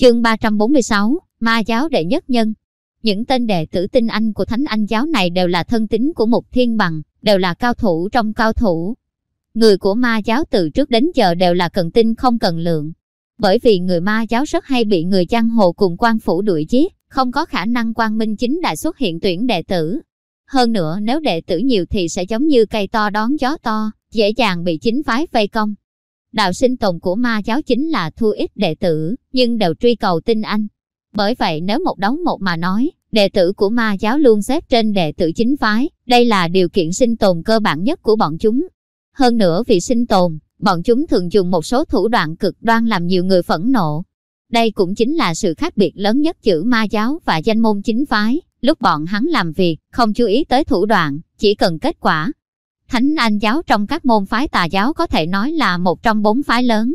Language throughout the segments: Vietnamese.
Chương 346, Ma giáo đệ nhất nhân. Những tên đệ tử tinh anh của Thánh Anh giáo này đều là thân tín của một Thiên Bằng, đều là cao thủ trong cao thủ. Người của ma giáo từ trước đến giờ đều là cần tin không cần lượng. Bởi vì người ma giáo rất hay bị người giang hồ cùng quan phủ đuổi giết, không có khả năng quang minh chính đại xuất hiện tuyển đệ tử. Hơn nữa nếu đệ tử nhiều thì sẽ giống như cây to đón gió to, dễ dàng bị chính phái vây công. Đạo sinh tồn của ma giáo chính là thu ít đệ tử, nhưng đều truy cầu tinh anh. Bởi vậy nếu một đóng một mà nói, đệ tử của ma giáo luôn xếp trên đệ tử chính phái, đây là điều kiện sinh tồn cơ bản nhất của bọn chúng. Hơn nữa vì sinh tồn, bọn chúng thường dùng một số thủ đoạn cực đoan làm nhiều người phẫn nộ. Đây cũng chính là sự khác biệt lớn nhất giữa ma giáo và danh môn chính phái. Lúc bọn hắn làm việc, không chú ý tới thủ đoạn, chỉ cần kết quả, Thánh Anh giáo trong các môn phái tà giáo có thể nói là một trong bốn phái lớn.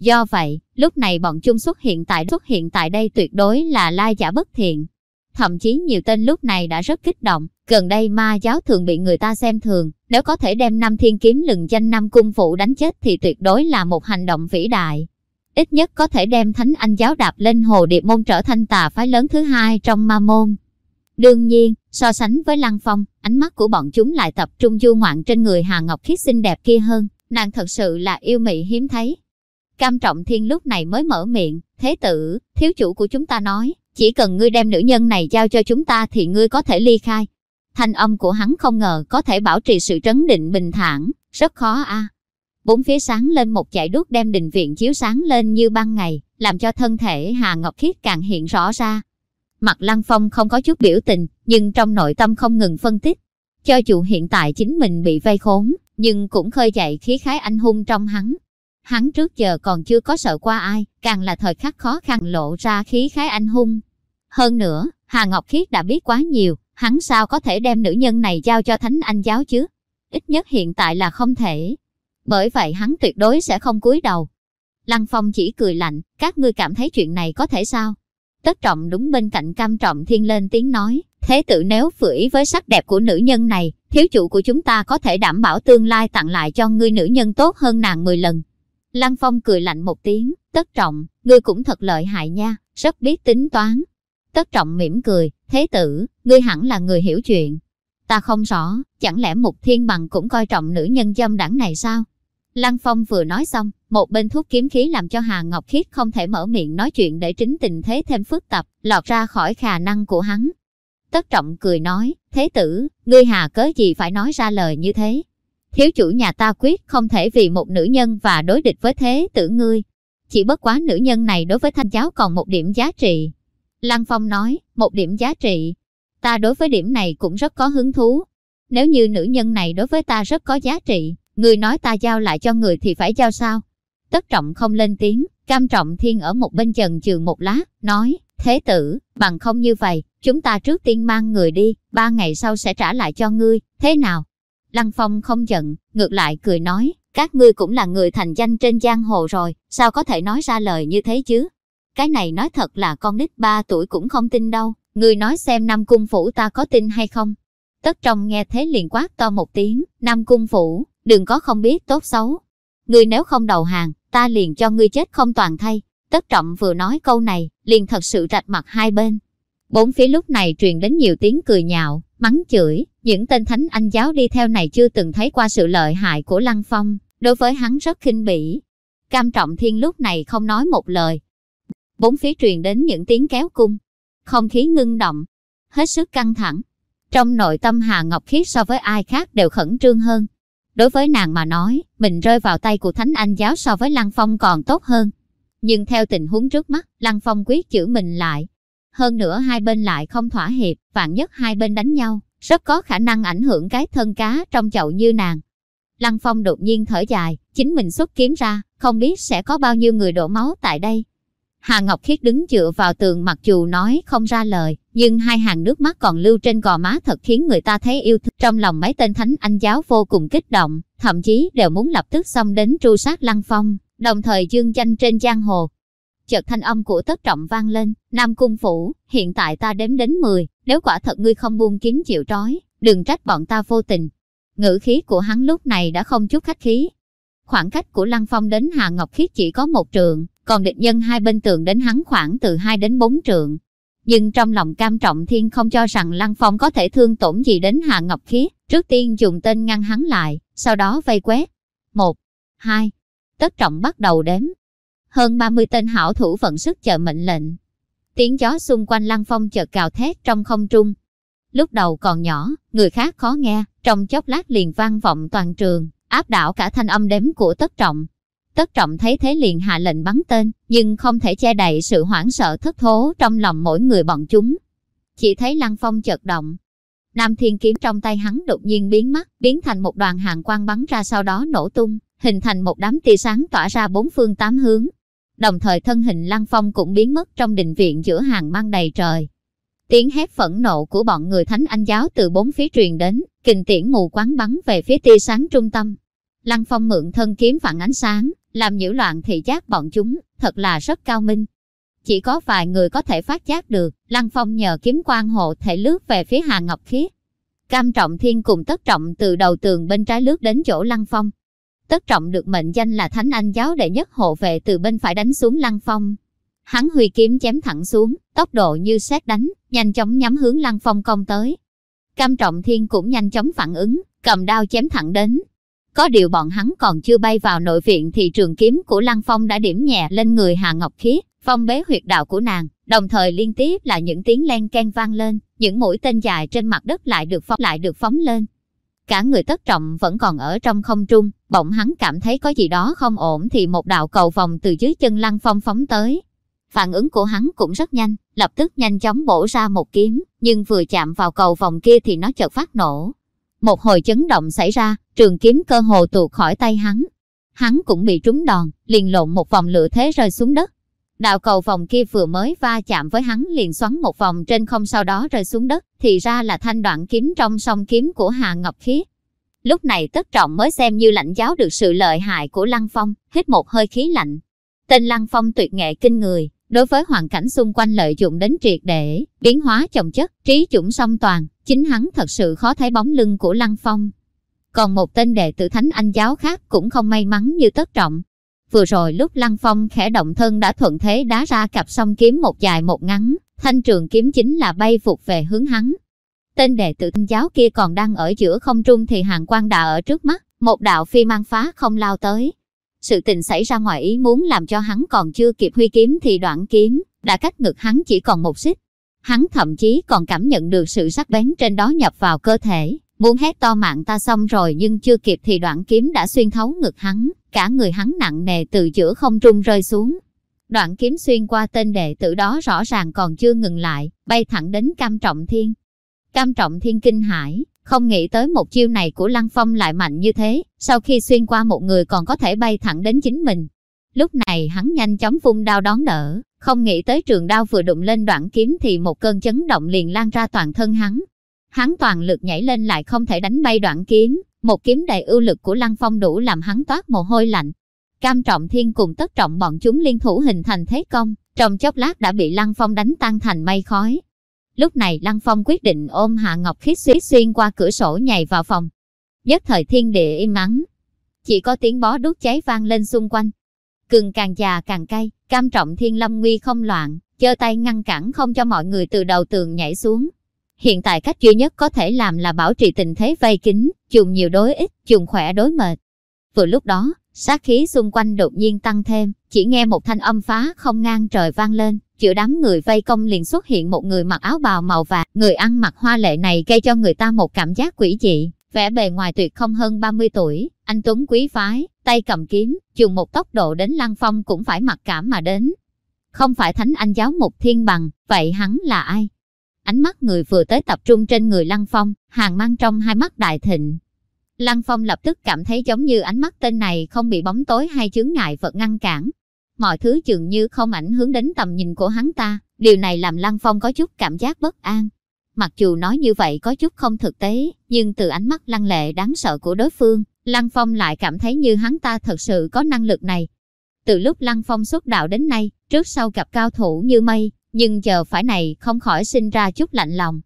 Do vậy, lúc này bọn chung xuất hiện tại xuất hiện tại đây tuyệt đối là lai giả bất thiện. Thậm chí nhiều tên lúc này đã rất kích động, gần đây ma giáo thường bị người ta xem thường, nếu có thể đem năm thiên kiếm lừng danh năm cung phụ đánh chết thì tuyệt đối là một hành động vĩ đại. Ít nhất có thể đem Thánh Anh giáo đạp lên hồ điệp môn trở thành tà phái lớn thứ hai trong ma môn. Đương nhiên, so sánh với Lăng Phong, ánh mắt của bọn chúng lại tập trung du ngoạn trên người Hà Ngọc Khiết xinh đẹp kia hơn, nàng thật sự là yêu mị hiếm thấy. Cam Trọng Thiên lúc này mới mở miệng, thế tử, thiếu chủ của chúng ta nói, chỉ cần ngươi đem nữ nhân này giao cho chúng ta thì ngươi có thể ly khai. Thanh âm của hắn không ngờ có thể bảo trì sự trấn định bình thản, rất khó a. Bốn phía sáng lên một chạy đuốc đem đình viện chiếu sáng lên như ban ngày, làm cho thân thể Hà Ngọc Khiết càng hiện rõ ra, Mặt Lăng Phong không có chút biểu tình, nhưng trong nội tâm không ngừng phân tích. Cho dù hiện tại chính mình bị vây khốn, nhưng cũng khơi dậy khí khái anh hung trong hắn. Hắn trước giờ còn chưa có sợ qua ai, càng là thời khắc khó khăn lộ ra khí khái anh hung. Hơn nữa, Hà Ngọc Khiết đã biết quá nhiều, hắn sao có thể đem nữ nhân này giao cho Thánh Anh giáo chứ? Ít nhất hiện tại là không thể. Bởi vậy hắn tuyệt đối sẽ không cúi đầu. Lăng Phong chỉ cười lạnh, các ngươi cảm thấy chuyện này có thể sao? Tất trọng đúng bên cạnh cam trọng thiên lên tiếng nói, thế tử nếu phửi với sắc đẹp của nữ nhân này, thiếu chủ của chúng ta có thể đảm bảo tương lai tặng lại cho ngươi nữ nhân tốt hơn nàng 10 lần. Lăng Phong cười lạnh một tiếng, tất trọng, ngươi cũng thật lợi hại nha, rất biết tính toán. Tất trọng mỉm cười, thế tử, ngươi hẳn là người hiểu chuyện. Ta không rõ, chẳng lẽ Mục Thiên Bằng cũng coi trọng nữ nhân dâm đảng này sao? Lăng Phong vừa nói xong, một bên thuốc kiếm khí làm cho Hà Ngọc Khiết không thể mở miệng nói chuyện để tránh tình thế thêm phức tạp, lọt ra khỏi khả năng của hắn. Tất trọng cười nói, thế tử, ngươi hà cớ gì phải nói ra lời như thế? Thiếu chủ nhà ta quyết không thể vì một nữ nhân và đối địch với thế tử ngươi. Chỉ bất quá nữ nhân này đối với thanh giáo còn một điểm giá trị. Lăng Phong nói, một điểm giá trị. Ta đối với điểm này cũng rất có hứng thú. Nếu như nữ nhân này đối với ta rất có giá trị, người nói ta giao lại cho người thì phải giao sao? Tất trọng không lên tiếng, cam trọng thiên ở một bên trần trường một lát, nói, thế tử, bằng không như vậy, chúng ta trước tiên mang người đi, ba ngày sau sẽ trả lại cho ngươi, thế nào? Lăng Phong không giận, ngược lại cười nói, các ngươi cũng là người thành danh trên giang hồ rồi, sao có thể nói ra lời như thế chứ? Cái này nói thật là con nít ba tuổi cũng không tin đâu, ngươi nói xem năm cung phủ ta có tin hay không? Tất trong nghe thế liền quát to một tiếng, năm cung phủ, đừng có không biết tốt xấu. Ngươi nếu không đầu hàng, ta liền cho ngươi chết không toàn thay. Tất trọng vừa nói câu này, liền thật sự rạch mặt hai bên. Bốn phía lúc này truyền đến nhiều tiếng cười nhạo, mắng chửi, những tên thánh anh giáo đi theo này chưa từng thấy qua sự lợi hại của Lăng Phong, đối với hắn rất khinh bỉ. Cam trọng thiên lúc này không nói một lời. Bốn phía truyền đến những tiếng kéo cung, không khí ngưng động, hết sức căng thẳng. Trong nội tâm Hà Ngọc Khiết so với ai khác đều khẩn trương hơn. Đối với nàng mà nói, mình rơi vào tay của Thánh Anh giáo so với Lăng Phong còn tốt hơn. Nhưng theo tình huống trước mắt, Lăng Phong quyết chữ mình lại. Hơn nữa hai bên lại không thỏa hiệp, vạn nhất hai bên đánh nhau, rất có khả năng ảnh hưởng cái thân cá trong chậu như nàng. Lăng Phong đột nhiên thở dài, chính mình xuất kiếm ra, không biết sẽ có bao nhiêu người đổ máu tại đây. Hà Ngọc Khiết đứng dựa vào tường mặc dù nói không ra lời, nhưng hai hàng nước mắt còn lưu trên gò má thật khiến người ta thấy yêu thương Trong lòng mấy tên thánh anh giáo vô cùng kích động, thậm chí đều muốn lập tức xông đến tru sát Lăng Phong, đồng thời dương danh trên giang hồ. Chợt thanh âm của tất trọng vang lên, Nam Cung Phủ, hiện tại ta đếm đến 10, nếu quả thật ngươi không buông kiếm chịu trói, đừng trách bọn ta vô tình. Ngữ khí của hắn lúc này đã không chút khách khí. Khoảng cách của Lăng Phong đến Hà Ngọc Khiết chỉ có một trường, còn địch nhân hai bên tường đến hắn khoảng từ 2 đến 4 trượng. Nhưng trong lòng cam trọng thiên không cho rằng Lăng Phong có thể thương tổn gì đến Hà Ngọc Khiết, trước tiên dùng tên ngăn hắn lại, sau đó vây quét. Một, hai, tất trọng bắt đầu đếm. Hơn 30 tên hảo thủ vận sức chờ mệnh lệnh. Tiếng gió xung quanh Lăng Phong chợt cào thét trong không trung. Lúc đầu còn nhỏ, người khác khó nghe, trong chốc lát liền vang vọng toàn trường, áp đảo cả thanh âm đếm của tất trọng. Tất trọng thấy thế liền hạ lệnh bắn tên, nhưng không thể che đậy sự hoảng sợ thất thố trong lòng mỗi người bọn chúng. Chỉ thấy Lăng Phong chợt động. Nam Thiên kiếm trong tay hắn đột nhiên biến mất, biến thành một đoàn hàng quang bắn ra sau đó nổ tung, hình thành một đám tia sáng tỏa ra bốn phương tám hướng. Đồng thời thân hình Lăng Phong cũng biến mất trong đình viện giữa hàng mang đầy trời. Tiếng hét phẫn nộ của bọn người thánh anh giáo từ bốn phía truyền đến, kình tiễn mù quáng bắn về phía tia sáng trung tâm. Lăng Phong mượn thân kiếm phản ánh sáng, làm nhiễu loạn thị giác bọn chúng, thật là rất cao minh. Chỉ có vài người có thể phát giác được, Lăng Phong nhờ kiếm quan hộ thể lướt về phía Hà Ngọc Khiết. Cam Trọng Thiên cùng Tất Trọng từ đầu tường bên trái lướt đến chỗ Lăng Phong. Tất Trọng được mệnh danh là Thánh Anh giáo đệ nhất hộ vệ từ bên phải đánh xuống Lăng Phong. Hắn huy kiếm chém thẳng xuống, tốc độ như xét đánh, nhanh chóng nhắm hướng Lăng Phong công tới. Cam Trọng Thiên cũng nhanh chóng phản ứng, cầm đao chém thẳng đến, có điều bọn hắn còn chưa bay vào nội viện thì trường kiếm của Lăng Phong đã điểm nhẹ lên người Hà Ngọc Khiết, phong bế huyệt đạo của nàng, đồng thời liên tiếp là những tiếng len ken vang lên, những mũi tên dài trên mặt đất lại được phóng lại được phóng lên. Cả người tất trọng vẫn còn ở trong không trung, bỗng hắn cảm thấy có gì đó không ổn thì một đạo cầu vòng từ dưới chân Lăng Phong phóng tới. Phản ứng của hắn cũng rất nhanh, lập tức nhanh chóng bổ ra một kiếm, nhưng vừa chạm vào cầu vòng kia thì nó chợt phát nổ, một hồi chấn động xảy ra, trường kiếm cơ hồ tuột khỏi tay hắn. Hắn cũng bị trúng đòn, liền lộn một vòng lửa thế rơi xuống đất. Đạo cầu vòng kia vừa mới va chạm với hắn liền xoắn một vòng trên không sau đó rơi xuống đất, thì ra là thanh đoạn kiếm trong song kiếm của Hà Ngọc Khiết. Lúc này tất trọng mới xem như lãnh giáo được sự lợi hại của Lăng Phong, hít một hơi khí lạnh. Tên Lăng Phong tuyệt nghệ kinh người, đối với hoàn cảnh xung quanh lợi dụng đến triệt để, biến hóa chồng chất, trí chủng song toàn, chính hắn thật sự khó thấy bóng lưng của Lăng Phong. Còn một tên đệ tử Thánh Anh giáo khác cũng không may mắn như tất trọng. Vừa rồi lúc Lăng Phong khẽ động thân đã thuận thế đá ra cặp song kiếm một dài một ngắn, thanh trường kiếm chính là bay phục về hướng hắn. Tên đệ tử thanh giáo kia còn đang ở giữa không trung thì hàng quan đã ở trước mắt, một đạo phi mang phá không lao tới. Sự tình xảy ra ngoài ý muốn làm cho hắn còn chưa kịp huy kiếm thì đoạn kiếm, đã cách ngực hắn chỉ còn một xích. Hắn thậm chí còn cảm nhận được sự sắc bén trên đó nhập vào cơ thể, muốn hét to mạng ta xong rồi nhưng chưa kịp thì đoạn kiếm đã xuyên thấu ngực hắn, cả người hắn nặng nề từ giữa không trung rơi xuống. Đoạn kiếm xuyên qua tên đệ tử đó rõ ràng còn chưa ngừng lại, bay thẳng đến Cam Trọng Thiên. Cam Trọng Thiên kinh hãi, không nghĩ tới một chiêu này của Lăng Phong lại mạnh như thế, sau khi xuyên qua một người còn có thể bay thẳng đến chính mình. Lúc này hắn nhanh chóng vung đao đón đỡ, không nghĩ tới trường đao vừa đụng lên đoạn kiếm thì một cơn chấn động liền lan ra toàn thân hắn. Hắn toàn lực nhảy lên lại không thể đánh bay đoạn kiếm, một kiếm đầy ưu lực của Lăng Phong đủ làm hắn toát mồ hôi lạnh. Cam Trọng Thiên cùng tất trọng bọn chúng liên thủ hình thành thế công, trong chốc lát đã bị Lăng Phong đánh tan thành mây khói. Lúc này Lăng Phong quyết định ôm Hạ Ngọc Khiết xuyết xuyên qua cửa sổ nhảy vào phòng. Nhất thời thiên địa im ắng, chỉ có tiếng bó đốt cháy vang lên xung quanh. Cường càng già càng cay, cam trọng thiên lâm nguy không loạn, giơ tay ngăn cản không cho mọi người từ đầu tường nhảy xuống. Hiện tại cách duy nhất có thể làm là bảo trì tình thế vây kính, dùng nhiều đối ít, dùng khỏe đối mệt. Vừa lúc đó, sát khí xung quanh đột nhiên tăng thêm, chỉ nghe một thanh âm phá không ngang trời vang lên, giữa đám người vây công liền xuất hiện một người mặc áo bào màu vàng, người ăn mặc hoa lệ này gây cho người ta một cảm giác quỷ dị, vẻ bề ngoài tuyệt không hơn 30 tuổi, anh Tuấn quý phái, tay cầm kiếm, dùng một tốc độ đến Lăng Phong cũng phải mặc cảm mà đến. Không phải thánh anh giáo mục thiên bằng, vậy hắn là ai? Ánh mắt người vừa tới tập trung trên người Lăng Phong, hàng mang trong hai mắt đại thịnh. Lăng Phong lập tức cảm thấy giống như ánh mắt tên này không bị bóng tối hay chướng ngại vật ngăn cản. Mọi thứ dường như không ảnh hưởng đến tầm nhìn của hắn ta, điều này làm Lăng Phong có chút cảm giác bất an. Mặc dù nói như vậy có chút không thực tế, nhưng từ ánh mắt lăng lệ đáng sợ của đối phương, Lăng Phong lại cảm thấy như hắn ta thật sự có năng lực này. Từ lúc Lăng Phong xuất đạo đến nay, trước sau gặp cao thủ như mây, nhưng giờ phải này không khỏi sinh ra chút lạnh lòng.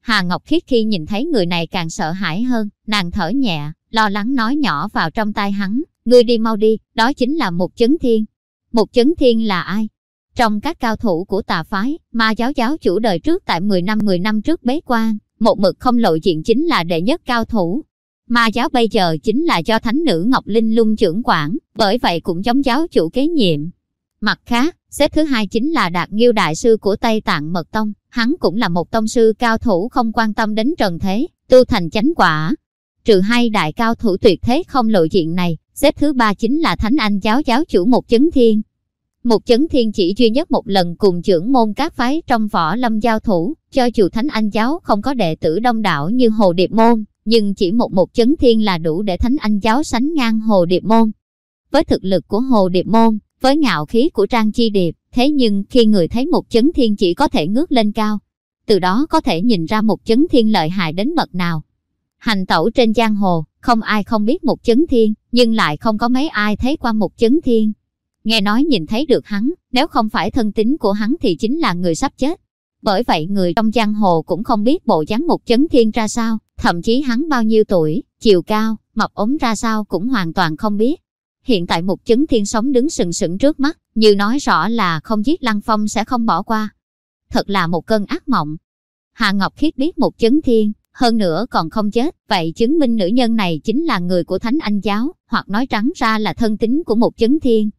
Hà Ngọc Khiết khi nhìn thấy người này càng sợ hãi hơn, nàng thở nhẹ, lo lắng nói nhỏ vào trong tai hắn, ngươi đi mau đi, đó chính là một chấn thiên. Một chấn thiên là ai? Trong các cao thủ của tà phái, ma giáo giáo chủ đời trước tại 10 năm 10 năm trước bế quan, một mực không lộ diện chính là đệ nhất cao thủ. Ma giáo bây giờ chính là do thánh nữ Ngọc Linh lung trưởng quản, bởi vậy cũng giống giáo chủ kế nhiệm. Mặt khác, xếp thứ hai chính là Đạt Nghiêu Đại sư của Tây Tạng Mật Tông, hắn cũng là một tông sư cao thủ không quan tâm đến trần thế, tu thành chánh quả. Trừ hai đại cao thủ tuyệt thế không lộ diện này, xếp thứ ba chính là Thánh Anh giáo giáo chủ Một Chấn Thiên. Một Chấn Thiên chỉ duy nhất một lần cùng trưởng môn các phái trong võ lâm giao thủ, cho dù Thánh Anh giáo không có đệ tử đông đảo như Hồ Điệp Môn, nhưng chỉ một Một Chấn Thiên là đủ để Thánh Anh giáo sánh ngang Hồ Điệp Môn. Với thực lực của Hồ Điệp Môn, với ngạo khí của Trang Chi Điệp, thế nhưng khi người thấy một chấn thiên chỉ có thể ngước lên cao, từ đó có thể nhìn ra một chấn thiên lợi hại đến bậc nào. Hành tẩu trên giang hồ, không ai không biết một chấn thiên, nhưng lại không có mấy ai thấy qua một chấn thiên. Nghe nói nhìn thấy được hắn, nếu không phải thân tính của hắn thì chính là người sắp chết. Bởi vậy người trong giang hồ cũng không biết bộ dáng một chấn thiên ra sao, thậm chí hắn bao nhiêu tuổi, chiều cao, mập ốm ra sao cũng hoàn toàn không biết. Hiện tại một chấn thiên sống đứng sừng sững trước mắt, như nói rõ là không giết Lăng Phong sẽ không bỏ qua. Thật là một cơn ác mộng. Hà Ngọc Khiết biết một chấn thiên, hơn nữa còn không chết, vậy chứng minh nữ nhân này chính là người của Thánh Anh Giáo, hoặc nói trắng ra là thân tính của một chấn thiên.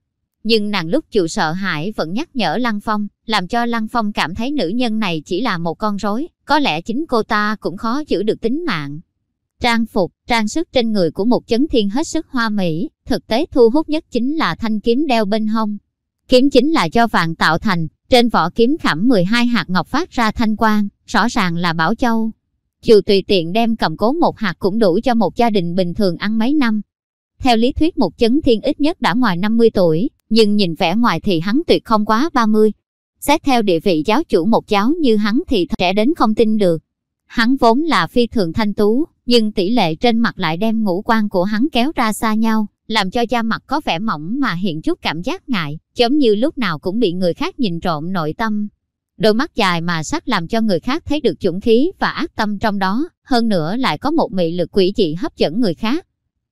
Nhưng nàng lúc chịu sợ hãi vẫn nhắc nhở Lăng Phong, làm cho Lăng Phong cảm thấy nữ nhân này chỉ là một con rối, có lẽ chính cô ta cũng khó giữ được tính mạng. Trang phục, trang sức trên người của một chấn thiên hết sức hoa mỹ, thực tế thu hút nhất chính là thanh kiếm đeo bên hông. Kiếm chính là do vàng tạo thành, trên vỏ kiếm khảm 12 hạt ngọc phát ra thanh quang, rõ ràng là bảo châu. Dù tùy tiện đem cầm cố một hạt cũng đủ cho một gia đình bình thường ăn mấy năm. Theo lý thuyết một chấn thiên ít nhất đã ngoài 50 tuổi, nhưng nhìn vẻ ngoài thì hắn tuyệt không quá 30. Xét theo địa vị giáo chủ một giáo như hắn thì trẻ đến không tin được. Hắn vốn là phi thường thanh tú, nhưng tỷ lệ trên mặt lại đem ngũ quan của hắn kéo ra xa nhau, làm cho da mặt có vẻ mỏng mà hiện chút cảm giác ngại, giống như lúc nào cũng bị người khác nhìn trộm nội tâm. Đôi mắt dài mà sắc làm cho người khác thấy được chủng khí và ác tâm trong đó, hơn nữa lại có một mị lực quỷ dị hấp dẫn người khác.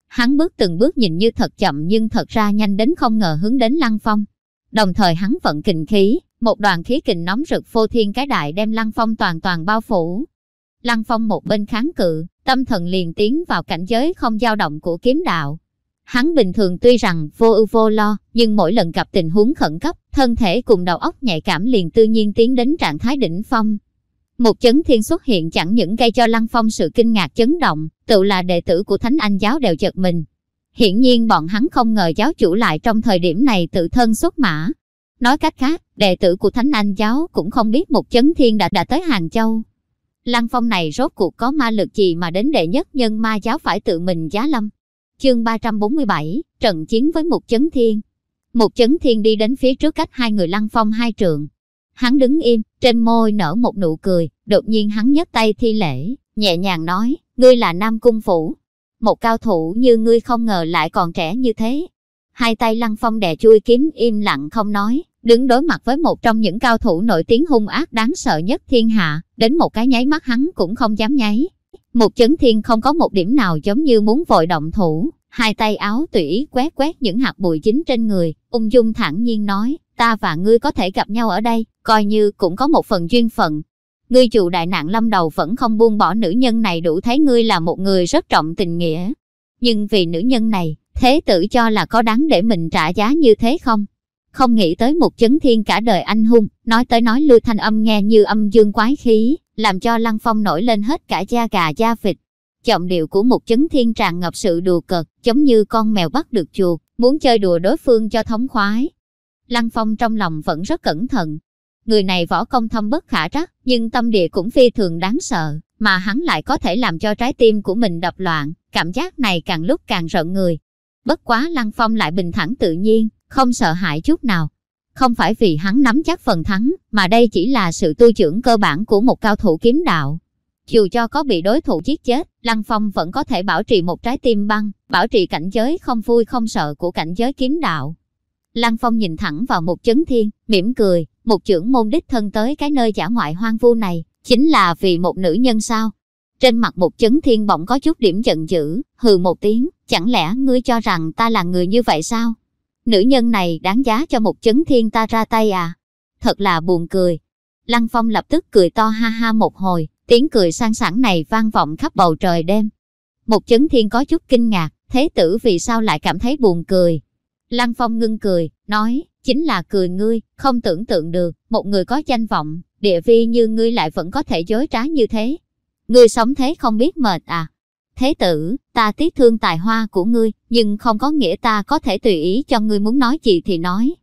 Hắn bước từng bước nhìn như thật chậm nhưng thật ra nhanh đến không ngờ hướng đến Lăng Phong. Đồng thời hắn vận kình khí, một đoàn khí kình nóng rực phô thiên cái đại đem Lăng Phong toàn toàn bao phủ. Lăng Phong một bên kháng cự, tâm thần liền tiến vào cảnh giới không dao động của kiếm đạo. Hắn bình thường tuy rằng vô ưu vô lo, nhưng mỗi lần gặp tình huống khẩn cấp, thân thể cùng đầu óc nhạy cảm liền tự nhiên tiến đến trạng thái đỉnh phong. Một chấn thiên xuất hiện chẳng những gây cho Lăng Phong sự kinh ngạc chấn động, tự là đệ tử của Thánh Anh giáo đều chật mình. Hiển nhiên bọn hắn không ngờ giáo chủ lại trong thời điểm này tự thân xuất mã. Nói cách khác, đệ tử của Thánh Anh giáo cũng không biết một chấn thiên đã đã tới Hàng Châu. Lăng Phong này rốt cuộc có ma lực gì mà đến đệ nhất nhân ma giáo phải tự mình giá lâm. Chương 347, trận chiến với một chấn thiên. Một chấn thiên đi đến phía trước cách hai người Lăng Phong hai trượng. Hắn đứng im, trên môi nở một nụ cười, đột nhiên hắn nhấc tay thi lễ, nhẹ nhàng nói, ngươi là Nam Cung Phủ. Một cao thủ như ngươi không ngờ lại còn trẻ như thế. Hai tay Lăng Phong đè chui kiếm im lặng không nói, đứng đối mặt với một trong những cao thủ nổi tiếng hung ác đáng sợ nhất thiên hạ, đến một cái nháy mắt hắn cũng không dám nháy. Một chấn thiên không có một điểm nào giống như muốn vội động thủ, hai tay áo tùy ý quét quét những hạt bụi dính trên người, ung dung thản nhiên nói, ta và ngươi có thể gặp nhau ở đây, coi như cũng có một phần duyên phận. Ngươi chủ đại nạn lâm đầu vẫn không buông bỏ nữ nhân này đủ thấy ngươi là một người rất trọng tình nghĩa. Nhưng vì nữ nhân này, thế tử cho là có đáng để mình trả giá như thế không? không nghĩ tới một chấn thiên cả đời anh hung nói tới nói lưu thanh âm nghe như âm dương quái khí, làm cho Lăng Phong nổi lên hết cả da gà da vịt. Giọng điệu của một chấn thiên tràn ngập sự đùa cợt, giống như con mèo bắt được chuột, muốn chơi đùa đối phương cho thống khoái. Lăng Phong trong lòng vẫn rất cẩn thận. Người này võ công thâm bất khả trắc, nhưng tâm địa cũng phi thường đáng sợ, mà hắn lại có thể làm cho trái tim của mình đập loạn, cảm giác này càng lúc càng rợn người. Bất quá Lăng Phong lại bình thản tự nhiên, không sợ hãi chút nào. Không phải vì hắn nắm chắc phần thắng, mà đây chỉ là sự tu trưởng cơ bản của một cao thủ kiếm đạo. Dù cho có bị đối thủ giết chết, Lăng Phong vẫn có thể bảo trì một trái tim băng, bảo trì cảnh giới không vui không sợ của cảnh giới kiếm đạo. Lăng Phong nhìn thẳng vào một chấn thiên, mỉm cười, một trưởng môn đích thân tới cái nơi giả ngoại hoang vu này, chính là vì một nữ nhân sao? Trên mặt một chấn thiên bỗng có chút điểm giận dữ, hừ một tiếng, chẳng lẽ ngươi cho rằng ta là người như vậy sao? Nữ nhân này đáng giá cho một chấn thiên ta ra tay à? Thật là buồn cười. Lăng Phong lập tức cười to ha ha một hồi, tiếng cười sang sảng này vang vọng khắp bầu trời đêm. Một chấn thiên có chút kinh ngạc, thế tử vì sao lại cảm thấy buồn cười? Lăng Phong ngưng cười, nói, chính là cười ngươi, không tưởng tượng được, một người có danh vọng, địa vi như ngươi lại vẫn có thể dối trá như thế. Ngươi sống thế không biết mệt à? Thế tử, ta tiếc thương tài hoa của ngươi, nhưng không có nghĩa ta có thể tùy ý cho ngươi muốn nói gì thì nói.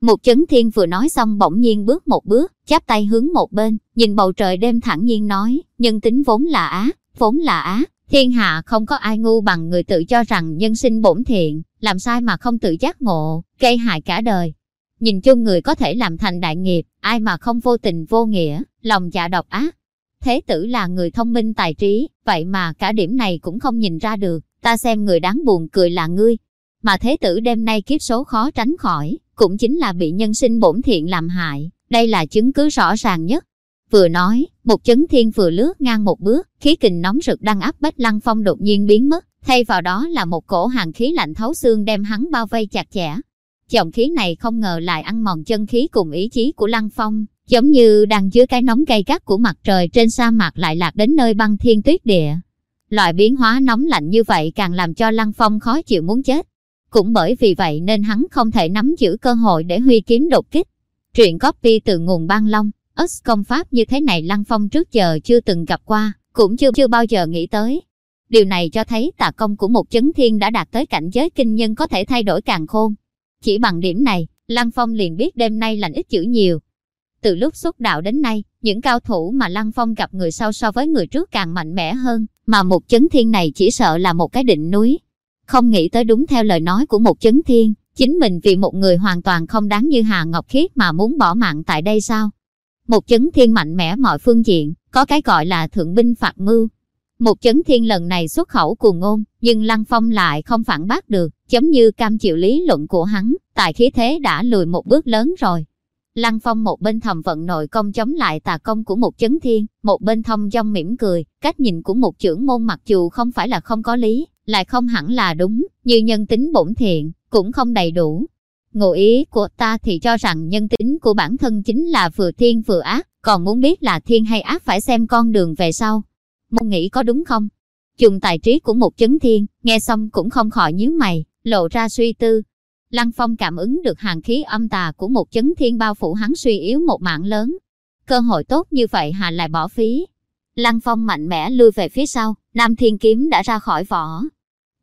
Một chấn thiên vừa nói xong bỗng nhiên bước một bước, chắp tay hướng một bên, nhìn bầu trời đêm thẳng nhiên nói, nhân tính vốn là á, vốn là á, thiên hạ không có ai ngu bằng người tự cho rằng nhân sinh bổn thiện, làm sai mà không tự giác ngộ, gây hại cả đời. Nhìn chung người có thể làm thành đại nghiệp, ai mà không vô tình vô nghĩa, lòng dạ độc ác. Thế tử là người thông minh tài trí, vậy mà cả điểm này cũng không nhìn ra được, ta xem người đáng buồn cười là ngươi. Mà thế tử đêm nay kiếp số khó tránh khỏi, cũng chính là bị nhân sinh bổn thiện làm hại, đây là chứng cứ rõ ràng nhất. Vừa nói, một chấn thiên vừa lướt ngang một bước, khí kình nóng rực đang áp bách lăng phong đột nhiên biến mất, thay vào đó là một cổ hàng khí lạnh thấu xương đem hắn bao vây chặt chẽ. Dòng khí này không ngờ lại ăn mòn chân khí cùng ý chí của lăng phong, giống như đang dưới cái nóng gay gắt của mặt trời trên sa mạc lại lạc đến nơi băng thiên tuyết địa. Loại biến hóa nóng lạnh như vậy càng làm cho lăng phong khó chịu muốn chết. Cũng bởi vì vậy nên hắn không thể nắm giữ cơ hội để huy kiếm đột kích. Truyện copy từ nguồn băng long, Us công pháp như thế này Lăng Phong trước giờ chưa từng gặp qua, cũng chưa chưa bao giờ nghĩ tới. Điều này cho thấy tà công của một chấn thiên đã đạt tới cảnh giới kinh nhân có thể thay đổi càng khôn. Chỉ bằng điểm này, Lăng Phong liền biết đêm nay lành ít chữ nhiều. Từ lúc xuất đạo đến nay, những cao thủ mà Lăng Phong gặp người sau so với người trước càng mạnh mẽ hơn, mà một chấn thiên này chỉ sợ là một cái đỉnh núi. Không nghĩ tới đúng theo lời nói của một chấn thiên, chính mình vì một người hoàn toàn không đáng như Hà Ngọc Khiết mà muốn bỏ mạng tại đây sao? Một chấn thiên mạnh mẽ mọi phương diện, có cái gọi là thượng binh phạt mưu. Một chấn thiên lần này xuất khẩu cùng ngôn, nhưng Lăng Phong lại không phản bác được, giống như cam chịu lý luận của hắn, tại khí thế đã lùi một bước lớn rồi. Lăng Phong một bên thầm vận nội công chống lại tà công của một chấn thiên, một bên thông dong mỉm cười, cách nhìn của một trưởng môn mặc dù không phải là không có lý, lại không hẳn là đúng, như nhân tính bổn thiện, cũng không đầy đủ. Ngụ ý của ta thì cho rằng nhân tính của bản thân chính là vừa thiên vừa ác, còn muốn biết là thiên hay ác phải xem con đường về sau. Môn nghĩ có đúng không? Dùng tài trí của một chấn thiên, nghe xong cũng không khỏi nhíu mày, lộ ra suy tư. Lăng Phong cảm ứng được hàng khí âm tà của một chấn thiên bao phủ hắn suy yếu một mạng lớn. Cơ hội tốt như vậy hà lại bỏ phí. Lăng Phong mạnh mẽ lui về phía sau, Nam Thiên Kiếm đã ra khỏi vỏ.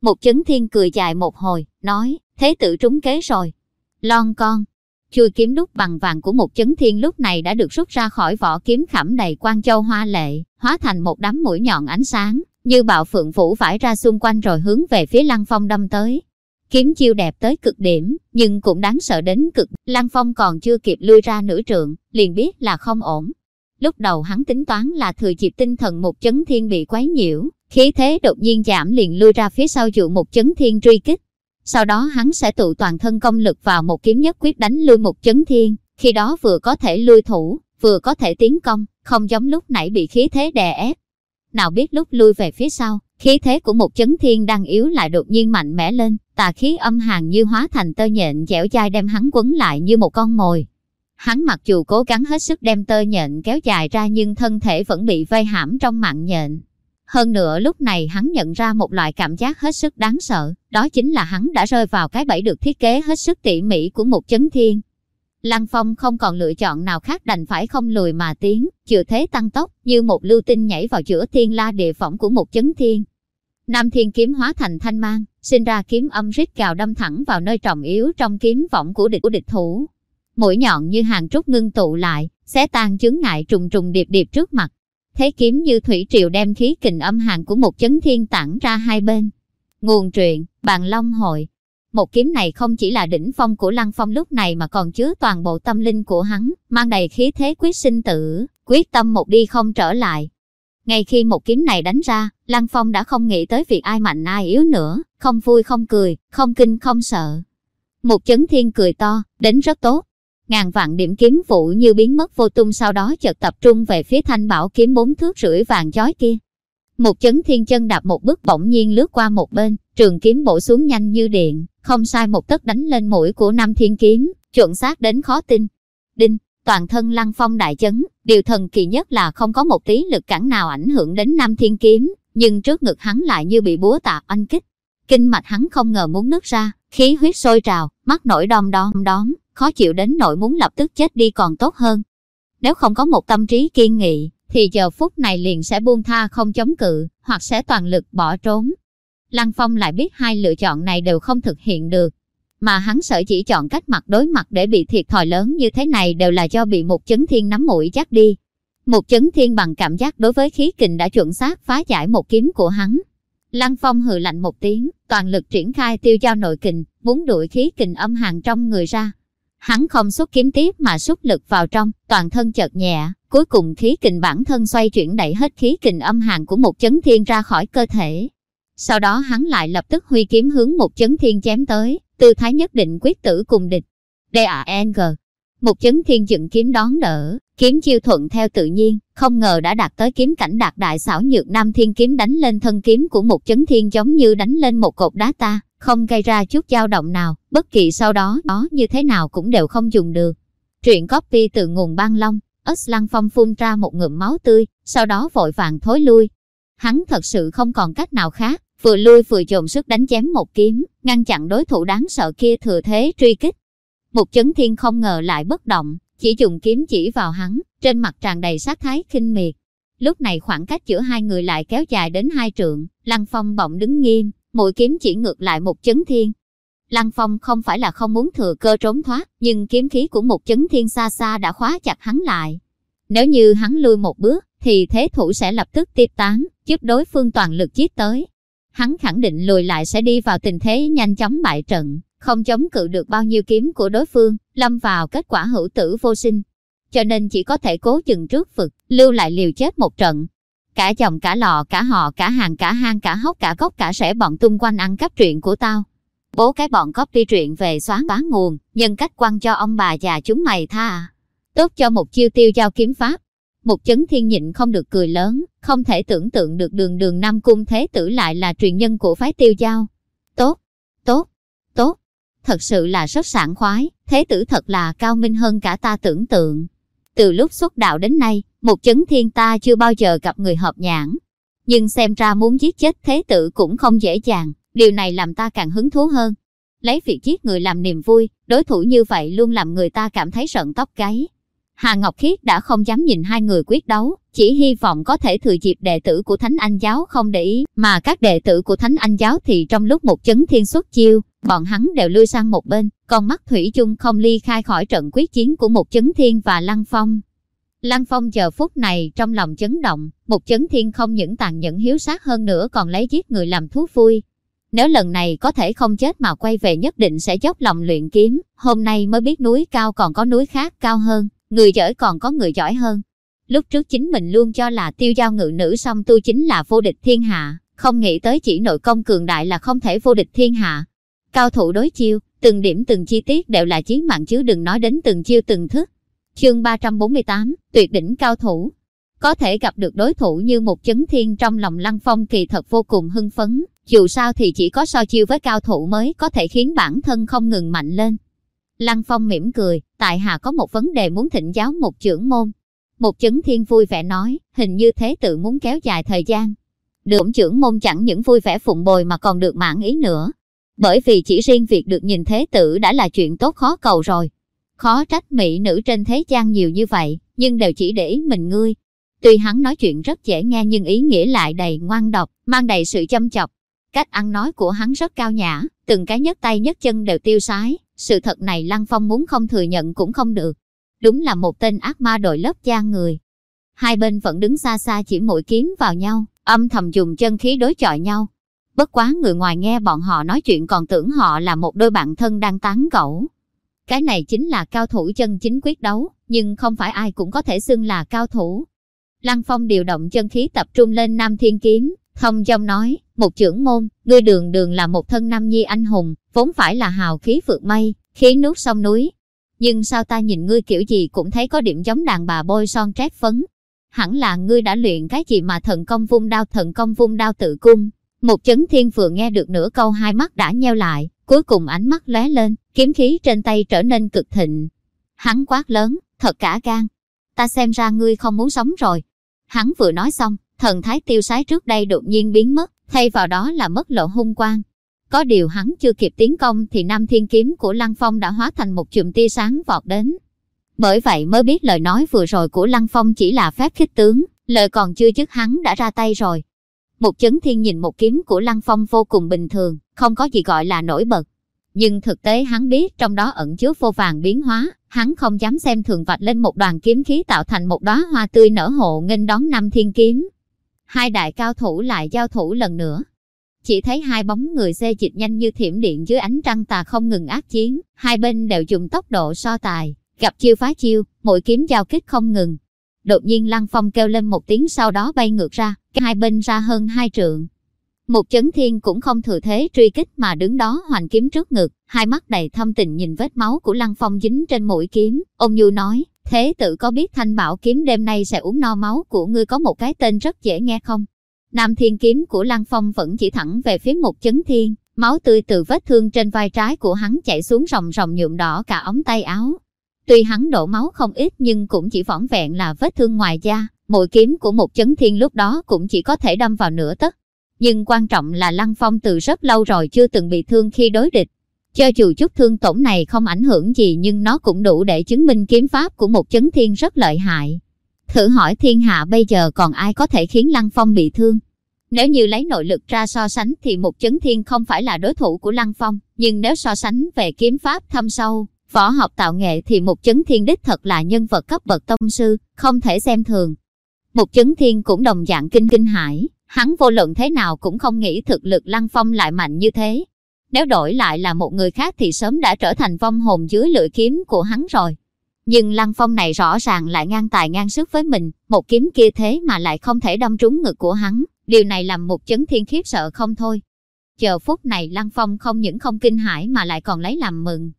Một chấn thiên cười dài một hồi, nói, thế tự trúng kế rồi. Lon con, chui kiếm đúc bằng vàng của một chấn thiên lúc này đã được rút ra khỏi vỏ kiếm khảm đầy quan châu hoa lệ, hóa thành một đám mũi nhọn ánh sáng, như bạo phượng vũ vải ra xung quanh rồi hướng về phía Lăng Phong đâm tới. Kiếm chiêu đẹp tới cực điểm, nhưng cũng đáng sợ đến cực. Lăng Phong còn chưa kịp lui ra nửa trượng, liền biết là không ổn. Lúc đầu hắn tính toán là thừa dịp tinh thần một chấn thiên bị quấy nhiễu, khí thế đột nhiên giảm liền lui ra phía sau dụ một chấn thiên truy kích. Sau đó hắn sẽ tụ toàn thân công lực vào một kiếm nhất quyết đánh lui một chấn thiên, khi đó vừa có thể lui thủ, vừa có thể tiến công, không giống lúc nãy bị khí thế đè ép. Nào biết lúc lui về phía sau, khí thế của một chấn thiên đang yếu lại đột nhiên mạnh mẽ lên, tà khí âm hàn như hóa thành tơ nhện dẻo dai đem hắn quấn lại như một con mồi. Hắn mặc dù cố gắng hết sức đem tơ nhện kéo dài ra nhưng thân thể vẫn bị vây hãm trong mạng nhện. Hơn nữa lúc này hắn nhận ra một loại cảm giác hết sức đáng sợ, đó chính là hắn đã rơi vào cái bẫy được thiết kế hết sức tỉ mỉ của một chấn thiên. Lăng Phong không còn lựa chọn nào khác đành phải không lùi mà tiến, chừa thế tăng tốc, như một lưu tinh nhảy vào giữa thiên la địa phỏng của một chấn thiên. Nam thiên kiếm hóa thành thanh mang, sinh ra kiếm âm rít cào đâm thẳng vào nơi trọng yếu trong kiếm võng của địch của địch thủ. Mũi nhọn như hàng trúc ngưng tụ lại, xé tan chướng ngại trùng trùng điệp điệp trước mặt. thế kiếm như thủy triều đem khí kình âm hàn của một chấn thiên tản ra hai bên. Nguồn truyện, Bàn Long Hội Một kiếm này không chỉ là đỉnh phong của Lăng Phong lúc này mà còn chứa toàn bộ tâm linh của hắn, mang đầy khí thế quyết sinh tử, quyết tâm một đi không trở lại. Ngay khi một kiếm này đánh ra, Lăng Phong đã không nghĩ tới việc ai mạnh ai yếu nữa, không vui không cười, không kinh không sợ. Một chấn thiên cười to, đến rất tốt. Ngàn vạn điểm kiếm vụ như biến mất vô tung sau đó chợt tập trung về phía thanh bảo kiếm bốn thước rưỡi vàng chói kia. Một chấn thiên chân đạp một bước bỗng nhiên lướt qua một bên, trường kiếm bổ xuống nhanh như điện, không sai một tấc đánh lên mũi của Nam Thiên kiếm, chuẩn xác đến khó tin. Đinh, toàn thân lăng phong đại chấn, điều thần kỳ nhất là không có một tí lực cản nào ảnh hưởng đến Nam Thiên kiếm, nhưng trước ngực hắn lại như bị búa tạ anh kích. Kinh mạch hắn không ngờ muốn nứt ra, khí huyết sôi trào, mắt nổi đom đóm đóm, khó chịu đến nỗi muốn lập tức chết đi còn tốt hơn. Nếu không có một tâm trí kiên nghị, thì giờ phút này liền sẽ buông tha không chống cự, hoặc sẽ toàn lực bỏ trốn. Lăng Phong lại biết hai lựa chọn này đều không thực hiện được. Mà hắn sợ chỉ chọn cách mặt đối mặt để bị thiệt thòi lớn như thế này đều là do bị một chấn thiên nắm mũi chắc đi. Một chấn thiên bằng cảm giác đối với khí kình đã chuẩn xác phá giải một kiếm của hắn. Lăng Phong hừ lạnh một tiếng, toàn lực triển khai tiêu giao nội kình, muốn đuổi khí kình âm hàng trong người ra. Hắn không xuất kiếm tiếp mà xuất lực vào trong, toàn thân chợt nhẹ, cuối cùng khí kình bản thân xoay chuyển đẩy hết khí kình âm hàng của một chấn thiên ra khỏi cơ thể. Sau đó hắn lại lập tức huy kiếm hướng một chấn thiên chém tới, tư thái nhất định quyết tử cùng địch. D.A.N.G. Một chấn thiên dựng kiếm đón đỡ, kiếm chiêu thuận theo tự nhiên, không ngờ đã đạt tới kiếm cảnh đạt đại xảo nhược nam thiên kiếm đánh lên thân kiếm của một chấn thiên giống như đánh lên một cột đá ta, không gây ra chút dao động nào, bất kỳ sau đó đó như thế nào cũng đều không dùng được. Truyện copy từ nguồn băng long, ất lăng phong phun ra một ngụm máu tươi, sau đó vội vàng thối lui. Hắn thật sự không còn cách nào khác, vừa lui vừa dồn sức đánh chém một kiếm, ngăn chặn đối thủ đáng sợ kia thừa thế truy kích. Một chấn thiên không ngờ lại bất động, chỉ dùng kiếm chỉ vào hắn, trên mặt tràn đầy sát thái khinh miệt. Lúc này khoảng cách giữa hai người lại kéo dài đến hai trượng, Lăng Phong bỗng đứng nghiêm, mũi kiếm chỉ ngược lại một chấn thiên. Lăng Phong không phải là không muốn thừa cơ trốn thoát, nhưng kiếm khí của một chấn thiên xa xa đã khóa chặt hắn lại. Nếu như hắn lui một bước, thì thế thủ sẽ lập tức tiếp tán, giúp đối phương toàn lực giết tới. Hắn khẳng định lùi lại sẽ đi vào tình thế nhanh chóng bại trận, không chống cự được bao nhiêu kiếm của đối phương, lâm vào kết quả hữu tử vô sinh. Cho nên chỉ có thể cố chừng trước vực, lưu lại liều chết một trận. Cả chồng cả lò cả họ cả hàng cả hang cả hốc cả gốc cả sẽ bọn tung quanh ăn cắp truyện của tao. Bố cái bọn copy truyện về xóa bán nguồn, nhân cách quăng cho ông bà già chúng mày tha. Tốt cho một chiêu tiêu giao kiếm pháp. Một chấn thiên nhịn không được cười lớn, không thể tưởng tượng được đường đường Nam Cung Thế Tử lại là truyền nhân của phái tiêu giao. Tốt, tốt, tốt, thật sự là rất sảng khoái, Thế Tử thật là cao minh hơn cả ta tưởng tượng. Từ lúc xuất đạo đến nay, một chấn thiên ta chưa bao giờ gặp người hợp nhãn. Nhưng xem ra muốn giết chết Thế Tử cũng không dễ dàng, điều này làm ta càng hứng thú hơn. Lấy việc giết người làm niềm vui, đối thủ như vậy luôn làm người ta cảm thấy sợn tóc gáy. Hà Ngọc Khiết đã không dám nhìn hai người quyết đấu, chỉ hy vọng có thể thừa dịp đệ tử của Thánh Anh Giáo không để ý, mà các đệ tử của Thánh Anh Giáo thì trong lúc một chấn thiên xuất chiêu, bọn hắn đều lui sang một bên, còn mắt Thủy chung không ly khai khỏi trận quyết chiến của một chấn thiên và Lăng Phong. Lăng Phong giờ phút này trong lòng chấn động, một chấn thiên không những tàn nhẫn hiếu sát hơn nữa còn lấy giết người làm thú vui. Nếu lần này có thể không chết mà quay về nhất định sẽ dốc lòng luyện kiếm, hôm nay mới biết núi cao còn có núi khác cao hơn. Người giỏi còn có người giỏi hơn. Lúc trước chính mình luôn cho là tiêu giao ngự nữ song tu chính là vô địch thiên hạ, không nghĩ tới chỉ nội công cường đại là không thể vô địch thiên hạ. Cao thủ đối chiêu, từng điểm từng chi tiết đều là chiến mạng chứ đừng nói đến từng chiêu từng thức. Chương 348, tuyệt đỉnh cao thủ. Có thể gặp được đối thủ như một chấn thiên trong lòng lăng phong kỳ thật vô cùng hưng phấn, dù sao thì chỉ có so chiêu với cao thủ mới có thể khiến bản thân không ngừng mạnh lên. Lăng Phong mỉm cười, tại hạ có một vấn đề muốn thỉnh giáo một trưởng môn. Một chấn thiên vui vẻ nói, hình như thế tự muốn kéo dài thời gian. Được trưởng môn chẳng những vui vẻ phụng bồi mà còn được mãn ý nữa. Bởi vì chỉ riêng việc được nhìn thế tử đã là chuyện tốt khó cầu rồi. Khó trách mỹ nữ trên thế gian nhiều như vậy, nhưng đều chỉ để ý mình ngươi. Tuy hắn nói chuyện rất dễ nghe nhưng ý nghĩa lại đầy ngoan độc, mang đầy sự châm chọc. Cách ăn nói của hắn rất cao nhã, từng cái nhất tay nhất chân đều tiêu sái, sự thật này Lăng Phong muốn không thừa nhận cũng không được. Đúng là một tên ác ma đội lớp da người. Hai bên vẫn đứng xa xa chỉ mũi kiếm vào nhau, âm thầm dùng chân khí đối chọi nhau. Bất quá người ngoài nghe bọn họ nói chuyện còn tưởng họ là một đôi bạn thân đang tán gẫu. Cái này chính là cao thủ chân chính quyết đấu, nhưng không phải ai cũng có thể xưng là cao thủ. Lăng Phong điều động chân khí tập trung lên Nam Thiên Kiếm, thông Dông nói, một trưởng môn, ngươi đường đường là một thân nam nhi anh hùng, vốn phải là hào khí vượt mây, khí nuốt sông núi. Nhưng sao ta nhìn ngươi kiểu gì cũng thấy có điểm giống đàn bà bôi son trét phấn. Hẳn là ngươi đã luyện cái gì mà thần công vung đao thần công vung đao tự cung. Một chấn thiên vừa nghe được nửa câu hai mắt đã nheo lại, cuối cùng ánh mắt lóe lên, kiếm khí trên tay trở nên cực thịnh. Hắn quát lớn, thật cả gan. Ta xem ra ngươi không muốn sống rồi. Hắn vừa nói xong, thần thái tiêu sái trước đây đột nhiên biến mất, thay vào đó là mất lộ hung quang. Có điều hắn chưa kịp tiến công thì Nam Thiên Kiếm của Lăng Phong đã hóa thành một chùm tia sáng vọt đến. Bởi vậy mới biết lời nói vừa rồi của Lăng Phong chỉ là phép khích tướng, lời còn chưa dứt hắn đã ra tay rồi. Một chấn thiên nhìn một kiếm của Lăng Phong vô cùng bình thường, không có gì gọi là nổi bật. Nhưng thực tế hắn biết trong đó ẩn chứa vô vàng biến hóa, hắn không dám xem thường vạch lên một đoàn kiếm khí tạo thành một đóa hoa tươi nở hộ nghênh đón năm thiên kiếm. Hai đại cao thủ lại giao thủ lần nữa. Chỉ thấy hai bóng người xe dịch nhanh như thiểm điện dưới ánh trăng tà không ngừng ác chiến, hai bên đều dùng tốc độ so tài, gặp chiêu phá chiêu, mỗi kiếm giao kích không ngừng. Đột nhiên Lăng Phong kêu lên một tiếng sau đó bay ngược ra, hai bên ra hơn hai trượng. Một chấn thiên cũng không thừa thế truy kích mà đứng đó hoành kiếm trước ngực, hai mắt đầy thâm tình nhìn vết máu của Lăng Phong dính trên mũi kiếm. Ông Nhu nói, thế tự có biết thanh bảo kiếm đêm nay sẽ uống no máu của ngươi có một cái tên rất dễ nghe không? Nam thiên kiếm của Lăng Phong vẫn chỉ thẳng về phía một chấn thiên, máu tươi từ vết thương trên vai trái của hắn chảy xuống ròng ròng nhuộm đỏ cả ống tay áo. Tuy hắn đổ máu không ít nhưng cũng chỉ vỏn vẹn là vết thương ngoài da, mũi kiếm của một chấn thiên lúc đó cũng chỉ có thể đâm vào nửa tấc. Nhưng quan trọng là Lăng Phong từ rất lâu rồi chưa từng bị thương khi đối địch. Cho dù chút thương tổn này không ảnh hưởng gì nhưng nó cũng đủ để chứng minh kiếm pháp của một chấn thiên rất lợi hại. Thử hỏi thiên hạ bây giờ còn ai có thể khiến Lăng Phong bị thương? Nếu như lấy nội lực ra so sánh thì một chấn thiên không phải là đối thủ của Lăng Phong, nhưng nếu so sánh về kiếm pháp thâm sâu, võ học tạo nghệ thì một chấn thiên đích thật là nhân vật cấp bậc tông sư, không thể xem thường. Một chấn thiên cũng đồng dạng kinh kinh hải, hắn vô luận thế nào cũng không nghĩ thực lực Lăng Phong lại mạnh như thế. Nếu đổi lại là một người khác thì sớm đã trở thành vong hồn dưới lưỡi kiếm của hắn rồi. Nhưng Lăng Phong này rõ ràng lại ngang tài ngang sức với mình, một kiếm kia thế mà lại không thể đâm trúng ngực của hắn, điều này làm một chấn thiên khiếp sợ không thôi. Chờ phút này Lăng Phong không những không kinh hãi mà lại còn lấy làm mừng.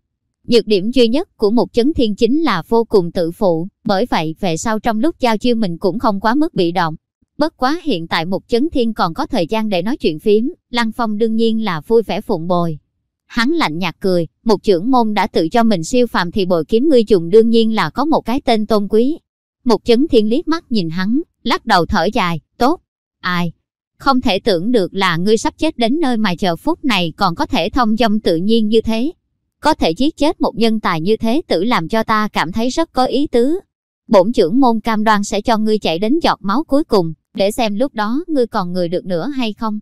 Nhược điểm duy nhất của một chấn thiên chính là vô cùng tự phụ, bởi vậy về sau trong lúc giao chiêu mình cũng không quá mức bị động. Bất quá hiện tại một chấn thiên còn có thời gian để nói chuyện phím, Lăng Phong đương nhiên là vui vẻ phụng bồi. Hắn lạnh nhạt cười, một trưởng môn đã tự cho mình siêu phàm thì bồi kiếm ngươi dùng đương nhiên là có một cái tên tôn quý. Một chấn thiên liếc mắt nhìn hắn, lắc đầu thở dài, tốt. Ai? Không thể tưởng được là ngươi sắp chết đến nơi mà chờ phút này còn có thể thông dong tự nhiên như thế. Có thể giết chết một nhân tài như thế tự làm cho ta cảm thấy rất có ý tứ. Bổn trưởng môn cam đoan sẽ cho ngươi chạy đến giọt máu cuối cùng, để xem lúc đó ngươi còn người được nữa hay không.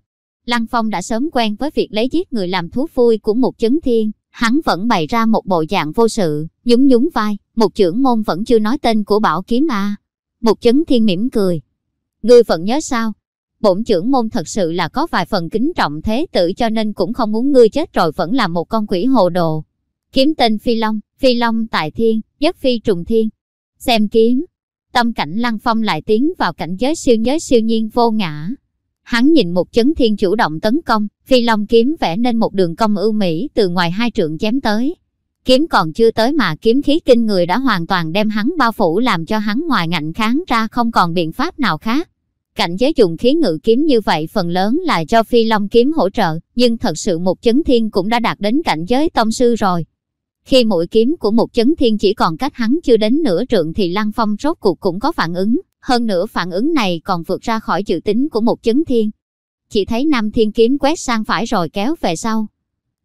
Lăng Phong đã sớm quen với việc lấy giết người làm thú vui của một chấn thiên, hắn vẫn bày ra một bộ dạng vô sự, nhún nhún vai, một trưởng môn vẫn chưa nói tên của bảo kiếm à. Một chấn thiên mỉm cười. Ngươi vẫn nhớ sao? Bổn trưởng môn thật sự là có vài phần kính trọng thế tử cho nên cũng không muốn ngươi chết rồi vẫn là một con quỷ hồ đồ. Kiếm tên Phi Long, Phi Long tại thiên, nhất phi trùng thiên. Xem kiếm, tâm cảnh Lăng Phong lại tiến vào cảnh giới siêu nhớ siêu nhiên vô ngã. Hắn nhìn một chấn thiên chủ động tấn công, phi long kiếm vẽ nên một đường cong ưu mỹ từ ngoài hai trượng chém tới. Kiếm còn chưa tới mà kiếm khí kinh người đã hoàn toàn đem hắn bao phủ làm cho hắn ngoài ngạnh kháng ra không còn biện pháp nào khác. Cảnh giới dùng khí ngự kiếm như vậy phần lớn là cho phi long kiếm hỗ trợ, nhưng thật sự một chấn thiên cũng đã đạt đến cảnh giới tông sư rồi. Khi mũi kiếm của một chấn thiên chỉ còn cách hắn chưa đến nửa trượng thì Lăng Phong rốt cuộc cũng có phản ứng, hơn nữa phản ứng này còn vượt ra khỏi dự tính của một chấn thiên. Chỉ thấy Nam Thiên kiếm quét sang phải rồi kéo về sau.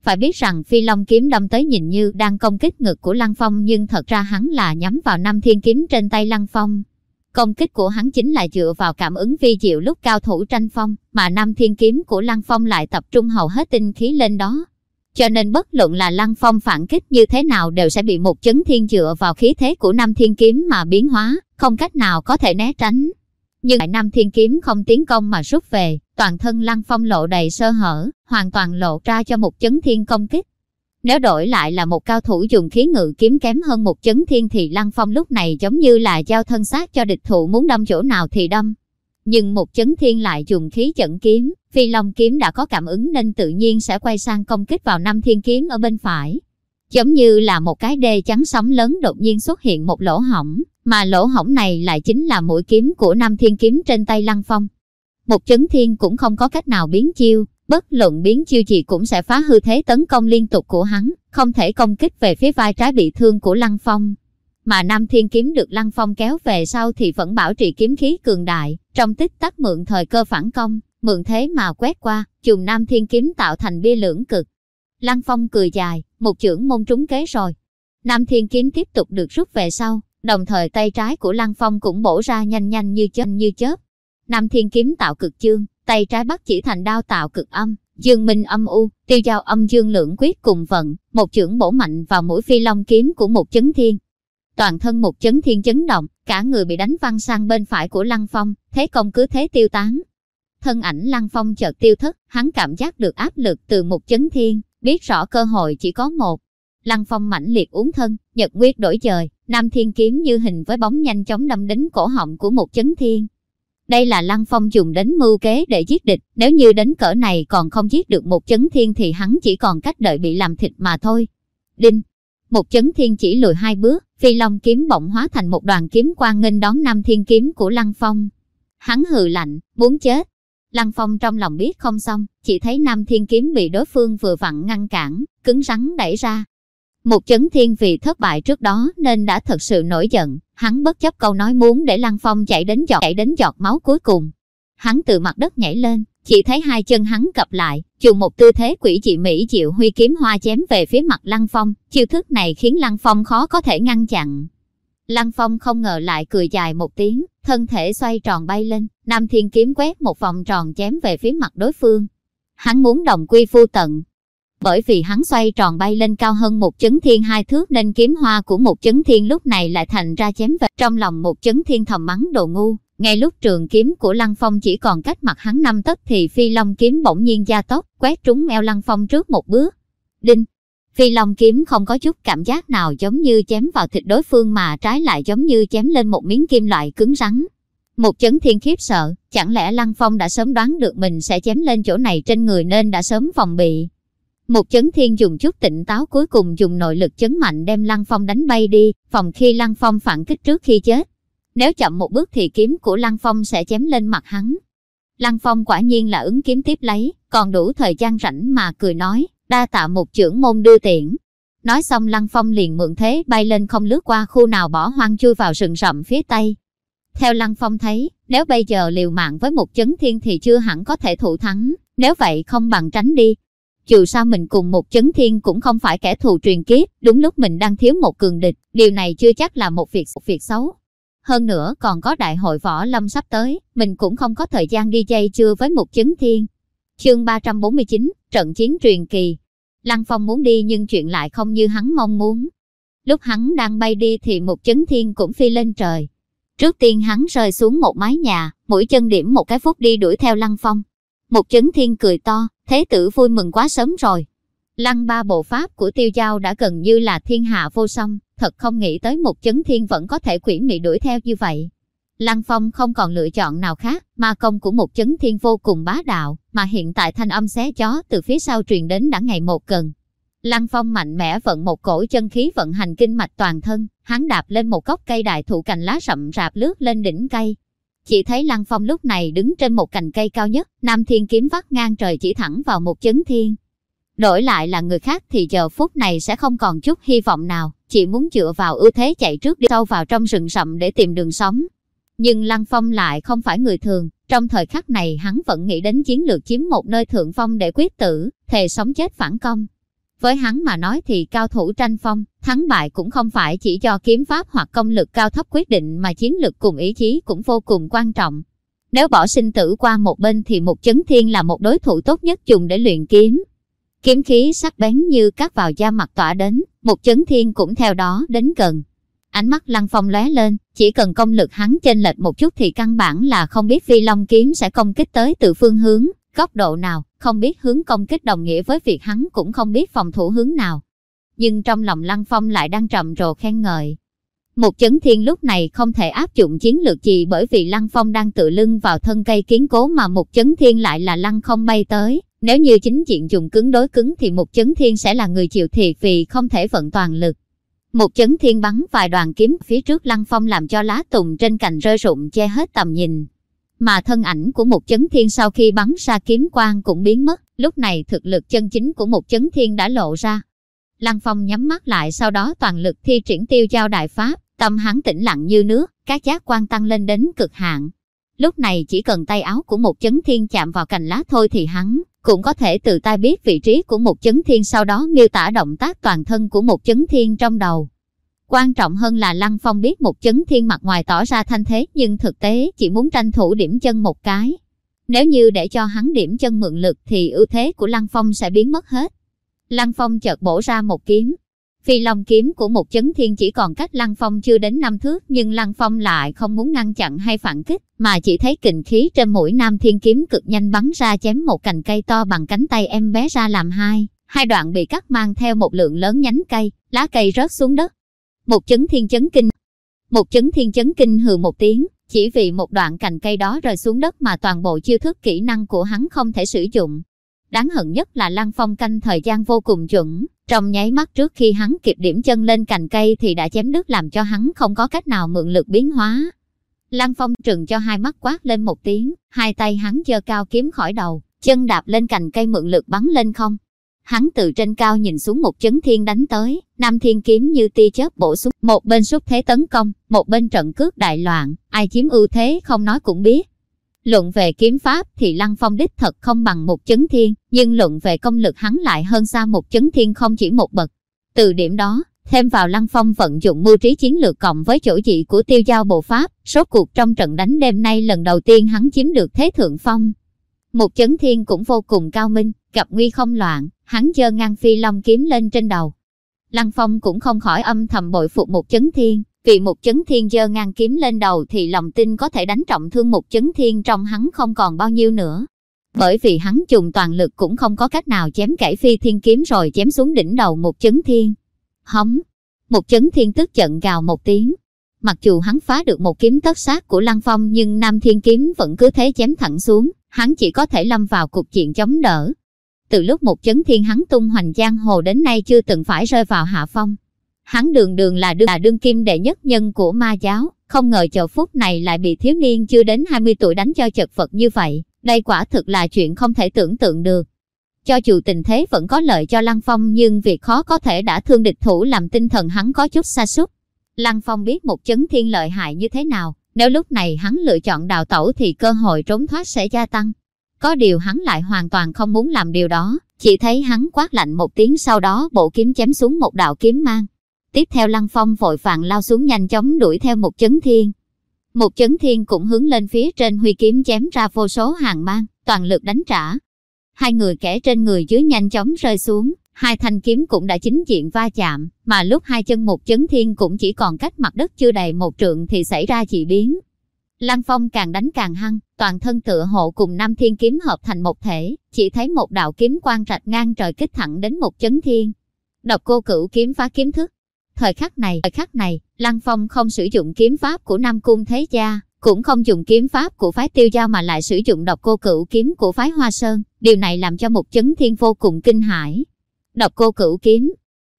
Phải biết rằng Phi Long kiếm đâm tới nhìn như đang công kích ngực của Lăng Phong nhưng thật ra hắn là nhắm vào Nam Thiên kiếm trên tay Lăng Phong. Công kích của hắn chính là dựa vào cảm ứng vi diệu lúc cao thủ tranh phong, mà Nam Thiên kiếm của Lăng Phong lại tập trung hầu hết tinh khí lên đó cho nên bất luận là Lăng Phong phản kích như thế nào đều sẽ bị một chấn thiên dựa vào khí thế của Nam Thiên Kiếm mà biến hóa, không cách nào có thể né tránh. Nhưng lại Nam Thiên Kiếm không tiến công mà rút về, toàn thân Lăng Phong lộ đầy sơ hở, hoàn toàn lộ ra cho một chấn thiên công kích. Nếu đổi lại là một cao thủ dùng khí ngự kiếm kém hơn một chấn thiên thì Lăng Phong lúc này giống như là giao thân xác cho địch thủ muốn đâm chỗ nào thì đâm. Nhưng một chấn thiên lại dùng khí trận kiếm, phi long kiếm đã có cảm ứng nên tự nhiên sẽ quay sang công kích vào năm thiên kiếm ở bên phải. Giống như là một cái đê chắn sóng lớn đột nhiên xuất hiện một lỗ hổng, mà lỗ hổng này lại chính là mũi kiếm của năm thiên kiếm trên tay Lăng Phong. Một chấn thiên cũng không có cách nào biến chiêu, bất luận biến chiêu gì cũng sẽ phá hư thế tấn công liên tục của hắn, không thể công kích về phía vai trái bị thương của Lăng Phong. Mà Nam Thiên kiếm được Lăng Phong kéo về sau thì vẫn bảo trì kiếm khí cường đại, trong tích tắc mượn thời cơ phản công, mượn thế mà quét qua, chùm Nam Thiên kiếm tạo thành bia lưỡng cực. Lăng Phong cười dài, một chưởng môn trúng kế rồi. Nam Thiên kiếm tiếp tục được rút về sau, đồng thời tay trái của Lăng Phong cũng bổ ra nhanh nhanh như chớp như chớp. Nam Thiên kiếm tạo cực chương, tay trái bắt chỉ thành đao tạo cực âm, dương minh âm u, tiêu giao âm dương lượng quyết cùng vận, một chưởng bổ mạnh vào mũi phi long kiếm của một chấn thiên. Toàn thân một chấn thiên chấn động, cả người bị đánh văng sang bên phải của Lăng Phong, thế công cứ thế tiêu tán. Thân ảnh Lăng Phong chợt tiêu thất, hắn cảm giác được áp lực từ một chấn thiên, biết rõ cơ hội chỉ có một. Lăng Phong mãnh liệt uống thân, nhật quyết đổi trời, Nam Thiên kiếm như hình với bóng nhanh chóng đâm đến cổ họng của một chấn thiên. Đây là Lăng Phong dùng đến mưu kế để giết địch, nếu như đến cỡ này còn không giết được một chấn thiên thì hắn chỉ còn cách đợi bị làm thịt mà thôi. Đinh! Một chấn thiên chỉ lùi hai bước, phi long kiếm bỗng hóa thành một đoàn kiếm quang nghênh đón Nam Thiên kiếm của Lăng Phong. Hắn hừ lạnh, muốn chết. Lăng Phong trong lòng biết không xong, chỉ thấy Nam Thiên kiếm bị đối phương vừa vặn ngăn cản, cứng rắn đẩy ra. Một chấn thiên vì thất bại trước đó nên đã thật sự nổi giận, hắn bất chấp câu nói muốn để Lăng Phong chạy đến giọt chạy đến giọt máu cuối cùng. Hắn từ mặt đất nhảy lên, chỉ thấy hai chân hắn cặp lại, dùng một tư thế quỷ dị mỹ diệu huy kiếm hoa chém về phía mặt Lăng Phong, chiêu thức này khiến Lăng Phong khó có thể ngăn chặn. Lăng Phong không ngờ lại cười dài một tiếng, thân thể xoay tròn bay lên, Nam Thiên kiếm quét một vòng tròn chém về phía mặt đối phương. Hắn muốn đồng quy phu tận. Bởi vì hắn xoay tròn bay lên cao hơn một chấn thiên hai thước nên kiếm hoa của một chấn thiên lúc này lại thành ra chém về trong lòng một chấn thiên thầm mắng đồ ngu. Ngay lúc trường kiếm của Lăng Phong chỉ còn cách mặt hắn năm tấc thì phi long kiếm bỗng nhiên gia tốc, quét trúng eo Lăng Phong trước một bước. Đinh! Phi long kiếm không có chút cảm giác nào giống như chém vào thịt đối phương mà trái lại giống như chém lên một miếng kim loại cứng rắn. Một chấn thiên khiếp sợ, chẳng lẽ Lăng Phong đã sớm đoán được mình sẽ chém lên chỗ này trên người nên đã sớm phòng bị. Một chấn thiên dùng chút tỉnh táo cuối cùng dùng nội lực chấn mạnh đem Lăng Phong đánh bay đi, phòng khi Lăng Phong phản kích trước khi chết. Nếu chậm một bước thì kiếm của Lăng Phong sẽ chém lên mặt hắn. Lăng Phong quả nhiên là ứng kiếm tiếp lấy, còn đủ thời gian rảnh mà cười nói, đa tạ một trưởng môn đưa tiễn. Nói xong Lăng Phong liền mượn thế bay lên không lướt qua khu nào bỏ hoang chui vào rừng rậm phía tây. Theo Lăng Phong thấy, nếu bây giờ liều mạng với một chấn thiên thì chưa hẳn có thể thủ thắng, nếu vậy không bằng tránh đi. Dù sao mình cùng một chấn thiên cũng không phải kẻ thù truyền kiếp, đúng lúc mình đang thiếu một cường địch, điều này chưa chắc là một việc, một việc xấu. Hơn nữa còn có đại hội võ lâm sắp tới, mình cũng không có thời gian đi dây chưa với một chứng thiên. Chương 349, trận chiến truyền kỳ. Lăng Phong muốn đi nhưng chuyện lại không như hắn mong muốn. Lúc hắn đang bay đi thì một chấn thiên cũng phi lên trời. Trước tiên hắn rơi xuống một mái nhà, mũi chân điểm một cái phút đi đuổi theo Lăng Phong. Một chấn thiên cười to, thế tử vui mừng quá sớm rồi. Lăng ba bộ pháp của tiêu giao đã gần như là thiên hạ vô song, thật không nghĩ tới một chấn thiên vẫn có thể quỷ mị đuổi theo như vậy. Lăng Phong không còn lựa chọn nào khác, ma công của một chấn thiên vô cùng bá đạo, mà hiện tại thanh âm xé chó từ phía sau truyền đến đã ngày một gần. Lăng Phong mạnh mẽ vận một cổ chân khí vận hành kinh mạch toàn thân, hắn đạp lên một gốc cây đại thụ cành lá rậm rạp lướt lên đỉnh cây. Chỉ thấy Lăng Phong lúc này đứng trên một cành cây cao nhất, Nam Thiên kiếm vắt ngang trời chỉ thẳng vào một chấn thiên. Đổi lại là người khác thì giờ phút này sẽ không còn chút hy vọng nào, chỉ muốn dựa vào ưu thế chạy trước đi sâu vào trong rừng rậm để tìm đường sống. Nhưng Lăng Phong lại không phải người thường, trong thời khắc này hắn vẫn nghĩ đến chiến lược chiếm một nơi thượng phong để quyết tử, thề sống chết phản công. Với hắn mà nói thì cao thủ tranh phong, thắng bại cũng không phải chỉ do kiếm pháp hoặc công lực cao thấp quyết định mà chiến lược cùng ý chí cũng vô cùng quan trọng. Nếu bỏ sinh tử qua một bên thì một chấn thiên là một đối thủ tốt nhất dùng để luyện kiếm kiếm khí sắc bén như cắt vào da mặt tỏa đến, một chấn thiên cũng theo đó đến gần. Ánh mắt Lăng Phong lóe lên, chỉ cần công lực hắn chênh lệch một chút thì căn bản là không biết phi long kiếm sẽ công kích tới từ phương hướng, góc độ nào, không biết hướng công kích đồng nghĩa với việc hắn cũng không biết phòng thủ hướng nào. Nhưng trong lòng Lăng Phong lại đang trầm trồ khen ngợi. Một chấn thiên lúc này không thể áp dụng chiến lược gì bởi vì Lăng Phong đang tự lưng vào thân cây kiến cố mà một chấn thiên lại là Lăng không bay tới. Nếu như chính diện dùng cứng đối cứng thì một chấn thiên sẽ là người chịu thiệt vì không thể vận toàn lực. Một chấn thiên bắn vài đoàn kiếm phía trước Lăng Phong làm cho lá tùng trên cành rơi rụng che hết tầm nhìn. Mà thân ảnh của một chấn thiên sau khi bắn ra kiếm quang cũng biến mất, lúc này thực lực chân chính của một chấn thiên đã lộ ra. Lăng Phong nhắm mắt lại sau đó toàn lực thi triển tiêu giao đại pháp, tâm hắn tĩnh lặng như nước, các giác quan tăng lên đến cực hạn. Lúc này chỉ cần tay áo của một chấn thiên chạm vào cành lá thôi thì hắn cũng có thể tự tay biết vị trí của một chấn thiên sau đó miêu tả động tác toàn thân của một chấn thiên trong đầu. Quan trọng hơn là Lăng Phong biết một chấn thiên mặt ngoài tỏ ra thanh thế, nhưng thực tế chỉ muốn tranh thủ điểm chân một cái. Nếu như để cho hắn điểm chân mượn lực thì ưu thế của Lăng Phong sẽ biến mất hết. Lăng Phong chợt bổ ra một kiếm. Phi long kiếm của một chấn thiên chỉ còn cách Lăng Phong chưa đến năm thước nhưng Lăng Phong lại không muốn ngăn chặn hay phản kích mà chỉ thấy kình khí trên mũi nam thiên kiếm cực nhanh bắn ra chém một cành cây to bằng cánh tay em bé ra làm hai. Hai đoạn bị cắt mang theo một lượng lớn nhánh cây, lá cây rớt xuống đất. Một chấn thiên chấn kinh. Một chấn thiên chấn kinh hừ một tiếng, chỉ vì một đoạn cành cây đó rơi xuống đất mà toàn bộ chiêu thức kỹ năng của hắn không thể sử dụng. Đáng hận nhất là Lăng Phong canh thời gian vô cùng chuẩn, trong nháy mắt trước khi hắn kịp điểm chân lên cành cây thì đã chém đứt làm cho hắn không có cách nào mượn lực biến hóa. Lăng Phong trừng cho hai mắt quát lên một tiếng, hai tay hắn giơ cao kiếm khỏi đầu, chân đạp lên cành cây mượn lực bắn lên không. Hắn từ trên cao nhìn xuống một chấn thiên đánh tới, nam thiên kiếm như tia chớp bổ xuống, một bên xúc thế tấn công, một bên trận cước đại loạn, ai chiếm ưu thế không nói cũng biết. Luận về kiếm pháp thì Lăng Phong đích thật không bằng một chấn thiên, nhưng luận về công lực hắn lại hơn xa một chấn thiên không chỉ một bậc. Từ điểm đó, thêm vào Lăng Phong vận dụng mưu trí chiến lược cộng với chỗ dị của tiêu giao bộ pháp, số cuộc trong trận đánh đêm nay lần đầu tiên hắn chiếm được thế thượng phong. Một chấn thiên cũng vô cùng cao minh, gặp nguy không loạn, hắn giơ ngang phi long kiếm lên trên đầu. Lăng Phong cũng không khỏi âm thầm bội phục một chấn thiên, vì một chấn thiên giơ ngang kiếm lên đầu thì lòng tin có thể đánh trọng thương một chấn thiên trong hắn không còn bao nhiêu nữa. Bởi vì hắn dùng toàn lực cũng không có cách nào chém cải phi thiên kiếm rồi chém xuống đỉnh đầu một chấn thiên. Hống! Một chấn thiên tức giận gào một tiếng. Mặc dù hắn phá được một kiếm tất sát của Lăng Phong nhưng Nam Thiên Kiếm vẫn cứ thế chém thẳng xuống, hắn chỉ có thể lâm vào cục diện chống đỡ. Từ lúc một chấn thiên hắn tung hoành giang hồ đến nay chưa từng phải rơi vào hạ phong. Hắn đường đường là đương, là đương kim đệ nhất nhân của ma giáo, không ngờ chờ phút này lại bị thiếu niên chưa đến 20 tuổi đánh cho chật vật như vậy. Đây quả thực là chuyện không thể tưởng tượng được. Cho dù tình thế vẫn có lợi cho Lăng Phong nhưng việc khó có thể đã thương địch thủ làm tinh thần hắn có chút xa sút Lăng Phong biết một chấn thiên lợi hại như thế nào, nếu lúc này hắn lựa chọn đào tẩu thì cơ hội trốn thoát sẽ gia tăng. Có điều hắn lại hoàn toàn không muốn làm điều đó, chỉ thấy hắn quát lạnh một tiếng sau đó bộ kiếm chém xuống một đạo kiếm mang. Tiếp theo Lăng Phong vội vàng lao xuống nhanh chóng đuổi theo một chấn thiên. Một chấn thiên cũng hướng lên phía trên huy kiếm chém ra vô số hàng mang, toàn lực đánh trả. Hai người kẻ trên người dưới nhanh chóng rơi xuống, hai thanh kiếm cũng đã chính diện va chạm, mà lúc hai chân một chấn thiên cũng chỉ còn cách mặt đất chưa đầy một trượng thì xảy ra dị biến. Lăng Phong càng đánh càng hăng, toàn thân tựa hộ cùng năm thiên kiếm hợp thành một thể, chỉ thấy một đạo kiếm quang rạch ngang trời kích thẳng đến một chấn thiên. Độc cô cửu kiếm phá kiếm thức. Thời khắc này, thời khắc này, Lăng Phong không sử dụng kiếm pháp của Nam Cung Thế Gia, cũng không dùng kiếm pháp của phái tiêu giao mà lại sử dụng độc cô cửu kiếm của phái Hoa Sơn. Điều này làm cho một chấn thiên vô cùng kinh hãi. Độc cô cửu kiếm,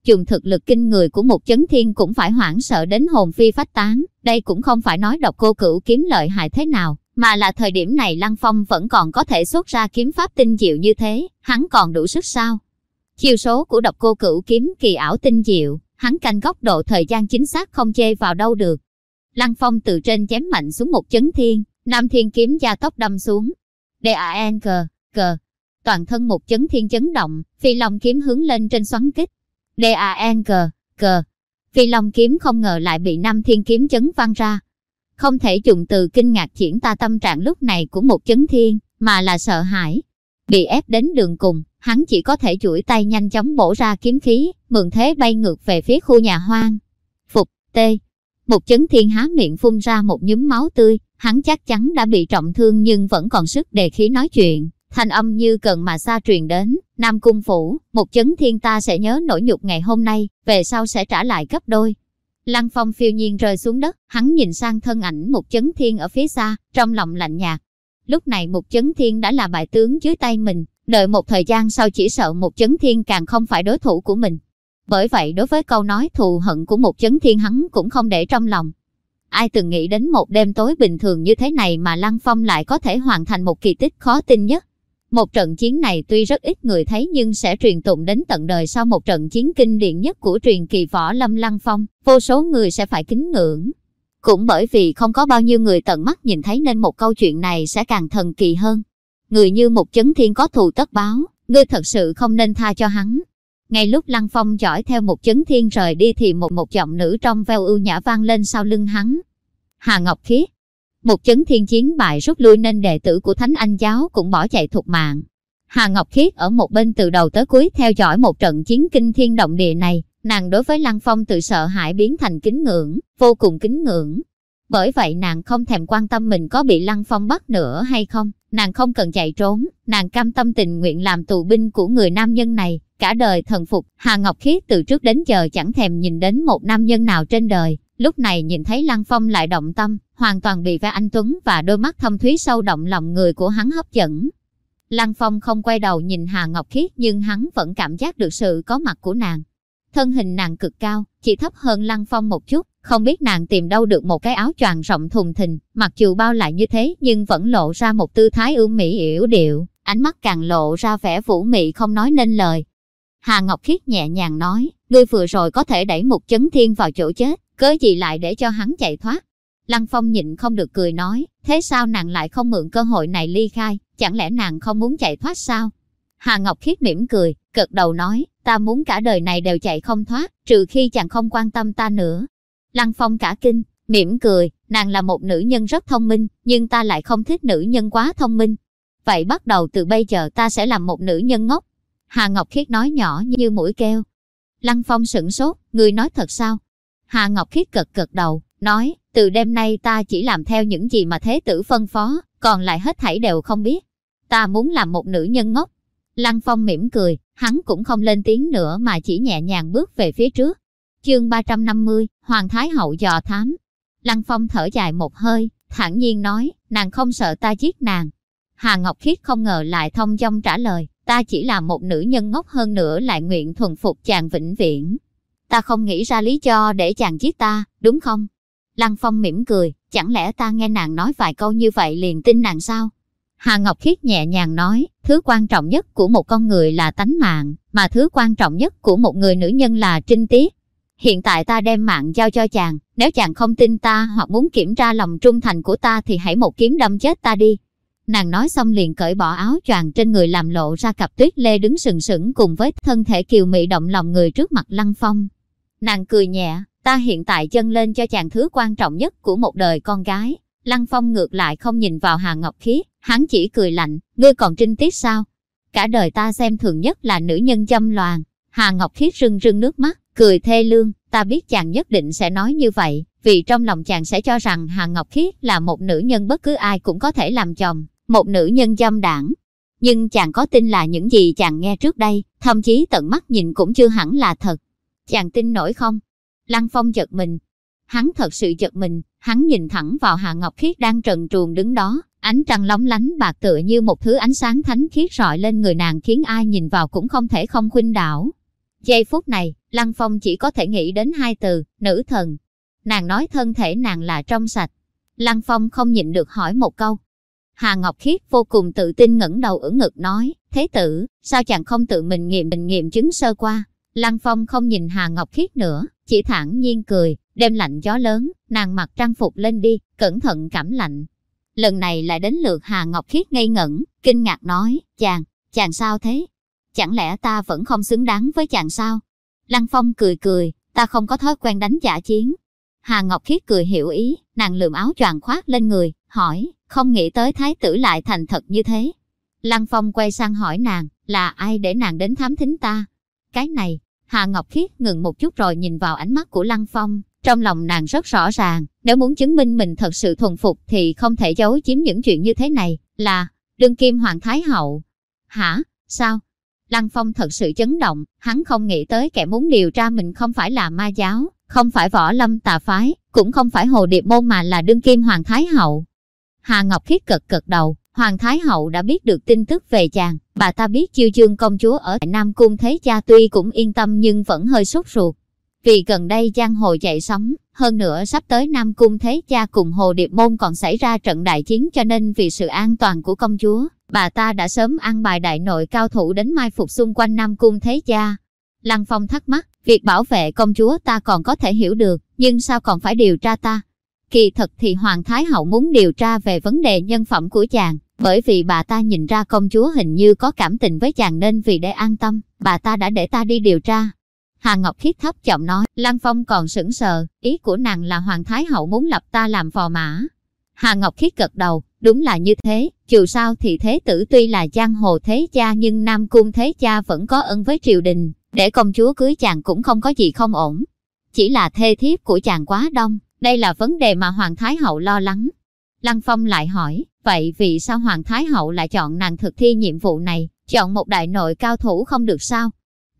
dùng thực lực kinh người của một chấn thiên cũng phải hoảng sợ đến hồn phi phách tán. Đây cũng không phải nói độc cô cửu kiếm lợi hại thế nào, mà là thời điểm này Lăng Phong vẫn còn có thể xuất ra kiếm pháp tinh diệu như thế, hắn còn đủ sức sao? Chiêu số của độc cô cửu kiếm kỳ ảo tinh diệu, hắn canh góc độ thời gian chính xác không chê vào đâu được. Lăng Phong từ trên chém mạnh xuống một chấn thiên, Nam Thiên kiếm gia tốc đâm xuống. D-A-N cờ, cờ. Toàn thân một chấn thiên chấn động, phi long kiếm hướng lên trên xoắn kích. D-A-N cờ, cờ. Phi long kiếm không ngờ lại bị Nam Thiên kiếm chấn văng ra. Không thể dùng từ kinh ngạc diễn ta tâm trạng lúc này của một chấn thiên, mà là sợ hãi. Bị ép đến đường cùng, hắn chỉ có thể chuỗi tay nhanh chóng bổ ra kiếm khí, mượn thế bay ngược về phía khu nhà hoang. Phục, tê. Một chấn thiên há miệng phun ra một nhúm máu tươi, hắn chắc chắn đã bị trọng thương nhưng vẫn còn sức đề khí nói chuyện. Thanh âm như cần mà xa truyền đến, Nam Cung Phủ, một chấn thiên ta sẽ nhớ nỗi nhục ngày hôm nay, về sau sẽ trả lại gấp đôi. Lăng Phong phiêu nhiên rơi xuống đất, hắn nhìn sang thân ảnh một chấn thiên ở phía xa, trong lòng lạnh nhạt. Lúc này một chấn thiên đã là bại tướng dưới tay mình, đợi một thời gian sau chỉ sợ một chấn thiên càng không phải đối thủ của mình. Bởi vậy đối với câu nói thù hận của một chấn thiên hắn cũng không để trong lòng. Ai từng nghĩ đến một đêm tối bình thường như thế này mà Lăng Phong lại có thể hoàn thành một kỳ tích khó tin nhất. Một trận chiến này tuy rất ít người thấy nhưng sẽ truyền tụng đến tận đời sau một trận chiến kinh điển nhất của truyền kỳ võ lâm Lăng Phong, vô số người sẽ phải kính ngưỡng. Cũng bởi vì không có bao nhiêu người tận mắt nhìn thấy nên một câu chuyện này sẽ càng thần kỳ hơn. Người như một chấn thiên có thù tất báo, ngươi thật sự không nên tha cho hắn. Ngay lúc Lăng Phong dõi theo một chấn thiên rời đi thì một một giọng nữ trong veo ưu nhã vang lên sau lưng hắn. Hà Ngọc Khiết, một chấn thiên chiến bại rút lui nên đệ tử của Thánh Anh Giáo cũng bỏ chạy thục mạng. Hà Ngọc Khiết ở một bên từ đầu tới cuối theo dõi một trận chiến kinh thiên động địa này, nàng đối với Lăng Phong từ sợ hãi biến thành kính ngưỡng, vô cùng kính ngưỡng. Bởi vậy nàng không thèm quan tâm mình có bị Lăng Phong bắt nữa hay không, nàng không cần chạy trốn, nàng cam tâm tình nguyện làm tù binh của người nam nhân này, cả đời thần phục. Hà Ngọc Khiết từ trước đến giờ chẳng thèm nhìn đến một nam nhân nào trên đời, lúc này nhìn thấy Lăng Phong lại động tâm, hoàn toàn bị vẻ anh Tuấn và đôi mắt thâm thúy sâu động lòng người của hắn hấp dẫn. Lăng Phong không quay đầu nhìn Hà Ngọc Khiết nhưng hắn vẫn cảm giác được sự có mặt của nàng. Thân hình nàng cực cao, chỉ thấp hơn Lăng Phong một chút, không biết nàng tìm đâu được một cái áo choàng rộng thùng thình, mặc dù bao lại như thế nhưng vẫn lộ ra một tư thái ưu mỹ yểu điệu, ánh mắt càng lộ ra vẻ vũ mị không nói nên lời. Hà Ngọc Khiết nhẹ nhàng nói, ngươi vừa rồi có thể đẩy một chấn thiên vào chỗ chết, cớ gì lại để cho hắn chạy thoát. Lăng Phong nhịn không được cười nói, thế sao nàng lại không mượn cơ hội này ly khai, chẳng lẽ nàng không muốn chạy thoát sao? Hà Ngọc Khiết mỉm cười, cật đầu nói, ta muốn cả đời này đều chạy không thoát, trừ khi chàng không quan tâm ta nữa. Lăng Phong cả kinh, mỉm cười, nàng là một nữ nhân rất thông minh, nhưng ta lại không thích nữ nhân quá thông minh. Vậy bắt đầu từ bây giờ ta sẽ làm một nữ nhân ngốc. Hà Ngọc Khiết nói nhỏ như mũi keo. Lăng Phong sửng sốt, người nói thật sao? Hà Ngọc Khiết cực cực đầu, nói, từ đêm nay ta chỉ làm theo những gì mà thế tử phân phó, còn lại hết thảy đều không biết. Ta muốn làm một nữ nhân ngốc. Lăng Phong mỉm cười, hắn cũng không lên tiếng nữa mà chỉ nhẹ nhàng bước về phía trước. Chương 350, Hoàng Thái Hậu dò thám. Lăng Phong thở dài một hơi, thản nhiên nói, nàng không sợ ta giết nàng. Hà Ngọc Khiết không ngờ lại thông dong trả lời, ta chỉ là một nữ nhân ngốc hơn nữa lại nguyện thuần phục chàng vĩnh viễn. Ta không nghĩ ra lý do để chàng giết ta, đúng không? Lăng Phong mỉm cười, chẳng lẽ ta nghe nàng nói vài câu như vậy liền tin nàng sao? Hà Ngọc Khiết nhẹ nhàng nói, thứ quan trọng nhất của một con người là tánh mạng, mà thứ quan trọng nhất của một người nữ nhân là trinh tiết. Hiện tại ta đem mạng giao cho chàng, nếu chàng không tin ta hoặc muốn kiểm tra lòng trung thành của ta thì hãy một kiếm đâm chết ta đi. Nàng nói xong liền cởi bỏ áo choàng trên người làm lộ ra cặp tuyết lê đứng sừng sững cùng với thân thể kiều mị động lòng người trước mặt Lăng Phong. Nàng cười nhẹ, ta hiện tại chân lên cho chàng thứ quan trọng nhất của một đời con gái. Lăng Phong ngược lại không nhìn vào Hà Ngọc Khiết, hắn chỉ cười lạnh, ngươi còn trinh tiết sao? Cả đời ta xem thường nhất là nữ nhân châm loàn. Hà Ngọc Khiết rưng rưng nước mắt, cười thê lương, ta biết chàng nhất định sẽ nói như vậy, vì trong lòng chàng sẽ cho rằng Hà Ngọc Khiết là một nữ nhân bất cứ ai cũng có thể làm chồng, một nữ nhân dâm đảng. Nhưng chàng có tin là những gì chàng nghe trước đây, thậm chí tận mắt nhìn cũng chưa hẳn là thật. Chàng tin nổi không? Lăng Phong giật mình. Hắn thật sự giật mình, hắn nhìn thẳng vào Hà Ngọc Khiết đang trần truồng đứng đó, ánh trăng lóng lánh bạc tựa như một thứ ánh sáng thánh khiết rọi lên người nàng khiến ai nhìn vào cũng không thể không khuynh đảo. Giây phút này, Lăng Phong chỉ có thể nghĩ đến hai từ, nữ thần. Nàng nói thân thể nàng là trong sạch. Lăng Phong không nhịn được hỏi một câu. Hà Ngọc Khiết vô cùng tự tin ngẩng đầu ở ngực nói, thế tử, sao chàng không tự mình nghiệm mình nghiệm chứng sơ qua. Lăng Phong không nhìn Hà Ngọc Khiết nữa, chỉ thản nhiên cười, đêm lạnh gió lớn, nàng mặc trang phục lên đi, cẩn thận cảm lạnh. Lần này lại đến lượt Hà Ngọc Khiết ngây ngẩn, kinh ngạc nói, chàng, chàng sao thế? Chẳng lẽ ta vẫn không xứng đáng với chàng sao? Lăng Phong cười cười, ta không có thói quen đánh giả chiến. Hà Ngọc Khiết cười hiểu ý, nàng lượm áo choàng khoác lên người, hỏi, không nghĩ tới thái tử lại thành thật như thế. Lăng Phong quay sang hỏi nàng, Là ai để nàng đến thám thính ta? Cái này, Hà Ngọc Khiết ngừng một chút rồi nhìn vào ánh mắt của Lăng Phong. Trong lòng nàng rất rõ ràng, nếu muốn chứng minh mình thật sự thuần phục thì không thể giấu chiếm những chuyện như thế này, là đương kim hoàng thái hậu. Hả? Sao? Lăng Phong thật sự chấn động, hắn không nghĩ tới kẻ muốn điều tra mình không phải là ma giáo, không phải võ lâm tà phái, cũng không phải hồ điệp môn mà là đương kim hoàng thái hậu. Hà Ngọc Khiết cực cực đầu, hoàng thái hậu đã biết được tin tức về chàng, bà ta biết chiêu dương công chúa ở Nam Cung Thế Cha tuy cũng yên tâm nhưng vẫn hơi sốt ruột. Vì gần đây giang hồ chạy sóng, hơn nữa sắp tới Nam Cung Thế Cha cùng Hồ Điệp Môn còn xảy ra trận đại chiến cho nên vì sự an toàn của công chúa, bà ta đã sớm ăn bài đại nội cao thủ đến mai phục xung quanh Nam Cung Thế Cha. Lăng Phong thắc mắc, việc bảo vệ công chúa ta còn có thể hiểu được, nhưng sao còn phải điều tra ta? Kỳ thật thì Hoàng Thái Hậu muốn điều tra về vấn đề nhân phẩm của chàng, bởi vì bà ta nhìn ra công chúa hình như có cảm tình với chàng nên vì để an tâm, bà ta đã để ta đi điều tra. Hà Ngọc Khiết thấp giọng nói, Lăng Phong còn sững sờ, ý của nàng là Hoàng Thái Hậu muốn lập ta làm phò mã. Hà Ngọc Khiết gật đầu, đúng là như thế, dù sao thì thế tử tuy là giang hồ thế cha nhưng Nam Cung thế cha vẫn có ân với triều đình, để công chúa cưới chàng cũng không có gì không ổn. Chỉ là thê thiếp của chàng quá đông, đây là vấn đề mà Hoàng Thái Hậu lo lắng. Lăng Phong lại hỏi, vậy vì sao Hoàng Thái Hậu lại chọn nàng thực thi nhiệm vụ này, chọn một đại nội cao thủ không được sao?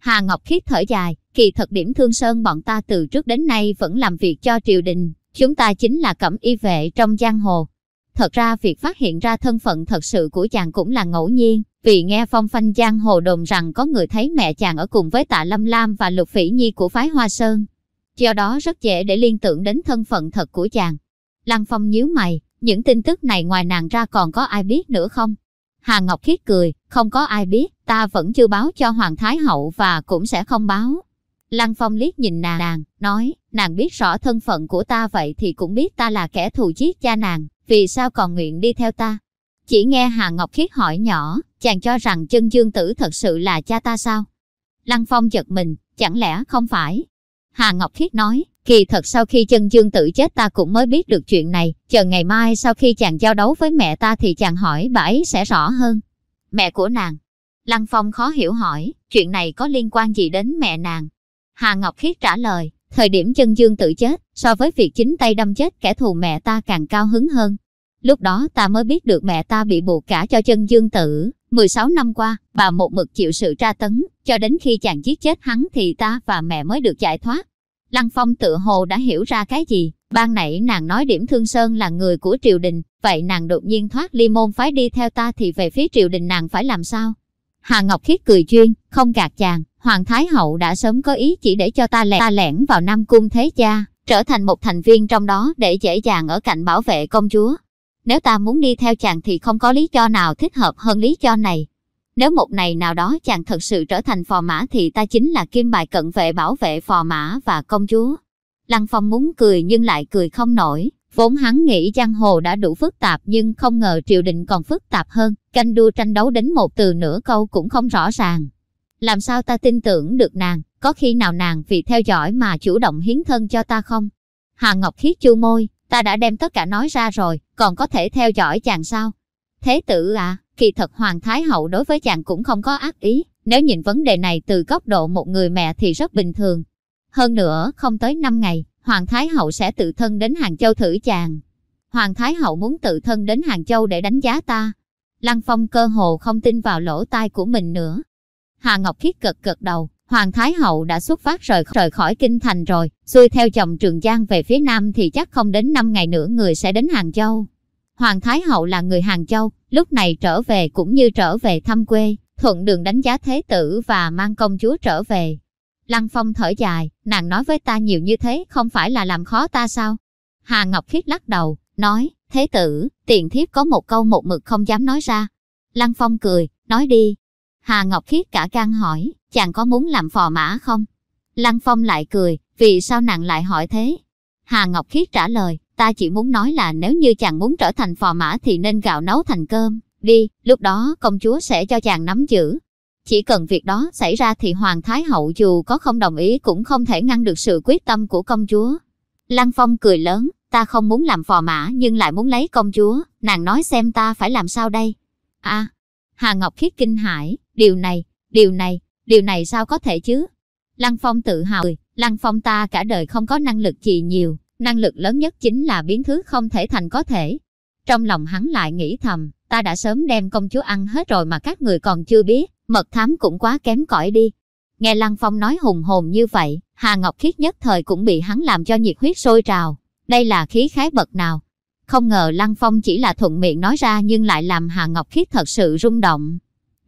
Hà Ngọc Khiết thở dài, kỳ thật điểm thương sơn bọn ta từ trước đến nay vẫn làm việc cho triều đình, chúng ta chính là cẩm y vệ trong giang hồ. Thật ra việc phát hiện ra thân phận thật sự của chàng cũng là ngẫu nhiên, vì nghe phong phanh giang hồ đồn rằng có người thấy mẹ chàng ở cùng với tạ Lâm Lam và Lục Phỉ Nhi của phái Hoa Sơn. Do đó rất dễ để liên tưởng đến thân phận thật của chàng. Lăng Phong nhíu mày, những tin tức này ngoài nàng ra còn có ai biết nữa không? Hà Ngọc Khiết cười, không có ai biết, ta vẫn chưa báo cho Hoàng Thái Hậu và cũng sẽ không báo. Lăng Phong liếc nhìn nàng, nàng, nói, nàng biết rõ thân phận của ta vậy thì cũng biết ta là kẻ thù giết cha nàng, vì sao còn nguyện đi theo ta? Chỉ nghe Hà Ngọc Khiết hỏi nhỏ, chàng cho rằng chân dương tử thật sự là cha ta sao? Lăng Phong giật mình, chẳng lẽ không phải? Hà Ngọc Khiết nói, kỳ thật sau khi chân dương tử chết ta cũng mới biết được chuyện này, chờ ngày mai sau khi chàng giao đấu với mẹ ta thì chàng hỏi bà ấy sẽ rõ hơn. Mẹ của nàng. Lăng Phong khó hiểu hỏi, chuyện này có liên quan gì đến mẹ nàng? Hà Ngọc Khiết trả lời, thời điểm chân dương tự chết, so với việc chính tay đâm chết kẻ thù mẹ ta càng cao hứng hơn. Lúc đó ta mới biết được mẹ ta bị buộc cả cho chân dương tử. 16 năm qua, bà một mực chịu sự tra tấn, cho đến khi chàng giết chết hắn thì ta và mẹ mới được giải thoát. Lăng Phong tự hồ đã hiểu ra cái gì, ban nãy nàng nói điểm thương sơn là người của triều đình, vậy nàng đột nhiên thoát ly môn phái đi theo ta thì về phía triều đình nàng phải làm sao? Hà Ngọc Khiết cười chuyên, không gạt chàng, Hoàng Thái Hậu đã sớm có ý chỉ để cho ta lẻ ta lẻn vào Nam Cung Thế Cha, trở thành một thành viên trong đó để dễ dàng ở cạnh bảo vệ công chúa. Nếu ta muốn đi theo chàng thì không có lý do nào thích hợp hơn lý do này. Nếu một ngày nào đó chàng thật sự trở thành phò mã thì ta chính là kim bài cận vệ bảo vệ phò mã và công chúa. Lăng Phong muốn cười nhưng lại cười không nổi, vốn hắn nghĩ giang hồ đã đủ phức tạp nhưng không ngờ triều đình còn phức tạp hơn, canh đua tranh đấu đến một từ nửa câu cũng không rõ ràng. Làm sao ta tin tưởng được nàng, có khi nào nàng vì theo dõi mà chủ động hiến thân cho ta không? Hà Ngọc Khiết chu môi, ta đã đem tất cả nói ra rồi, còn có thể theo dõi chàng sao? Thế tử à, kỳ thật Hoàng Thái Hậu đối với chàng cũng không có ác ý, nếu nhìn vấn đề này từ góc độ một người mẹ thì rất bình thường. Hơn nữa, không tới 5 ngày, Hoàng Thái Hậu sẽ tự thân đến Hàng Châu thử chàng. Hoàng Thái Hậu muốn tự thân đến Hàng Châu để đánh giá ta. Lăng Phong cơ hồ không tin vào lỗ tai của mình nữa. Hà Ngọc Khiết cực cực đầu, Hoàng Thái Hậu đã xuất phát rời, rời khỏi kinh thành rồi, xuôi theo chồng Trường Giang về phía nam thì chắc không đến 5 ngày nữa người sẽ đến Hàng Châu. Hoàng Thái Hậu là người Hàng Châu, lúc này trở về cũng như trở về thăm quê, thuận đường đánh giá thế tử và mang công chúa trở về. Lăng Phong thở dài, nàng nói với ta nhiều như thế không phải là làm khó ta sao? Hà Ngọc Khiết lắc đầu, nói, thế tử, tiện thiếp có một câu một mực không dám nói ra. Lăng Phong cười, nói đi. Hà Ngọc Khiết cả gan hỏi, chàng có muốn làm phò mã không? Lăng Phong lại cười, vì sao nàng lại hỏi thế? Hà Ngọc Khiết trả lời, ta chỉ muốn nói là nếu như chàng muốn trở thành phò mã thì nên gạo nấu thành cơm, đi, lúc đó công chúa sẽ cho chàng nắm giữ. Chỉ cần việc đó xảy ra thì Hoàng Thái Hậu dù có không đồng ý cũng không thể ngăn được sự quyết tâm của công chúa. Lăng Phong cười lớn, ta không muốn làm phò mã nhưng lại muốn lấy công chúa, nàng nói xem ta phải làm sao đây. a Hà Ngọc Khiết kinh hãi, Điều này, điều này, điều này sao có thể chứ? Lăng Phong tự hào, Lăng Phong ta cả đời không có năng lực gì nhiều, năng lực lớn nhất chính là biến thứ không thể thành có thể. Trong lòng hắn lại nghĩ thầm, ta đã sớm đem công chúa ăn hết rồi mà các người còn chưa biết, mật thám cũng quá kém cỏi đi. Nghe Lăng Phong nói hùng hồn như vậy, Hà Ngọc Khiết nhất thời cũng bị hắn làm cho nhiệt huyết sôi trào. Đây là khí khái bậc nào? Không ngờ Lăng Phong chỉ là thuận miệng nói ra nhưng lại làm Hà Ngọc Khiết thật sự rung động.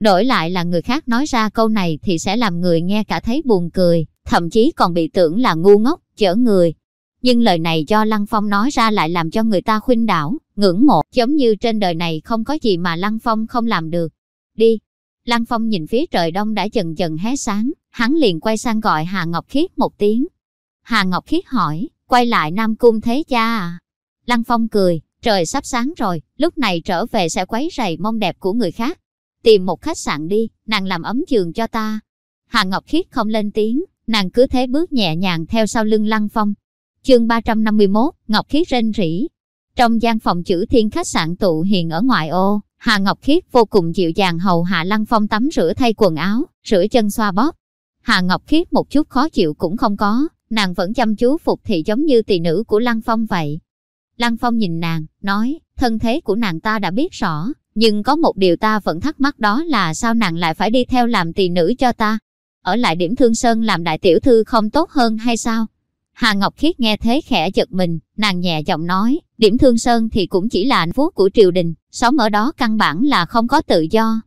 Đổi lại là người khác nói ra câu này thì sẽ làm người nghe cả thấy buồn cười, thậm chí còn bị tưởng là ngu ngốc, chở người. Nhưng lời này do Lăng Phong nói ra lại làm cho người ta khuynh đảo, ngưỡng mộ, giống như trên đời này không có gì mà Lăng Phong không làm được. Đi! Lăng Phong nhìn phía trời đông đã dần dần hé sáng, hắn liền quay sang gọi Hà Ngọc Khiết một tiếng. Hà Ngọc Khiết hỏi, quay lại Nam Cung thế cha à? Lăng Phong cười, trời sắp sáng rồi, lúc này trở về sẽ quấy rầy mông đẹp của người khác. Tìm một khách sạn đi, nàng làm ấm giường cho ta. Hà Ngọc Khiết không lên tiếng, nàng cứ thế bước nhẹ nhàng theo sau lưng Lăng Phong. Chương 351, Ngọc Khiết rên rỉ. Trong gian phòng chữ thiên khách sạn tụ hiền ở ngoại ô, Hà Ngọc Khiết vô cùng dịu dàng hầu hạ Lăng Phong tắm rửa thay quần áo, rửa chân xoa bóp. Hà Ngọc Khiết một chút khó chịu cũng không có, nàng vẫn chăm chú phục thị giống như tỳ nữ của Lăng Phong vậy. Lăng Phong nhìn nàng, nói, thân thế của nàng ta đã biết rõ, nhưng có một điều ta vẫn thắc mắc đó là sao nàng lại phải đi theo làm tỳ nữ cho ta. Ở lại điểm thương sơn làm đại tiểu thư không tốt hơn hay sao? Hà Ngọc Khiết nghe thế khẽ giật mình, nàng nhẹ giọng nói, điểm thương sơn thì cũng chỉ là hạnh phúc của triều đình, sống ở đó căn bản là không có tự do.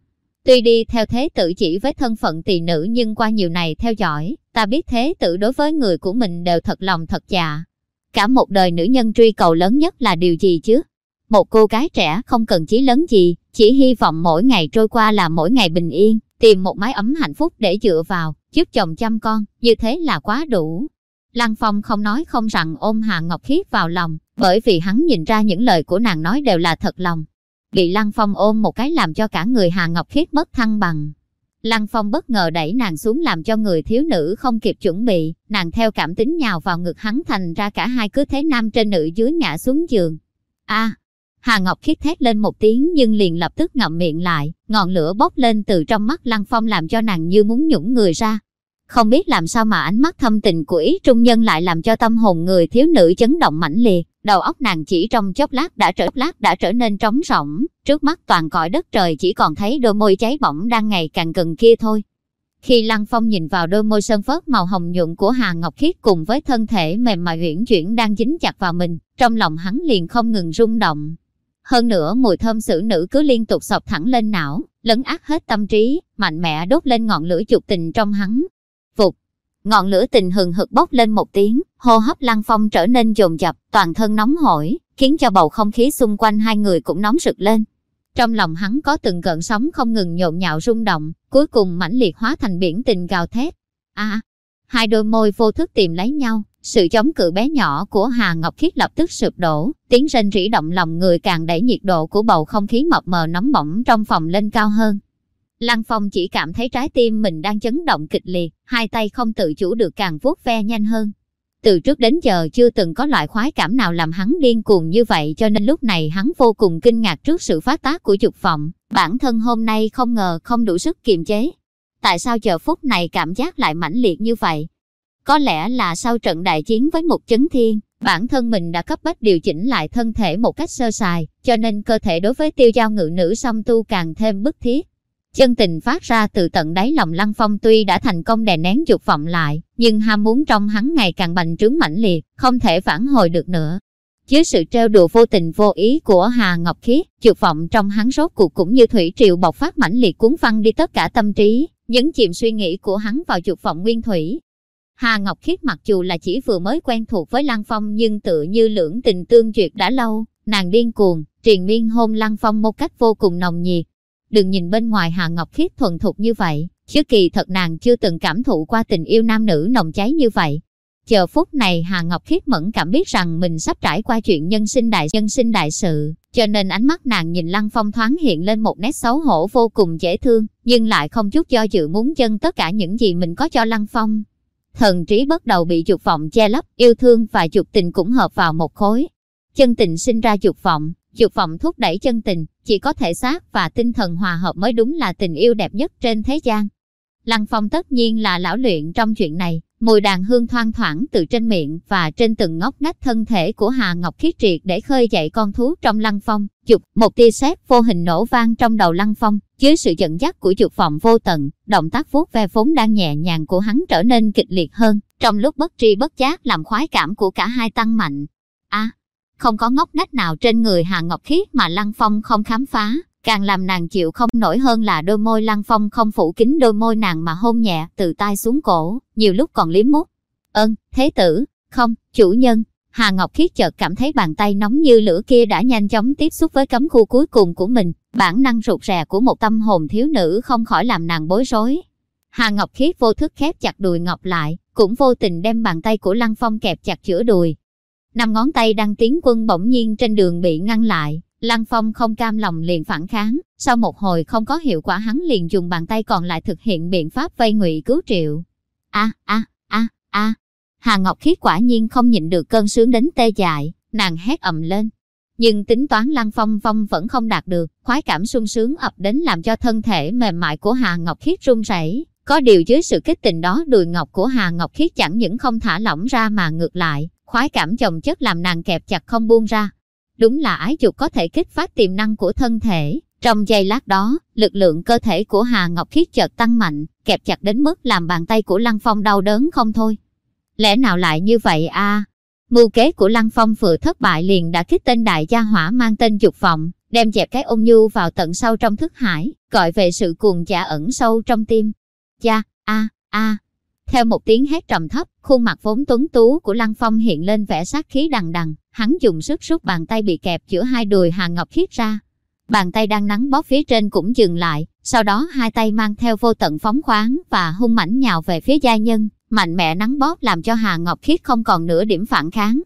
Tuy đi theo thế tử chỉ với thân phận tỳ nữ nhưng qua nhiều này theo dõi, ta biết thế tử đối với người của mình đều thật lòng thật dạ. Cả một đời nữ nhân truy cầu lớn nhất là điều gì chứ? Một cô gái trẻ không cần chí lớn gì, chỉ hy vọng mỗi ngày trôi qua là mỗi ngày bình yên, tìm một mái ấm hạnh phúc để dựa vào, giúp chồng chăm con, như thế là quá đủ. Lăng Phong không nói không rằng ôm Hà Ngọc Khiết vào lòng, bởi vì hắn nhìn ra những lời của nàng nói đều là thật lòng. Bị Lăng Phong ôm một cái làm cho cả người Hà Ngọc Khiết mất thăng bằng. Lăng Phong bất ngờ đẩy nàng xuống làm cho người thiếu nữ không kịp chuẩn bị, nàng theo cảm tính nhào vào ngực hắn thành ra cả hai cứ thế nam trên nữ dưới ngã xuống giường. A, Hà Ngọc khiết thét lên một tiếng nhưng liền lập tức ngậm miệng lại, ngọn lửa bốc lên từ trong mắt Lăng Phong làm cho nàng như muốn nhũng người ra. Không biết làm sao mà ánh mắt thâm tình của ý trung nhân lại làm cho tâm hồn người thiếu nữ chấn động mãnh liệt, đầu óc nàng chỉ trong chốc lát đã trở lát đã trở nên trống rỗng, trước mắt toàn cõi đất trời chỉ còn thấy đôi môi cháy bỏng đang ngày càng gần kia thôi. Khi Lăng Phong nhìn vào đôi môi sơn phớt màu hồng nhuận của Hà Ngọc Khiết cùng với thân thể mềm mại uyển chuyển đang dính chặt vào mình, trong lòng hắn liền không ngừng rung động, hơn nữa mùi thơm xử nữ cứ liên tục sọc thẳng lên não, lấn át hết tâm trí, mạnh mẽ đốt lên ngọn lửa dục tình trong hắn. Vụt, ngọn lửa tình hừng hực bốc lên một tiếng, hô hấp lăng phong trở nên dồn dập, toàn thân nóng hổi, khiến cho bầu không khí xung quanh hai người cũng nóng rực lên. Trong lòng hắn có từng cơn sóng không ngừng nhộn nhạo rung động, cuối cùng mãnh liệt hóa thành biển tình gào thét. À, hai đôi môi vô thức tìm lấy nhau, sự chống cự bé nhỏ của Hà Ngọc Khiết lập tức sụp đổ, tiếng rên rỉ động lòng người càng đẩy nhiệt độ của bầu không khí mập mờ nóng bỏng trong phòng lên cao hơn. Lăng Phong chỉ cảm thấy trái tim mình đang chấn động kịch liệt, hai tay không tự chủ được càng vuốt ve nhanh hơn. Từ trước đến giờ chưa từng có loại khoái cảm nào làm hắn điên cuồng như vậy cho nên lúc này hắn vô cùng kinh ngạc trước sự phát tác của dục vọng. Bản thân hôm nay không ngờ không đủ sức kiềm chế. Tại sao giờ phút này cảm giác lại mãnh liệt như vậy? Có lẽ là sau trận đại chiến với một chấn thiên, bản thân mình đã cấp bách điều chỉnh lại thân thể một cách sơ sài, cho nên cơ thể đối với tiêu giao ngự nữ song tu càng thêm bức thiết. Chân tình phát ra từ tận đáy lòng Lăng Phong tuy đã thành công đè nén dục vọng lại, nhưng ham muốn trong hắn ngày càng bành trướng mãnh liệt, không thể phản hồi được nữa. Dưới sự trêu đùa vô tình vô ý của Hà Ngọc Khiết, dục vọng trong hắn rốt cuộc cũng như thủy triều bộc phát mãnh liệt cuốn phăng đi tất cả tâm trí, nhấn chìm suy nghĩ của hắn vào dục vọng nguyên thủy, Hà Ngọc Khiết mặc dù là chỉ vừa mới quen thuộc với Lăng Phong nhưng tự như lưỡng tình tương duyệt đã lâu, nàng điên cuồng, triền miên hôn Lăng Phong một cách vô cùng nồng nhiệt. Đừng nhìn bên ngoài Hà Ngọc Khiết thuần thục như vậy, chứ kỳ thật nàng chưa từng cảm thụ qua tình yêu nam nữ nồng cháy như vậy. Chờ phút này Hà Ngọc Khiết mẫn cảm biết rằng mình sắp trải qua chuyện nhân sinh đại nhân sinh đại sự, cho nên ánh mắt nàng nhìn Lăng Phong thoáng hiện lên một nét xấu hổ vô cùng dễ thương, nhưng lại không chút do dự muốn chân tất cả những gì mình có cho Lăng Phong thần trí bắt đầu bị dục vọng che lấp, yêu thương và dục tình cũng hợp vào một khối. Chân tình sinh ra dục vọng, Dục vọng thúc đẩy chân tình, chỉ có thể xác và tinh thần hòa hợp mới đúng là tình yêu đẹp nhất trên thế gian. Lăng Phong tất nhiên là lão luyện trong chuyện này, mùi đàn hương thoang thoảng từ trên miệng và trên từng ngóc ngách thân thể của Hà Ngọc Khiết triệt để khơi dậy con thú trong Lăng Phong. Dục, một tia sét vô hình nổ vang trong đầu Lăng Phong, dưới sự dẫn dắt của dục vọng vô tận, động tác vuốt ve vốn đang nhẹ nhàng của hắn trở nên kịch liệt hơn, trong lúc bất tri bất giác làm khoái cảm của cả hai tăng mạnh. Không có ngóc ngách nào trên người Hà Ngọc Khiết mà Lăng Phong không khám phá, càng làm nàng chịu không nổi hơn là đôi môi Lăng Phong không phủ kín đôi môi nàng mà hôn nhẹ từ tai xuống cổ, nhiều lúc còn liếm mút. Ơn, thế tử, không, chủ nhân. Hà Ngọc Khiết chợt cảm thấy bàn tay nóng như lửa kia đã nhanh chóng tiếp xúc với cấm khu cuối cùng của mình, bản năng rụt rè của một tâm hồn thiếu nữ không khỏi làm nàng bối rối. Hà Ngọc Khiết vô thức khép chặt đùi Ngọc lại, cũng vô tình đem bàn tay của Lăng Phong kẹp chặt giữa đùi, năm ngón tay đang tiến quân bỗng nhiên trên đường bị ngăn lại. Lăng Phong không cam lòng liền phản kháng, sau một hồi không có hiệu quả hắn liền dùng bàn tay còn lại thực hiện biện pháp vây ngụy cứu triệu. A a a a. Hà Ngọc Khiết quả nhiên không nhịn được cơn sướng đến tê dại, nàng hét ầm lên. Nhưng tính toán Lăng Phong Phong vẫn không đạt được, khoái cảm sung sướng ập đến làm cho thân thể mềm mại của Hà Ngọc Khiết run rẩy. Có điều dưới sự kích tình đó đùi ngọc của Hà Ngọc Khiết chẳng những không thả lỏng ra mà ngược lại, khoái cảm chồng chất làm nàng kẹp chặt không buông ra. Đúng là ái dục có thể kích phát tiềm năng của thân thể. Trong giây lát đó, lực lượng cơ thể của Hà Ngọc Khiết chợt tăng mạnh, kẹp chặt đến mức làm bàn tay của Lăng Phong đau đớn không thôi. Lẽ nào lại như vậy a? À? Mưu kế của Lăng Phong vừa thất bại liền đã kích tên đại gia hỏa mang tên dục vọng, đem dẹp cái ôn nhu vào tận sâu trong thức hải, gọi về sự cuồng giả ẩn sâu trong tim. Cha, a, a, theo một tiếng hét trầm thấp, khuôn mặt vốn tuấn tú của Lăng Phong hiện lên vẻ sát khí đằng đằng, hắn dùng sức rút bàn tay bị kẹp giữa hai đùi Hà Ngọc Khiết ra. Bàn tay đang nắng bóp phía trên cũng dừng lại, sau đó hai tay mang theo vô tận phóng khoáng và hung mãnh nhào về phía gia nhân, mạnh mẽ nắng bóp làm cho Hà Ngọc Khiết không còn nửa điểm phản kháng.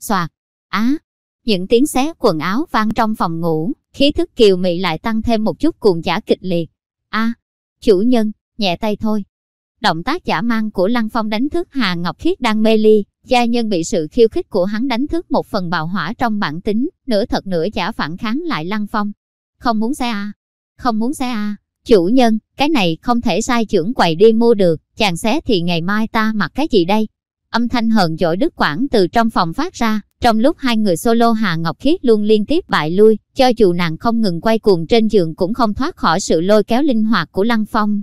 Xoạt, á, những tiếng xé quần áo vang trong phòng ngủ, khí thức kiều mị lại tăng thêm một chút cuồng giả kịch liệt. A, chủ nhân, nhẹ tay thôi, Động tác giả mang của Lăng Phong đánh thức Hà Ngọc Khiết đang mê ly, gia nhân bị sự khiêu khích của hắn đánh thức một phần bạo hỏa trong bản tính, nửa thật nửa giả phản kháng lại Lăng Phong. Không muốn xe à? Không muốn xe à? Chủ nhân, cái này không thể sai trưởng quầy đi mua được, chàng xé thì ngày mai ta mặc cái gì đây? Âm thanh hờn dỗi đứt quãng từ trong phòng phát ra, trong lúc hai người solo Hà Ngọc Khiết luôn liên tiếp bại lui, cho dù nàng không ngừng quay cuồng trên giường cũng không thoát khỏi sự lôi kéo linh hoạt của Lăng Phong.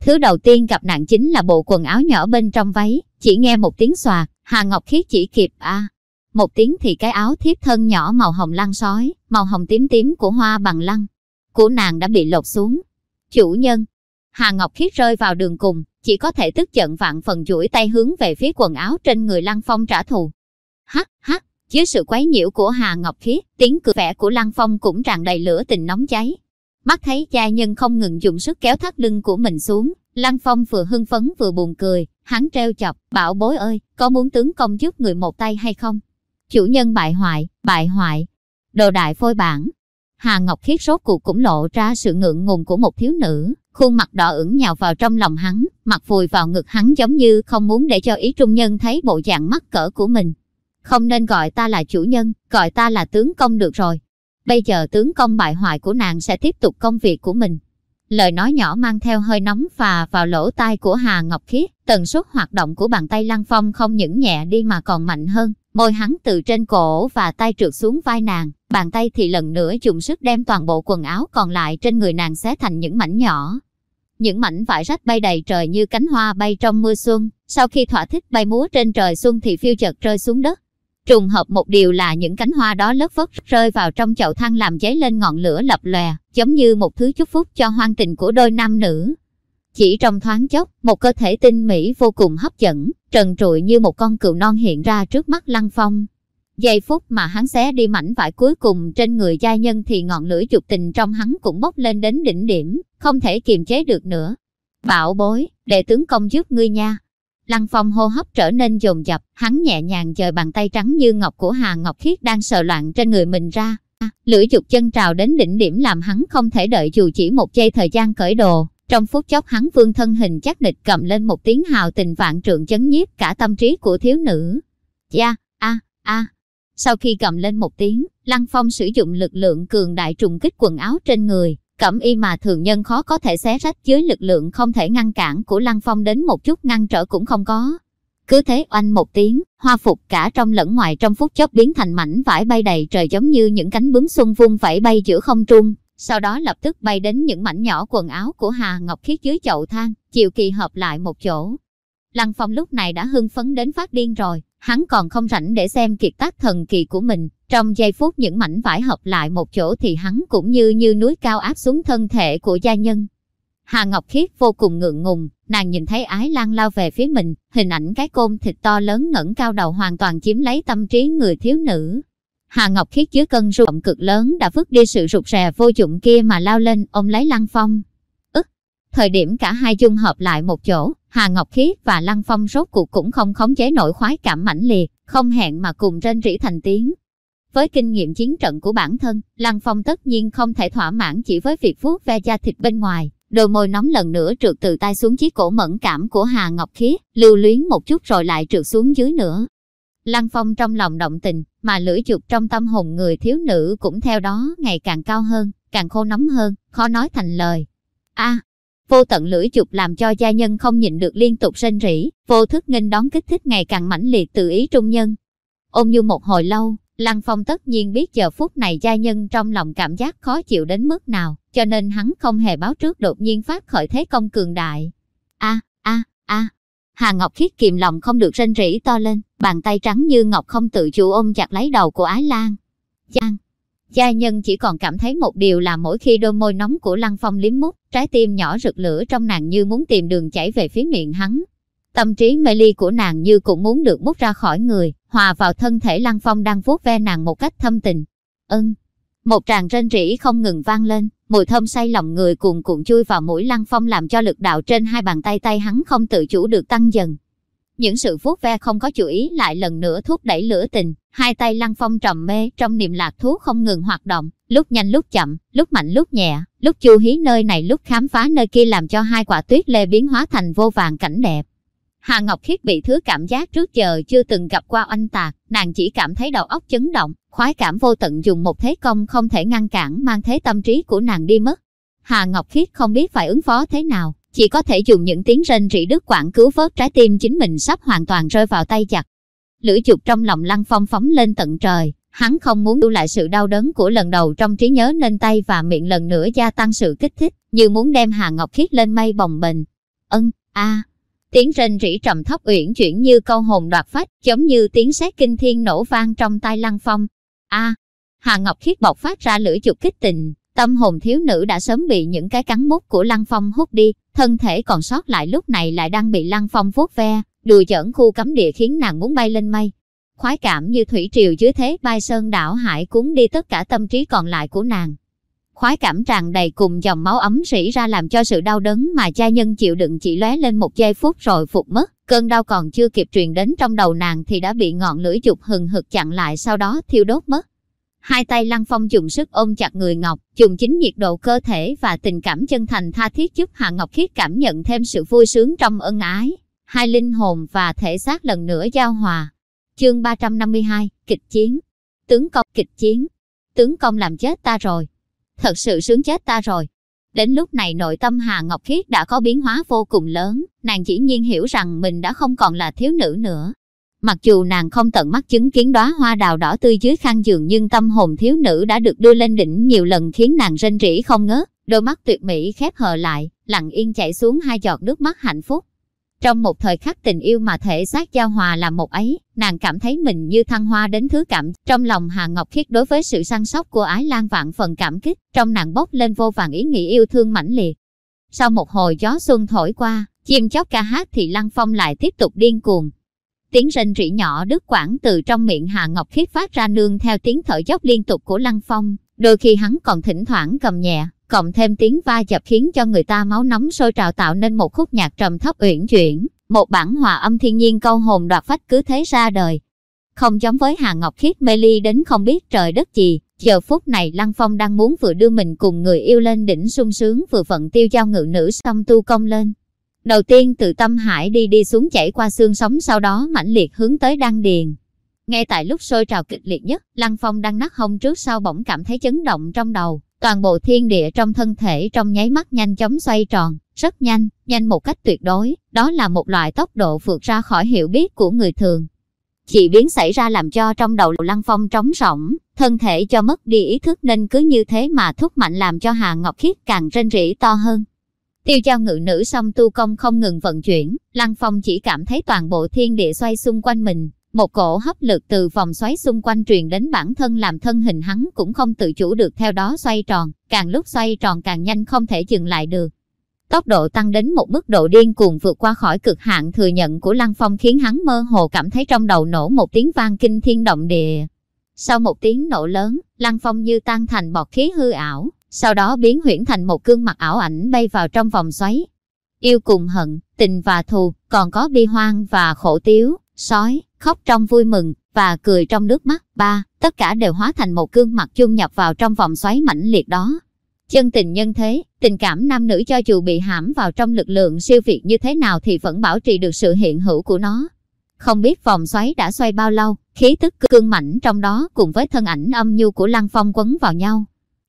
Thứ đầu tiên gặp nạn chính là bộ quần áo nhỏ bên trong váy, chỉ nghe một tiếng xòa, Hà Ngọc Khiết chỉ kịp a Một tiếng thì cái áo thiếp thân nhỏ màu hồng lăng sói, màu hồng tím tím của hoa bằng lăng, của nàng đã bị lột xuống. Chủ nhân, Hà Ngọc Khiết rơi vào đường cùng, chỉ có thể tức giận vạn phần chuỗi tay hướng về phía quần áo trên người Lăng Phong trả thù. Hắc hắc, dưới sự quấy nhiễu của Hà Ngọc Khiết, tiếng cười vẻ của Lăng Phong cũng tràn đầy lửa tình nóng cháy. Mắt thấy cha nhân không ngừng dùng sức kéo thắt lưng của mình xuống, Lăng Phong vừa hưng phấn vừa buồn cười, hắn treo chọc, bảo bối ơi, có muốn tướng công giúp người một tay hay không? Chủ nhân bại hoại, bại hoại, đồ đại phôi bản. Hà Ngọc Khiết sốt cuộc cũng lộ ra sự ngượng ngùng của một thiếu nữ, khuôn mặt đỏ ửng nhào vào trong lòng hắn, mặt vùi vào ngực hắn giống như không muốn để cho ý trung nhân thấy bộ dạng mắc cỡ của mình. Không nên gọi ta là chủ nhân, gọi ta là tướng công được rồi. Bây giờ tướng công bại hoại của nàng sẽ tiếp tục công việc của mình. Lời nói nhỏ mang theo hơi nóng phà vào lỗ tai của Hà Ngọc Khiết, tần suất hoạt động của bàn tay Lăng Phong không những nhẹ đi mà còn mạnh hơn, môi hắn từ trên cổ và tay trượt xuống vai nàng, bàn tay thì lần nữa dùng sức đem toàn bộ quần áo còn lại trên người nàng xé thành những mảnh nhỏ. Những mảnh vải rách bay đầy trời như cánh hoa bay trong mưa xuân, sau khi thỏa thích bay múa trên trời xuân thì phiêu chợt rơi xuống đất. Trùng hợp một điều là những cánh hoa đó lất vất rơi vào trong chậu than làm cháy lên ngọn lửa lập lòe, giống như một thứ chúc phúc cho hoang tình của đôi nam nữ. Chỉ trong thoáng chốc, một cơ thể tinh mỹ vô cùng hấp dẫn, trần trụi như một con cừu non hiện ra trước mắt Lăng Phong. Giây phút mà hắn xé đi mảnh vải cuối cùng trên người gia nhân thì ngọn lửa dục tình trong hắn cũng bốc lên đến đỉnh điểm, không thể kiềm chế được nữa. Bảo bối, đệ tướng công giúp ngươi nha. Lăng Phong hô hấp trở nên dồn dập, hắn nhẹ nhàng dời bàn tay trắng như ngọc của Hà Ngọc Khiết đang sờ loạn trên người mình ra. Lưỡi dục chân trào đến đỉnh điểm làm hắn không thể đợi dù chỉ một giây thời gian cởi đồ. Trong phút chốc hắn vương thân hình chắc nịch cầm lên một tiếng hào tình vạn trượng chấn nhiếp cả tâm trí của thiếu nữ. Cha, a, a. Sau khi cầm lên một tiếng, Lăng Phong sử dụng lực lượng cường đại trùng kích quần áo trên người, cẩm y mà thường nhân khó có thể xé rách dưới lực lượng không thể ngăn cản của Lăng Phong đến một chút ngăn trở cũng không có. Cứ thế oanh một tiếng, hoa phục cả trong lẫn ngoài trong phút chốc biến thành mảnh vải bay đầy trời giống như những cánh bướm xuân vung vẫy bay giữa không trung. Sau đó lập tức bay đến những mảnh nhỏ quần áo của Hà Ngọc Khiết dưới chậu than, chiều kỳ hợp lại một chỗ. Lăng Phong lúc này đã hưng phấn đến phát điên rồi, hắn còn không rảnh để xem kiệt tác thần kỳ của mình. Trong giây phút những mảnh vải hợp lại một chỗ thì hắn cũng như như núi cao áp xuống thân thể của gia nhân. Hà Ngọc Khiết vô cùng ngượng ngùng, nàng nhìn thấy ái lan lao về phía mình, hình ảnh cái côn thịt to lớn ngẩng cao đầu hoàn toàn chiếm lấy tâm trí người thiếu nữ. Hà Ngọc Khiết dưới cơn rung động cực lớn đã vứt đi sự rụt rè vô dụng kia mà lao lên ôm lấy Lăng Phong. Ức, thời điểm cả hai dung hợp lại một chỗ, Hà Ngọc Khí và Lăng Phong rốt cuộc cũng không khống chế nổi khoái cảm mãnh liệt, không hẹn mà cùng rên rỉ thành tiếng. Với kinh nghiệm chiến trận của bản thân, Lăng Phong tất nhiên không thể thỏa mãn chỉ với việc vuốt ve da thịt bên ngoài, Đôi môi nóng lần nữa trượt từ tay xuống chiếc cổ mẫn cảm của Hà Ngọc Khí, lưu luyến một chút rồi lại trượt xuống dưới nữa. Lăng Phong trong lòng động tình, mà lưỡi chụp trong tâm hồn người thiếu nữ cũng theo đó ngày càng cao hơn, càng khô nóng hơn, khó nói thành lời. A, vô tận lưỡi chụp làm cho gia nhân không nhịn được liên tục rên rỉ, vô thức nghênh đón kích thích ngày càng mãnh liệt tự ý trung nhân. Ôm như một hồi lâu, Lăng Phong tất nhiên biết giờ phút này gia nhân trong lòng cảm giác khó chịu đến mức nào, cho nên hắn không hề báo trước đột nhiên phát khởi thế công cường đại. A, a, a. Hà Ngọc Khiết kìm lòng không được rên rỉ to lên, bàn tay trắng như ngọc không tự chủ ôm chặt lấy đầu của Ái Lan. Giang. Gia nhân chỉ còn cảm thấy một điều là mỗi khi đôi môi nóng của Lăng Phong liếm mút, trái tim nhỏ rực lửa trong nàng như muốn tìm đường chảy về phía miệng hắn. Tâm trí mê ly của nàng như cũng muốn được mút ra khỏi người, hòa vào thân thể Lăng Phong đang vuốt ve nàng một cách thâm tình. Ân. Một tràng rên rỉ không ngừng vang lên, mùi thơm say lòng người cuồn cuộn chui vào mũi Lăng Phong làm cho lực đạo trên hai bàn tay tay hắn không tự chủ được tăng dần. Những sự vuốt ve không có chủ ý lại lần nữa thúc đẩy lửa tình, hai tay Lăng Phong trầm mê trong niềm lạc thú không ngừng hoạt động, lúc nhanh lúc chậm, lúc mạnh lúc nhẹ, lúc chu hí nơi này lúc khám phá nơi kia làm cho hai quả tuyết lê biến hóa thành vô vàng cảnh đẹp. Hà Ngọc Khiết bị thứ cảm giác trước giờ chưa từng gặp qua oanh tạc, nàng chỉ cảm thấy đầu óc chấn động, khoái cảm vô tận dùng một thế công không thể ngăn cản mang thế tâm trí của nàng đi mất. Hà Ngọc Khiết không biết phải ứng phó thế nào, chỉ có thể dùng những tiếng rên rỉ đứt quãng cứu vớt trái tim chính mình sắp hoàn toàn rơi vào tay chặt. Lưỡi chụp trong lòng lăng phong phóng lên tận trời, hắn không muốn lưu lại sự đau đớn của lần đầu trong trí nhớ nên tay và miệng lần nữa gia tăng sự kích thích, như muốn đem Hà Ngọc Khiết lên mây bồng bềnh. Ân, a, Tiếng rên rỉ trầm thấp uyển chuyển như câu hồn đoạt phách, giống như tiếng sét kinh thiên nổ vang trong tai Lăng Phong. A, Hà Ngọc Khiết bộc phát ra lưỡi chụp kích tình, tâm hồn thiếu nữ đã sớm bị những cái cắn mút của Lăng Phong hút đi, thân thể còn sót lại lúc này lại đang bị Lăng Phong vuốt ve, đùa chởn khu cấm địa khiến nàng muốn bay lên mây. Khoái cảm như thủy triều dưới thế bay sơn đảo hải cuốn đi tất cả tâm trí còn lại của nàng khoái cảm tràn đầy cùng dòng máu ấm rỉ ra làm cho sự đau đớn mà cha nhân chịu đựng chỉ lóe lên một giây phút rồi phục mất. Cơn đau còn chưa kịp truyền đến trong đầu nàng thì đã bị ngọn lưỡi dục hừng hực chặn lại sau đó thiêu đốt mất. Hai tay Lăng Phong dùng sức ôm chặt người Ngọc, dùng chính nhiệt độ cơ thể và tình cảm chân thành tha thiết giúp Hạ Ngọc Khiết cảm nhận thêm sự vui sướng trong ân ái. Hai linh hồn và thể xác lần nữa giao hòa. Chương 352, kịch chiến. Tướng công kịch chiến. Tướng công làm chết ta rồi thật sự sướng chết ta rồi. Đến lúc này nội tâm Hà Ngọc Khiết đã có biến hóa vô cùng lớn, nàng chỉ nhiên hiểu rằng mình đã không còn là thiếu nữ nữa. Mặc dù nàng không tận mắt chứng kiến đóa hoa đào đỏ tươi dưới khăn giường nhưng tâm hồn thiếu nữ đã được đưa lên đỉnh nhiều lần khiến nàng rên rỉ không ngớt, đôi mắt tuyệt mỹ khép hờ lại, lặng yên chảy xuống hai giọt nước mắt hạnh phúc. Trong một thời khắc tình yêu mà thể xác giao hòa là một ấy, nàng cảm thấy mình như thăng hoa đến thứ cảm. Trong lòng Hà Ngọc Khiết đối với sự săn sóc của Ái Lan vạn phần cảm kích, trong nàng bốc lên vô vàng ý nghĩ yêu thương mãnh liệt. Sau một hồi gió xuân thổi qua, chim chóc ca hát thì Lăng Phong lại tiếp tục điên cuồng. Tiếng rên rỉ nhỏ đứt quãng từ trong miệng Hà Ngọc Khiết phát ra nương theo tiếng thở dốc liên tục của Lăng Phong, đôi khi hắn còn thỉnh thoảng cầm nhẹ, cộng thêm tiếng va chập khiến cho người ta máu nóng sôi trào tạo nên một khúc nhạc trầm thấp uyển chuyển, một bản hòa âm thiên nhiên câu hồn đoạt phách cứ thế ra đời. Không giống với Hà Ngọc Khiết mê ly đến không biết trời đất gì, giờ phút này Lăng Phong đang muốn vừa đưa mình cùng người yêu lên đỉnh sung sướng vừa vận tiêu giao ngự nữ xong tu công lên. Đầu tiên từ tâm hải đi đi xuống chảy qua xương sống sau đó mãnh liệt hướng tới đăng điền. Ngay tại lúc sôi trào kịch liệt nhất, Lăng Phong đang nắc hông trước sau bỗng cảm thấy chấn động trong đầu. Toàn bộ thiên địa trong thân thể trong nháy mắt nhanh chóng xoay tròn, rất nhanh, nhanh một cách tuyệt đối. Đó là một loại tốc độ vượt ra khỏi hiểu biết của người thường. Chỉ biến xảy ra làm cho trong đầu Lăng Phong trống rỗng, thân thể cho mất đi ý thức nên cứ như thế mà thúc mạnh làm cho Hà Ngọc Khiết càng rên rỉ to hơn. Tiêu giao ngự nữ song tu công không ngừng vận chuyển, Lăng Phong chỉ cảm thấy toàn bộ thiên địa xoay xung quanh mình, một cổ hấp lực từ vòng xoáy xung quanh truyền đến bản thân làm thân hình hắn cũng không tự chủ được theo đó xoay tròn, càng lúc xoay tròn càng nhanh không thể dừng lại được. Tốc độ tăng đến một mức độ điên cuồng vượt qua khỏi cực hạn thừa nhận của Lăng Phong khiến hắn mơ hồ cảm thấy trong đầu nổ một tiếng vang kinh thiên động địa. Sau một tiếng nổ lớn, Lăng Phong như tan thành bọt khí hư ảo, sau đó biến huyễn thành một gương mặt ảo ảnh bay vào trong vòng xoáy. Yêu cùng hận, tình và thù, còn có bi hoang và khổ tiếu, sói, khóc trong vui mừng, và cười trong nước mắt. Ba, tất cả đều hóa thành một gương mặt chung nhập vào trong vòng xoáy mãnh liệt đó. Chân tình nhân thế, tình cảm nam nữ cho dù bị hãm vào trong lực lượng siêu việt như thế nào thì vẫn bảo trì được sự hiện hữu của nó. Không biết vòng xoáy đã xoay bao lâu, khí tức cương mảnh trong đó cùng với thân ảnh âm nhu của Lăng Phong quấn vào nhau.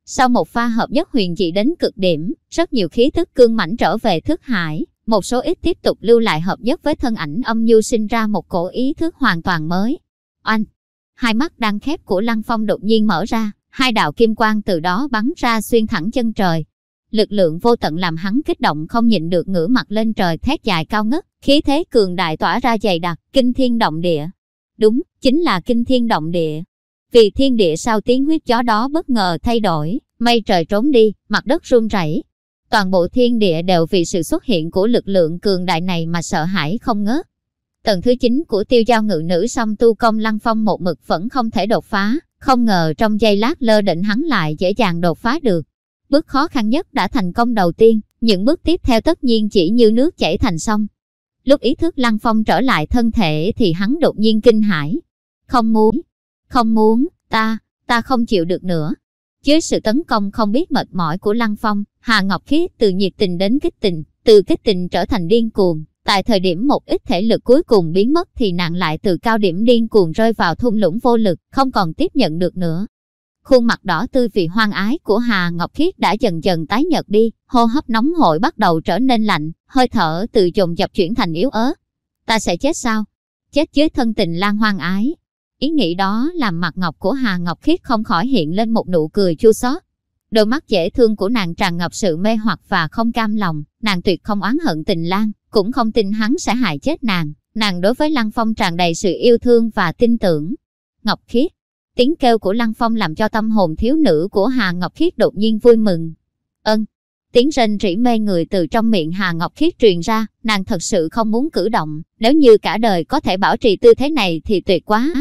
Sau một pha hợp nhất huyền dị đến cực điểm, rất nhiều khí tức cương mảnh trở về thức hải, một số ít tiếp tục lưu lại hợp nhất với thân ảnh âm nhu sinh ra một cổ ý thức hoàn toàn mới. Oanh! Hai mắt đang khép của Lăng Phong đột nhiên mở ra, hai đạo kim quang từ đó bắn ra xuyên thẳng chân trời. Lực lượng vô tận làm hắn kích động không nhịn được ngửa mặt lên trời thét dài cao ngất, khí thế cường đại tỏa ra dày đặc, kinh thiên động địa. Đúng, chính là kinh thiên động địa. Vì thiên địa sau tiếng huyết chó đó bất ngờ thay đổi, mây trời trốn đi, mặt đất run rẩy. Toàn bộ thiên địa đều vì sự xuất hiện của lực lượng cường đại này mà sợ hãi không ngớt. Tầng thứ 9 của tiêu giao ngự nữ song tu công lăng phong một mực vẫn không thể đột phá, không ngờ trong giây lát lơ định hắn lại dễ dàng đột phá được. Bước khó khăn nhất đã thành công đầu tiên, những bước tiếp theo tất nhiên chỉ như nước chảy thành sông. Lúc ý thức lăng phong trở lại thân thể thì hắn đột nhiên kinh hãi. Không muốn, không muốn, ta, ta không chịu được nữa. Dưới sự tấn công không biết mệt mỏi của Lăng Phong, Hà Ngọc Khiết từ nhiệt tình đến kích tình, từ kích tình trở thành điên cuồng. Tại thời điểm một ít thể lực cuối cùng biến mất thì nàng lại từ cao điểm điên cuồng rơi vào thung lũng vô lực, không còn tiếp nhận được nữa. Khuôn mặt đỏ tươi vì hoang ái của Hà Ngọc Khiết đã dần dần tái nhợt đi, hô hấp nóng hổi bắt đầu trở nên lạnh, hơi thở từ dồn dập chuyển thành yếu ớt. Ta sẽ chết sao? Chết dưới thân tình lan hoang ái, Ý nghĩ đó làm mặt ngọc của Hà Ngọc Khiết không khỏi hiện lên một nụ cười chua xót. Đôi mắt dễ thương của nàng tràn ngập sự mê hoặc và không cam lòng, nàng tuyệt không oán hận tình Lan, cũng không tin hắn sẽ hại chết nàng. Nàng đối với Lăng Phong tràn đầy sự yêu thương và tin tưởng. Ngọc Khiết, tiếng kêu của Lăng Phong làm cho tâm hồn thiếu nữ của Hà Ngọc Khiết đột nhiên vui mừng. Ân, tiếng rên rỉ mê người từ trong miệng Hà Ngọc Khiết truyền ra, nàng thật sự không muốn cử động, nếu như cả đời có thể bảo trì tư thế này thì tuyệt quá.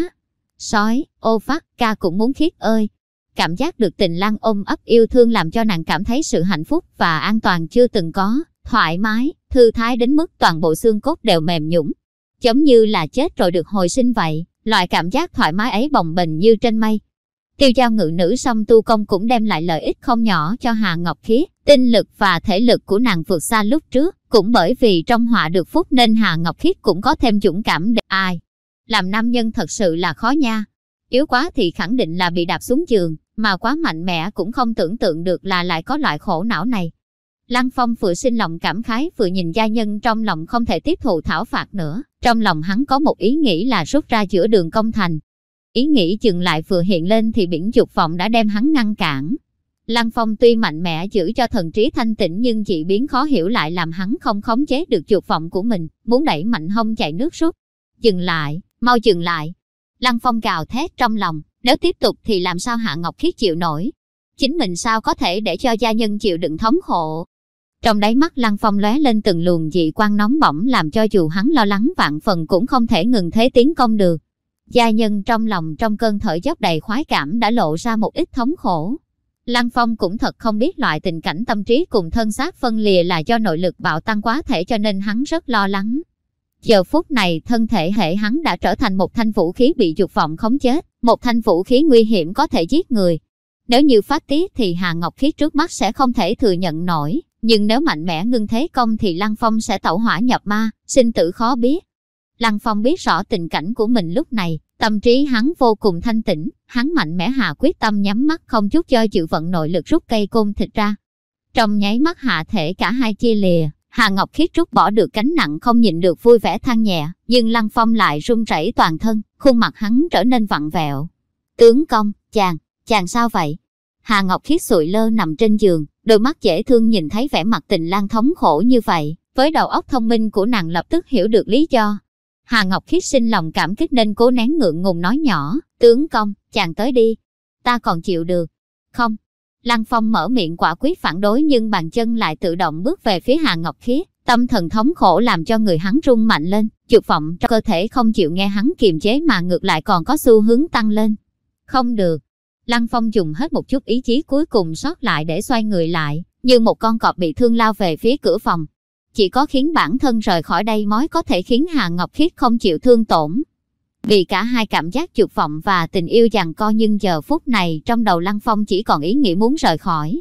Sói, ô phát, ca cũng muốn khiết ơi. Cảm giác được tình lang ôm ấp yêu thương làm cho nàng cảm thấy sự hạnh phúc và an toàn chưa từng có, thoải mái, thư thái đến mức toàn bộ xương cốt đều mềm nhũng. Giống như là chết rồi được hồi sinh vậy, loại cảm giác thoải mái ấy bồng bềnh như trên mây. Tiêu giao ngự nữ song tu công cũng đem lại lợi ích không nhỏ cho Hà Ngọc Khiết, tinh lực và thể lực của nàng vượt xa lúc trước, cũng bởi vì trong họa được phúc nên Hà Ngọc Khiết cũng có thêm dũng cảm để ai. Làm nam nhân thật sự là khó nha. Yếu quá thì khẳng định là bị đạp xuống giường, mà quá mạnh mẽ cũng không tưởng tượng được là lại có loại khổ não này. Lăng Phong vừa sinh lòng cảm khái vừa nhìn gia nhân trong lòng không thể tiếp thụ thảo phạt nữa. Trong lòng hắn có một ý nghĩ là rút ra giữa đường công thành. Ý nghĩ dừng lại vừa hiện lên thì biển dục vọng đã đem hắn ngăn cản. Lăng Phong tuy mạnh mẽ giữ cho thần trí thanh tịnh nhưng dị biến khó hiểu lại làm hắn không khống chế được dục vọng của mình, muốn đẩy mạnh hông chạy nước rút. Dừng lại, mau dừng lại. Lăng Phong gào thét trong lòng, nếu tiếp tục thì làm sao Hạ Ngọc Khiết chịu nổi. Chính mình sao có thể để cho gia nhân chịu đựng thống khổ. Trong đáy mắt Lăng Phong lóe lên từng luồng dị quan nóng bỏng làm cho dù hắn lo lắng vạn phần cũng không thể ngừng thế tiến công được. Gia nhân trong lòng trong cơn thở dốc đầy khoái cảm đã lộ ra một ít thống khổ. Lăng Phong cũng thật không biết loại tình cảnh tâm trí cùng thân xác phân lìa là do nội lực bạo tăng quá thể cho nên hắn rất lo lắng. Giờ phút này thân thể hệ hắn đã trở thành một thanh vũ khí bị dục vọng khống chết, một thanh vũ khí nguy hiểm có thể giết người. Nếu như phát tiết thì Hà Ngọc Khiết trước mắt sẽ không thể thừa nhận nổi, nhưng nếu mạnh mẽ ngưng thế công thì Lăng Phong sẽ tẩu hỏa nhập ma, sinh tử khó biết. Lăng Phong biết rõ tình cảnh của mình lúc này, Tâm trí hắn vô cùng thanh tĩnh, hắn mạnh mẽ hạ quyết tâm nhắm mắt không chút do chịu vận nội lực rút cây côn thịt ra. Trong nháy mắt hạ thể cả hai chia lìa, Hà Ngọc Khiết rút bỏ được cánh nặng không nhịn được vui vẻ than nhẹ, nhưng Lăng Phong lại run rẩy toàn thân, khuôn mặt hắn trở nên vặn vẹo. Tướng công, chàng, chàng sao vậy? Hà Ngọc Khiết sụi lơ nằm trên giường, đôi mắt dễ thương nhìn thấy vẻ mặt tình lang thống khổ như vậy, với đầu óc thông minh của nàng lập tức hiểu được lý do. Hà Ngọc Khiết sinh lòng cảm kích nên cố nén ngượng ngùng nói nhỏ, tướng công, chàng tới đi. Ta còn chịu được. Không. Lăng Phong mở miệng quả quyết phản đối nhưng bàn chân lại tự động bước về phía Hà Ngọc Khiết. Tâm thần thống khổ làm cho người hắn rung mạnh lên, dục vọng trong cơ thể không chịu nghe hắn kiềm chế mà ngược lại còn có xu hướng tăng lên. Không được. Lăng Phong dùng hết một chút ý chí cuối cùng sót lại để xoay người lại, như một con cọp bị thương lao về phía cửa phòng. Chỉ có khiến bản thân rời khỏi đây mới có thể khiến Hà Ngọc Khiết không chịu thương tổn. Vì cả hai cảm giác dục vọng và tình yêu giằng co nhưng giờ phút này trong đầu Lăng Phong chỉ còn ý nghĩ muốn rời khỏi.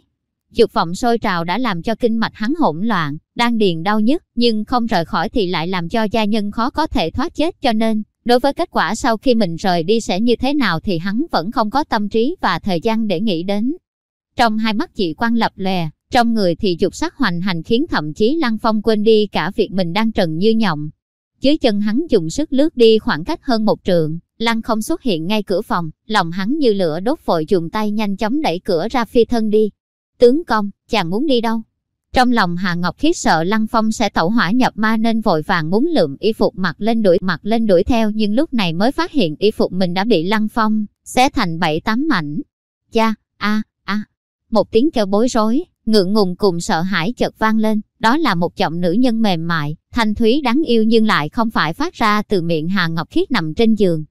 Dục vọng sôi trào đã làm cho kinh mạch hắn hỗn loạn, đang điền đau nhất, nhưng không rời khỏi thì lại làm cho gia nhân khó có thể thoát chết cho nên, đối với kết quả sau khi mình rời đi sẽ như thế nào thì hắn vẫn không có tâm trí và thời gian để nghĩ đến. Trong hai mắt chị quan lập lè, trong người thì dục sắc hoành hành khiến thậm chí Lăng Phong quên đi cả việc mình đang trần như nhộng. Dưới chân hắn dùng sức lướt đi khoảng cách hơn một trượng, Lăng không xuất hiện ngay cửa phòng, lòng hắn như lửa đốt vội dùng tay nhanh chóng đẩy cửa ra phi thân đi. Tướng công, chàng muốn đi đâu? Trong lòng Hà Ngọc Khiết sợ Lăng Phong sẽ tẩu hỏa nhập ma nên vội vàng muốn lượm y phục mặc lên đuổi mặc lên đuổi theo nhưng lúc này mới phát hiện y phục mình đã bị Lăng Phong xé thành bảy tám mảnh. Cha, a, a, một tiếng kêu bối rối, ngượng ngùng cùng sợ hãi chợt vang lên, đó là một giọng nữ nhân mềm mại, thanh thúy đáng yêu nhưng lại không phải phát ra từ miệng Hà Ngọc Khiết nằm trên giường.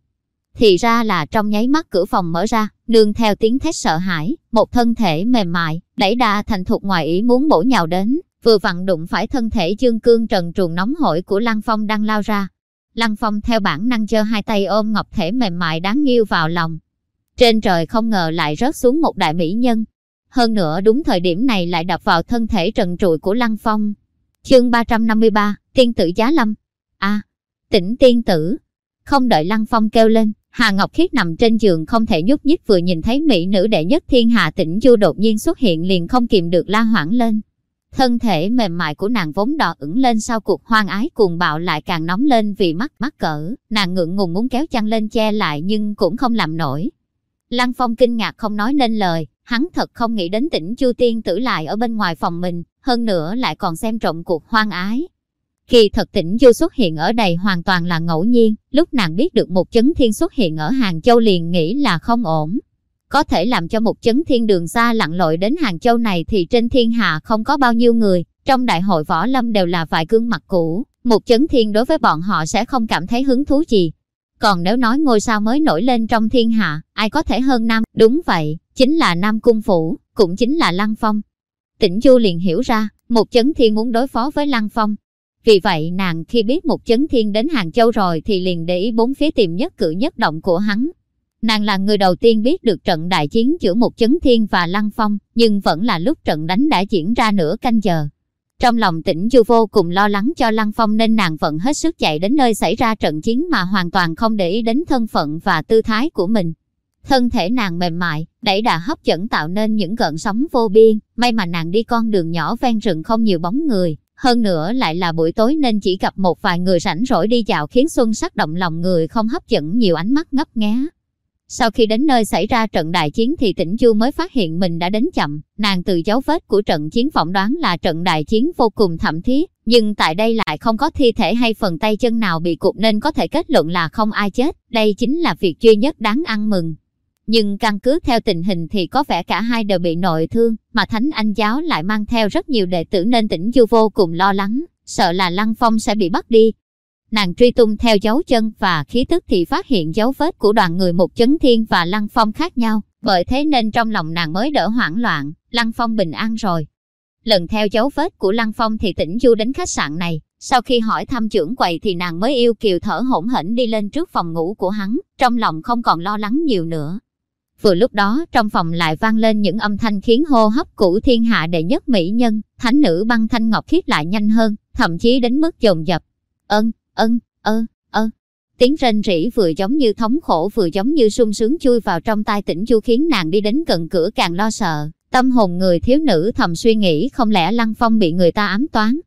Thì ra là trong nháy mắt cửa phòng mở ra, nương theo tiếng thét sợ hãi, một thân thể mềm mại, đẩy đà thành thục ngoài ý muốn bổ nhào đến, vừa vặn đụng phải thân thể dương cương trần truồng nóng hổi của Lăng Phong đang lao ra. Lăng Phong theo bản năng giơ hai tay ôm ngọc thể mềm mại đáng yêu vào lòng. Trên trời không ngờ lại rớt xuống một đại mỹ nhân. Hơn nữa đúng thời điểm này lại đập vào thân thể trần trụi của Lăng Phong. Chương 353, Tiên tử Giá Lâm. a tỉnh tiên tử. Không đợi Lăng Phong kêu lên, Hà Ngọc Khiết nằm trên giường không thể nhúc nhích vừa nhìn thấy mỹ nữ đệ nhất thiên hạ tỉnh du đột nhiên xuất hiện liền không kìm được la hoảng lên. Thân thể mềm mại của nàng vốn đỏ ửng lên sau cuộc hoang ái cuồng bạo lại càng nóng lên vì mắt mắc cỡ, nàng ngượng ngùng muốn kéo chăn lên che lại nhưng cũng không làm nổi. Lăng Phong kinh ngạc không nói nên lời, hắn thật không nghĩ đến tỉnh Chu Tiên tử lại ở bên ngoài phòng mình, hơn nữa lại còn xem trộm cuộc hoang ái. Kỳ thật tỉnh Du xuất hiện ở đây hoàn toàn là ngẫu nhiên, lúc nàng biết được một chấn thiên xuất hiện ở Hàng Châu liền nghĩ là không ổn. Có thể làm cho một chấn thiên đường xa lặn lội đến Hàng Châu này thì trên thiên hạ không có bao nhiêu người, trong đại hội võ lâm đều là vài gương mặt cũ, một chấn thiên đối với bọn họ sẽ không cảm thấy hứng thú gì. Còn nếu nói ngôi sao mới nổi lên trong thiên hạ, ai có thể hơn Nam? Đúng vậy, chính là Nam Cung Phủ, cũng chính là Lăng Phong. Tỉnh Du liền hiểu ra, một chấn thiên muốn đối phó với Lăng Phong, vì vậy nàng khi biết một chấn thiên đến Hàng Châu rồi thì liền để ý bốn phía tìm nhất cử nhất động của hắn. Nàng là người đầu tiên biết được trận đại chiến giữa một chấn thiên và Lăng Phong, nhưng vẫn là lúc trận đánh đã diễn ra nửa canh giờ. Trong lòng tỉnh Du vô cùng lo lắng cho Lăng Phong nên nàng vẫn hết sức chạy đến nơi xảy ra trận chiến mà hoàn toàn không để ý đến thân phận và tư thái của mình. Thân thể nàng mềm mại, đẩy đà hấp dẫn tạo nên những gợn sóng vô biên, may mà nàng đi con đường nhỏ ven rừng không nhiều bóng người, hơn nữa lại là buổi tối nên chỉ gặp một vài người rảnh rỗi đi dạo khiến xuân sắc động lòng người không hấp dẫn nhiều ánh mắt ngấp nghé. Sau khi đến nơi xảy ra trận đại chiến thì tỉnh Chu mới phát hiện mình đã đến chậm, nàng từ dấu vết của trận chiến phỏng đoán là trận đại chiến vô cùng thảm thiết, nhưng tại đây lại không có thi thể hay phần tay chân nào bị cụt nên có thể kết luận là không ai chết, đây chính là việc duy nhất đáng ăn mừng nhưng căn cứ theo tình hình thì có vẻ cả hai đều bị nội thương, mà Thánh Anh giáo lại mang theo rất nhiều đệ tử nên tỉnh Du vô cùng lo lắng, sợ là Lăng Phong sẽ bị bắt đi. Nàng truy tung theo dấu chân và khí tức thì phát hiện dấu vết của đoàn người một chấn thiên và Lăng Phong khác nhau, bởi thế nên trong lòng nàng mới đỡ hoảng loạn, Lăng Phong bình an rồi. Lần theo dấu vết của Lăng Phong thì tỉnh Du đến khách sạn này, sau khi hỏi thăm trưởng quầy thì nàng mới yêu kiều thở hổn hển đi lên trước phòng ngủ của hắn, trong lòng không còn lo lắng nhiều nữa. Vừa lúc đó trong phòng lại vang lên những âm thanh khiến hô hấp cũ thiên hạ đệ nhất mỹ nhân, thánh nữ băng thanh ngọc khiết lại nhanh hơn, thậm chí đến mức dồn dập. Ân, ân, ơ, ơ. Tiếng rên rỉ vừa giống như thống khổ vừa giống như sung sướng chui vào trong tai tĩnh chu khiến nàng đi đến gần cửa càng lo sợ. Tâm hồn người thiếu nữ thầm suy nghĩ không lẽ Lăng Phong bị người ta ám toán.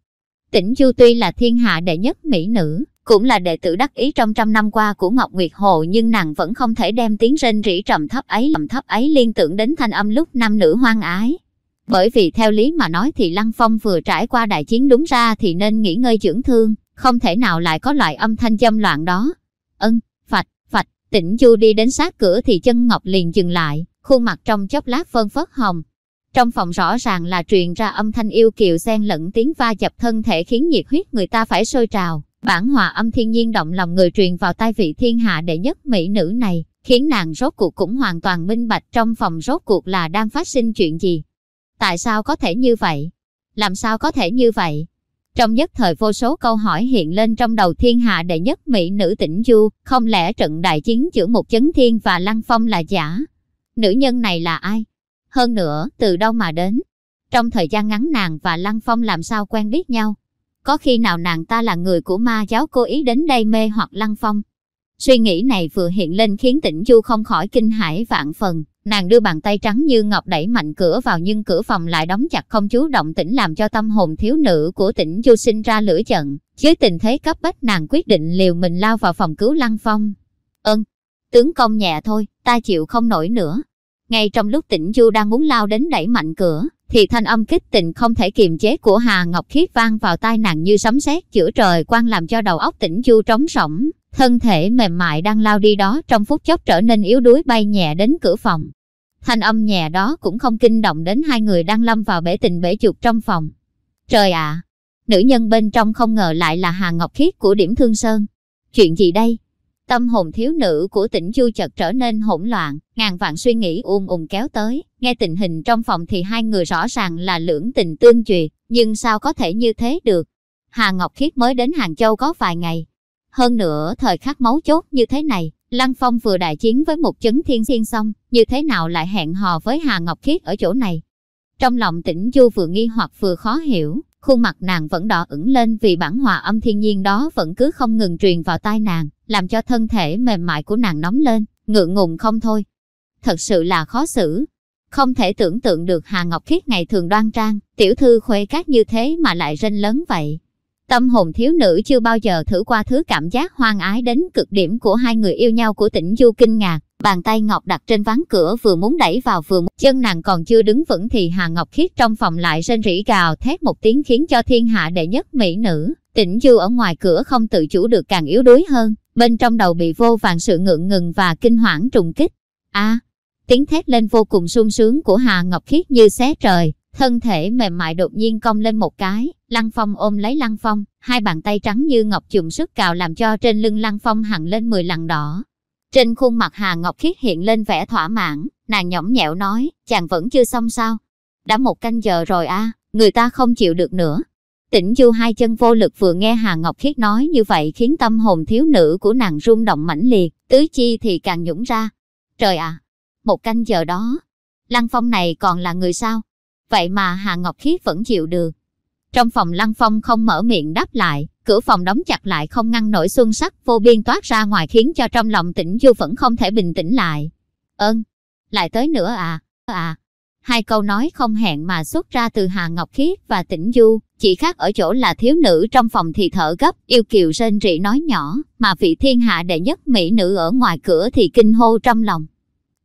Tĩnh chu tuy là thiên hạ đệ nhất mỹ nữ, cũng là đệ tử đắc ý trong trăm năm qua của Ngọc Nguyệt Hồ nhưng nàng vẫn không thể đem tiếng rên rỉ trầm thấp ấy trầm thấp ấy liên tưởng đến thanh âm lúc nam nữ hoang ái. Bởi vì theo lý mà nói thì Lăng Phong vừa trải qua đại chiến đúng ra thì nên nghỉ ngơi dưỡng thương, không thể nào lại có loại âm thanh châm loạn đó. Ân, phạch, phạch, tỉnh chu đi đến sát cửa thì chân Ngọc liền dừng lại, khuôn mặt trong chốc lát phân phớt hồng. Trong phòng rõ ràng là truyền ra âm thanh yêu kiều xen lẫn tiếng va chập thân thể khiến nhiệt huyết người ta phải sôi trào. Bản hòa âm thiên nhiên động lòng người truyền vào tai vị thiên hạ đệ nhất mỹ nữ này, khiến nàng rốt cuộc cũng hoàn toàn minh bạch trong phòng rốt cuộc là đang phát sinh chuyện gì. Tại sao có thể như vậy? Làm sao có thể như vậy? Trong nhất thời vô số câu hỏi hiện lên trong đầu thiên hạ đệ nhất mỹ nữ tỉnh Du, không lẽ trận đại chiến giữa một chấn thiên và lăng phong là giả? Nữ nhân này là ai? Hơn nữa, từ đâu mà đến? Trong thời gian ngắn nàng và lăng phong làm sao quen biết nhau? Có khi nào nàng ta là người của ma giáo cố ý đến đây mê hoặc lăng phong? Suy nghĩ này vừa hiện lên khiến tỉnh Du không khỏi kinh hãi vạn phần, Nàng đưa bàn tay trắng như ngọc đẩy mạnh cửa vào nhưng cửa phòng lại đóng chặt không chú động tĩnh làm cho tâm hồn thiếu nữ của tỉnh Du sinh ra lửa giận. Dưới tình thế cấp bách nàng quyết định liều mình lao vào phòng cứu Lăng Phong. Ơn, tướng công nhẹ thôi, ta chịu không nổi nữa. Ngay trong lúc tỉnh Du đang muốn lao đến đẩy mạnh cửa, thì thanh âm kích tình không thể kiềm chế của Hà Ngọc Khiết vang vào tai nàng như sấm sét giữa trời quan làm cho đầu óc tỉnh Du trống rỗng. Thân thể mềm mại đang lao đi đó trong phút chốc trở nên yếu đuối bay nhẹ đến cửa phòng. Thanh âm nhẹ đó cũng không kinh động đến hai người đang lâm vào bể tình bể chuột trong phòng. Trời ạ! nữ nhân bên trong không ngờ lại là Hà Ngọc Khiết của điểm thương sơn. Chuyện gì đây? Tâm hồn thiếu nữ của tỉnh Chu chợt trở nên hỗn loạn, ngàn vạn suy nghĩ ùm ùm kéo tới. Nghe tình hình trong phòng thì hai người rõ ràng là lưỡng tình tương duyệt, nhưng sao có thể như thế được? Hà Ngọc Khiết mới đến Hàng Châu có vài ngày. Hơn nữa, thời khắc máu chốt như thế này, Lăng Phong vừa đại chiến với một chấn thiên thiên xong, như thế nào lại hẹn hò với Hà Ngọc Khiết ở chỗ này? Trong lòng tỉnh Du vừa nghi hoặc vừa khó hiểu, khuôn mặt nàng vẫn đỏ ửng lên vì bản hòa âm thiên nhiên đó vẫn cứ không ngừng truyền vào tai nàng, làm cho thân thể mềm mại của nàng nóng lên, ngượng ngùng không thôi. Thật sự là khó xử. Không thể tưởng tượng được Hà Ngọc Khiết ngày thường đoan trang, tiểu thư khuê cát như thế mà lại rên lớn vậy. Tâm hồn thiếu nữ chưa bao giờ thử qua thứ cảm giác hoang ái đến cực điểm của hai người yêu nhau của tỉnh Du kinh ngạc. Bàn tay Ngọc đặt trên ván cửa vừa muốn đẩy vào vừa muốn chân nàng còn chưa đứng vững thì Hà Ngọc Khiết trong phòng lại rên rỉ gào thét một tiếng khiến cho thiên hạ đệ nhất mỹ nữ. Tỉnh Du ở ngoài cửa không tự chủ được càng yếu đuối hơn, bên trong đầu bị vô vàng sự ngượng ngừng và kinh hoảng trùng kích. a tiếng thét lên vô cùng sung sướng của Hà Ngọc Khiết như xé trời, Thân thể mềm mại đột nhiên cong lên một cái, Lăng Phong ôm lấy Lăng Phong, hai bàn tay trắng như ngọc chùm sức cào làm cho trên lưng Lăng Phong hằn lên 10 lần đỏ. Trên khuôn mặt Hà Ngọc Khiết hiện lên vẻ thỏa mãn, nàng nhõng nhẽo nói, chàng vẫn chưa xong sao? Đã một canh giờ rồi à, người ta không chịu được nữa. Tỉnh Du hai chân vô lực vừa nghe Hà Ngọc Khiết nói như vậy khiến tâm hồn thiếu nữ của nàng rung động mãnh liệt, tứ chi thì càng nhũng ra. Trời ạ, một canh giờ đó, Lăng Phong này còn là người sao? Vậy mà Hà Ngọc Khiết vẫn chịu được. Trong phòng Lăng Phong không mở miệng đáp lại, cửa phòng đóng chặt lại không ngăn nổi xuân sắc vô biên toát ra ngoài khiến cho trong lòng tỉnh Du vẫn không thể bình tĩnh lại. Ơn, lại tới nữa à, à. Hai câu nói không hẹn mà xuất ra từ Hà Ngọc Khiết và tĩnh Du, chỉ khác ở chỗ là thiếu nữ trong phòng thì thở gấp, yêu kiều rên rỉ nói nhỏ, mà vị thiên hạ đệ nhất mỹ nữ ở ngoài cửa thì kinh hô trong lòng.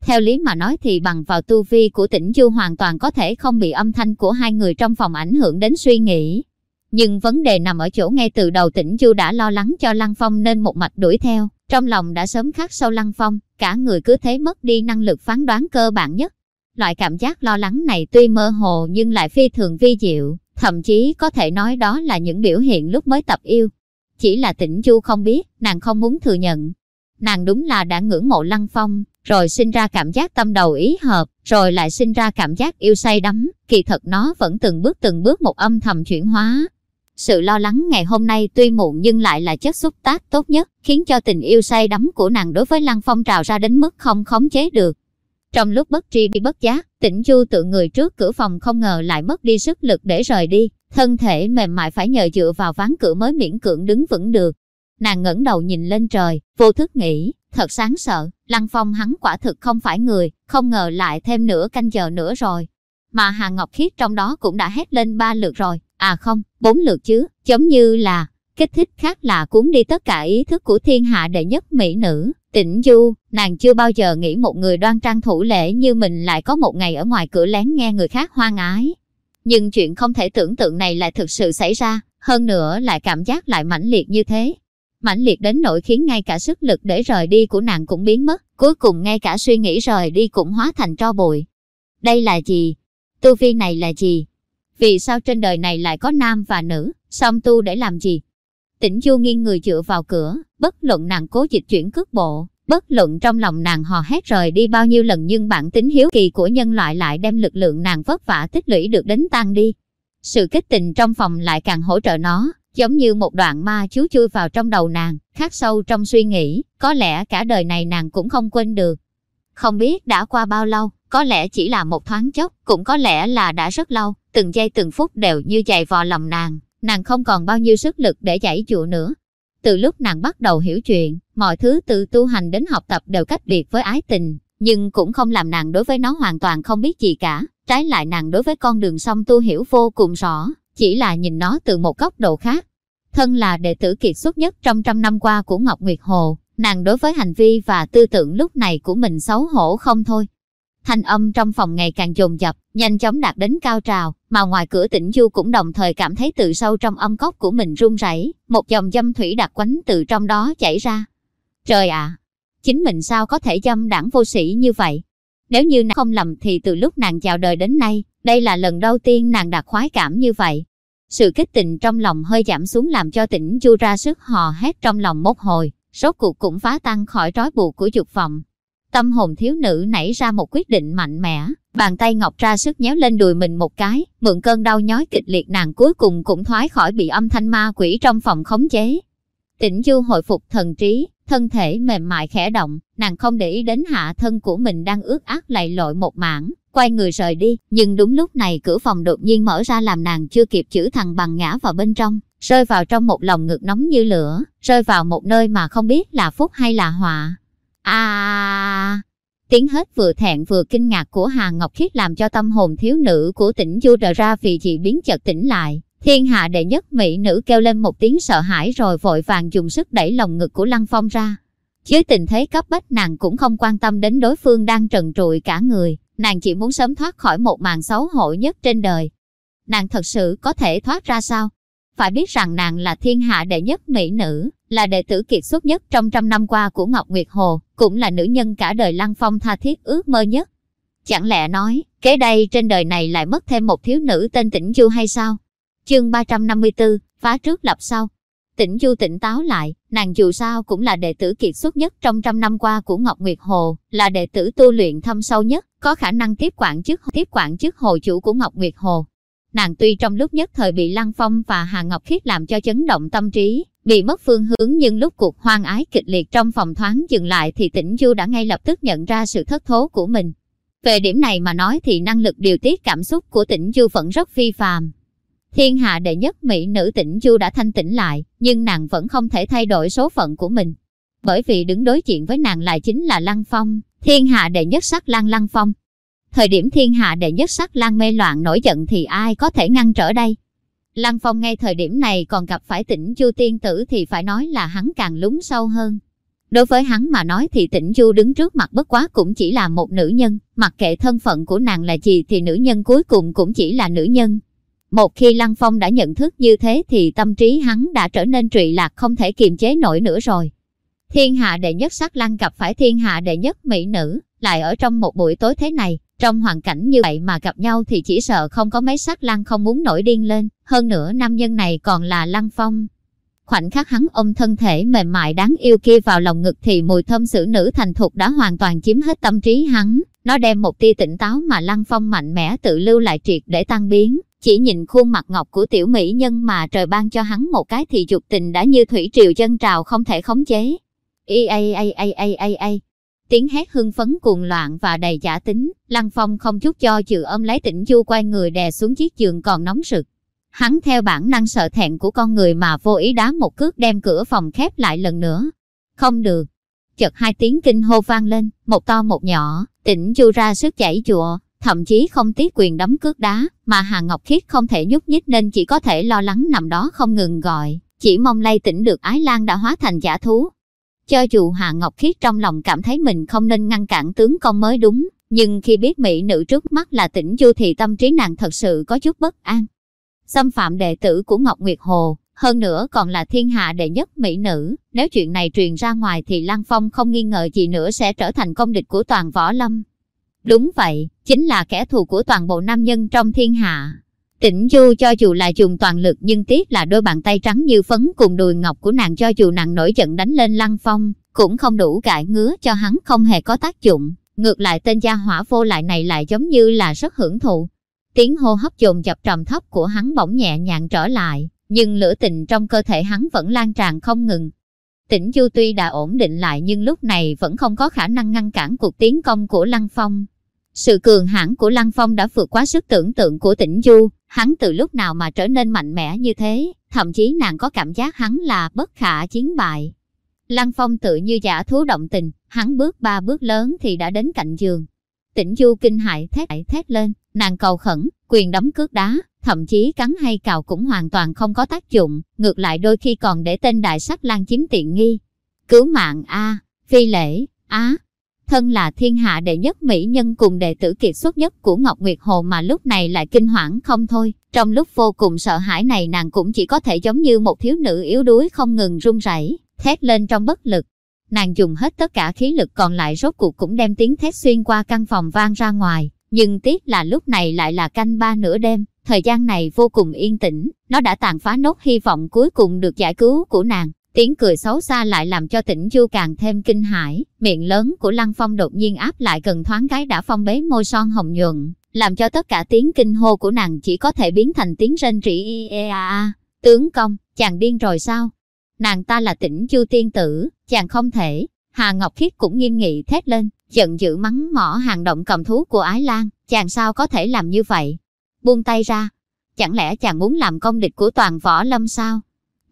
Theo lý mà nói thì bằng vào tu vi của tỉnh Du hoàn toàn có thể không bị âm thanh của hai người trong phòng ảnh hưởng đến suy nghĩ. Nhưng vấn đề nằm ở chỗ ngay từ đầu tỉnh Du đã lo lắng cho Lăng Phong nên một mạch đuổi theo, trong lòng đã sớm khắc sâu Lăng Phong, cả người cứ thế mất đi năng lực phán đoán cơ bản nhất. Loại cảm giác lo lắng này tuy mơ hồ nhưng lại phi thường vi diệu, thậm chí có thể nói đó là những biểu hiện lúc mới tập yêu. Chỉ là tỉnh Chu không biết, nàng không muốn thừa nhận. Nàng đúng là đã ngưỡng mộ Lăng Phong, rồi sinh ra cảm giác tâm đầu ý hợp, rồi lại sinh ra cảm giác yêu say đắm, kỳ thật nó vẫn từng bước từng bước một âm thầm chuyển hóa. Sự lo lắng ngày hôm nay tuy muộn nhưng lại là chất xúc tác tốt nhất, khiến cho tình yêu say đắm của nàng đối với Lăng Phong trào ra đến mức không khống chế được. Trong lúc bất tri bị bất giác, tỉnh chu tự người trước cửa phòng không ngờ lại mất đi sức lực để rời đi, thân thể mềm mại phải nhờ dựa vào ván cửa mới miễn cưỡng đứng vững được. nàng ngẩng đầu nhìn lên trời, vô thức nghĩ, thật sáng sợ, Lăng Phong hắn quả thực không phải người, không ngờ lại thêm nửa canh giờ nữa rồi. Mà Hà Ngọc Khiết trong đó cũng đã hét lên ba lượt rồi, à không, bốn lượt chứ, giống như là, kích thích khác là cuốn đi tất cả ý thức của thiên hạ đệ nhất mỹ nữ. Tĩnh Du, nàng chưa bao giờ nghĩ một người đoan trang thủ lễ như mình lại có một ngày ở ngoài cửa lén nghe người khác hoang ái. Nhưng chuyện không thể tưởng tượng này lại thực sự xảy ra, hơn nữa lại cảm giác lại mãnh liệt như thế. Mãnh liệt đến nỗi khiến ngay cả sức lực để rời đi của nàng cũng biến mất, cuối cùng ngay cả suy nghĩ rời đi cũng hóa thành tro bụi. Đây là gì? Tu vi này là gì? Vì sao trên đời này lại có nam và nữ, song tu để làm gì? Tĩnh Du nghiêng người dựa vào cửa, bất luận nàng cố dịch chuyển cước bộ, bất luận trong lòng nàng hò hét rời đi bao nhiêu lần nhưng bản tính hiếu kỳ của nhân loại lại đem lực lượng nàng vất vả tích lũy được đến tan đi. Sự kích tình trong phòng lại càng hỗ trợ nó, giống như một đoạn ma chú chui vào trong đầu nàng, khắc sâu trong suy nghĩ, có lẽ cả đời này nàng cũng không quên được. Không biết đã qua bao lâu, có lẽ chỉ là một thoáng chốc, cũng có lẽ là đã rất lâu, từng giây từng phút đều như dày vò lòng nàng, nàng không còn bao nhiêu sức lực để giải dụ nữa. Từ lúc nàng bắt đầu hiểu chuyện, mọi thứ từ tu hành đến học tập đều cách biệt với ái tình, nhưng cũng không làm nàng đối với nó hoàn toàn không biết gì cả. Trái lại nàng đối với con đường song tu hiểu vô cùng rõ, chỉ là nhìn nó từ một góc độ khác. Thân là đệ tử kiệt xuất nhất trong trăm năm qua của Ngọc Nguyệt Hồ, nàng đối với hành vi và tư tưởng lúc này của mình xấu hổ không thôi. Thanh âm trong phòng ngày càng dồn dập, nhanh chóng đạt đến cao trào, mà ngoài cửa tỉnh Du cũng đồng thời cảm thấy từ sâu trong âm cốc của mình run rẩy, một dòng dâm thủy đặc quánh từ trong đó chảy ra. Trời ạ! chính mình sao có thể dâm đảng vô sĩ như vậy? Nếu như nàng không lầm thì từ lúc nàng chào đời đến nay, đây là lần đầu tiên nàng đạt khoái cảm như vậy. Sự kích tình trong lòng hơi giảm xuống làm cho tỉnh Du ra sức hò hét trong lòng một hồi, rốt cuộc cũng phá tan khỏi trói buộc của dục vọng. Tâm hồn thiếu nữ nảy ra một quyết định mạnh mẽ, bàn tay ngọc ra sức nhéo lên đùi mình một cái, mượn cơn đau nhói kịch liệt nàng cuối cùng cũng thoái khỏi bị âm thanh ma quỷ trong phòng khống chế. tỉnh Du hồi phục thần trí, thân thể mềm mại khẽ động, nàng không để ý đến hạ thân của mình đang ướt át lạy lội một mảng, quay người rời đi, nhưng đúng lúc này cửa phòng đột nhiên mở ra làm nàng chưa kịp chữ thằng bằng ngã vào bên trong, rơi vào trong một lòng ngực nóng như lửa, rơi vào một nơi mà không biết là phúc hay là họa. À, tiếng hết vừa thẹn vừa kinh ngạc của Hà Ngọc Khiết làm cho tâm hồn thiếu nữ của tỉnh Du đờ ra vì chị biến chợt tỉnh lại. Thiên hạ đệ nhất mỹ nữ kêu lên một tiếng sợ hãi rồi vội vàng dùng sức đẩy lồng ngực của Lăng Phong ra. Dưới tình thế cấp bách nàng cũng không quan tâm đến đối phương đang trần trụi cả người, nàng chỉ muốn sớm thoát khỏi một màn xấu hổ nhất trên đời. Nàng thật sự có thể thoát ra sao? Phải biết rằng nàng là thiên hạ đệ nhất mỹ nữ, là đệ tử kiệt xuất nhất trong trăm năm qua của Ngọc Nguyệt Hồ, cũng là nữ nhân cả đời Lăng Phong tha thiết ước mơ nhất. Chẳng lẽ nói, kế đây trên đời này lại mất thêm một thiếu nữ tên Tĩnh Du hay sao? Chương 354, phá trước lập sau. Tĩnh Du tỉnh táo lại, nàng dù sao cũng là đệ tử kiệt xuất nhất trong trăm năm qua của Ngọc Nguyệt Hồ, là đệ tử tu luyện thâm sâu nhất, có khả năng tiếp quản chức tiếp quản chức hồ chủ của Ngọc Nguyệt Hồ. Nàng tuy trong lúc nhất thời bị Lăng Phong và Hà Ngọc Khiết làm cho chấn động tâm trí, bị mất phương hướng nhưng lúc cuộc hoang ái kịch liệt trong phòng thoáng dừng lại thì Tĩnh Du đã ngay lập tức nhận ra sự thất thố của mình. Về điểm này mà nói thì năng lực điều tiết cảm xúc của Tĩnh Du vẫn rất phi phàm. Thiên hạ đệ nhất mỹ nữ Tĩnh Du đã thanh tĩnh lại, nhưng nàng vẫn không thể thay đổi số phận của mình. Bởi vì đứng đối diện với nàng lại chính là Lăng Phong, thiên hạ đệ nhất sắc Lăng Lăng Phong. Thời điểm thiên hạ đệ nhất sắc lang mê loạn nổi giận thì ai có thể ngăn trở đây? Lăng Phong ngay thời điểm này còn gặp phải Tĩnh chu tiên tử thì phải nói là hắn càng lún sâu hơn. Đối với hắn mà nói thì Tĩnh Du đứng trước mặt bất quá cũng chỉ là một nữ nhân, mặc kệ thân phận của nàng là gì thì nữ nhân cuối cùng cũng chỉ là nữ nhân, một khi Lăng Phong đã nhận thức như thế thì tâm trí hắn đã trở nên trụy lạc không thể kiềm chế nổi nữa rồi. Thiên hạ đệ nhất sắc lăng gặp phải thiên hạ đệ nhất mỹ nữ, lại ở trong một buổi tối thế này, trong hoàn cảnh như vậy mà gặp nhau thì chỉ sợ không có mấy sắc lăng không muốn nổi điên lên, hơn nữa nam nhân này còn là Lăng Phong. Khoảnh khắc hắn ôm thân thể mềm mại đáng yêu kia vào lòng ngực thì mùi thơm xử nữ thành thục đã hoàn toàn chiếm hết tâm trí hắn, nó đem một tia tỉnh táo mà Lăng Phong mạnh mẽ tự lưu lại triệt để tăng biến, chỉ nhìn khuôn mặt ngọc của tiểu mỹ nhân mà trời ban cho hắn một cái thì dục tình đã như thủy triều dân trào không thể khống chế. Y a a a a a a. Tiếng hét hưng phấn cuồng loạn và đầy giả tính, Lăng Phong không chút cho chữ ôm lấy tỉnh du quay người đè xuống chiếc giường còn nóng sực, Hắn theo bản năng sợ thẹn của con người mà vô ý đá một cước đem cửa phòng khép lại lần nữa. Không được. Chợt hai tiếng kinh hô vang lên, một to một nhỏ, tỉnh chu ra sức chảy chùa, thậm chí không tiếc quyền đấm cước đá, mà Hà Ngọc Khiết không thể nhúc nhích nên chỉ có thể lo lắng nằm đó không ngừng gọi, chỉ mong lay tỉnh được Ái Lan đã hóa thành giả thú. Cho dù Hạ Ngọc Khiết trong lòng cảm thấy mình không nên ngăn cản tướng công mới đúng, nhưng khi biết mỹ nữ trước mắt là tỉnh chu thì tâm trí nàng thật sự có chút bất an. Xâm phạm đệ tử của Ngọc Nguyệt Hồ, hơn nữa còn là thiên hạ đệ nhất mỹ nữ, nếu chuyện này truyền ra ngoài thì Lăng Phong không nghi ngờ gì nữa sẽ trở thành công địch của toàn võ lâm. Đúng vậy, chính là kẻ thù của toàn bộ nam nhân trong thiên hạ. Tĩnh Du cho dù là dùng toàn lực nhưng tiếc là đôi bàn tay trắng như phấn cùng đùi ngọc của nàng cho dù nàng nổi giận đánh lên Lăng Phong, cũng không đủ cãi ngứa cho hắn không hề có tác dụng. Ngược lại tên gia hỏa vô lại này lại giống như là rất hưởng thụ. Tiếng hô hấp dồn dập trầm thấp của hắn bỗng nhẹ nhàng trở lại, nhưng lửa tình trong cơ thể hắn vẫn lan tràn không ngừng. Tĩnh Du tuy đã ổn định lại nhưng lúc này vẫn không có khả năng ngăn cản cuộc tiến công của Lăng Phong. Sự cường hãn của Lăng Phong đã vượt quá sức tưởng tượng của Tĩnh Du, hắn từ lúc nào mà trở nên mạnh mẽ như thế, thậm chí nàng có cảm giác hắn là bất khả chiến bại. Lăng Phong tự như giả thú động tình, hắn bước ba bước lớn thì đã đến cạnh giường. Tĩnh Du kinh hại thét thét lên, nàng cầu khẩn, quyền đấm cước đá, thậm chí cắn hay cào cũng hoàn toàn không có tác dụng, ngược lại đôi khi còn để tên đại sắc lan chiếm tiện nghi. Cứu mạng A, phi lễ, Á, thân là thiên hạ đệ nhất mỹ nhân cùng đệ tử kiệt xuất nhất của Ngọc Nguyệt Hồ mà lúc này lại kinh hoảng không thôi. Trong lúc vô cùng sợ hãi này nàng cũng chỉ có thể giống như một thiếu nữ yếu đuối không ngừng run rẩy, thét lên trong bất lực. Nàng dùng hết tất cả khí lực còn lại rốt cuộc cũng đem tiếng thét xuyên qua căn phòng vang ra ngoài. Nhưng tiếc là lúc này lại là canh ba nửa đêm, thời gian này vô cùng yên tĩnh, nó đã tàn phá nốt hy vọng cuối cùng được giải cứu của nàng. Tiếng cười xấu xa lại làm cho tỉnh Du càng thêm kinh hãi, miệng lớn của Lăng Phong đột nhiên áp lại gần thoáng cái đã phong bế môi son hồng nhuận, làm cho tất cả tiếng kinh hô của nàng chỉ có thể biến thành tiếng rên rỉ e a a. Tướng công, chàng điên rồi sao? Nàng ta là tỉnh Du tiên tử, chàng không thể. Hà Ngọc Khiết cũng nghiêm nghị thét lên, giận dữ mắng mỏ hàng động cầm thú của Ái Lan, chàng sao có thể làm như vậy? Buông tay ra, chẳng lẽ chàng muốn làm công địch của toàn võ lâm sao?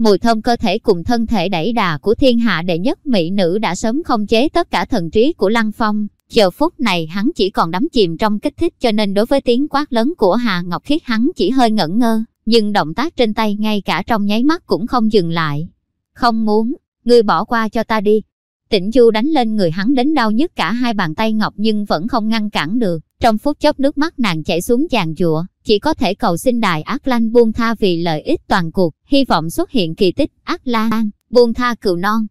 Mùi thơm cơ thể cùng thân thể đẩy đà của thiên hạ đệ nhất mỹ nữ đã sớm không chế tất cả thần trí của Lăng Phong. Giờ phút này hắn chỉ còn đắm chìm trong kích thích cho nên đối với tiếng quát lớn của Hà Ngọc Khiết hắn chỉ hơi ngẩn ngơ, nhưng động tác trên tay ngay cả trong nháy mắt cũng không dừng lại. Không muốn, ngươi bỏ qua cho ta đi. Tĩnh Du đánh lên người hắn đến đau nhức cả hai bàn tay ngọc nhưng vẫn không ngăn cản được. Trong phút chốc nước mắt nàng chảy xuống chàng giụa, chỉ có thể cầu xin Đại Ác Lan buông tha vì lợi ích toàn cuộc, hy vọng xuất hiện kỳ tích Ác Lan, buông tha cựu non.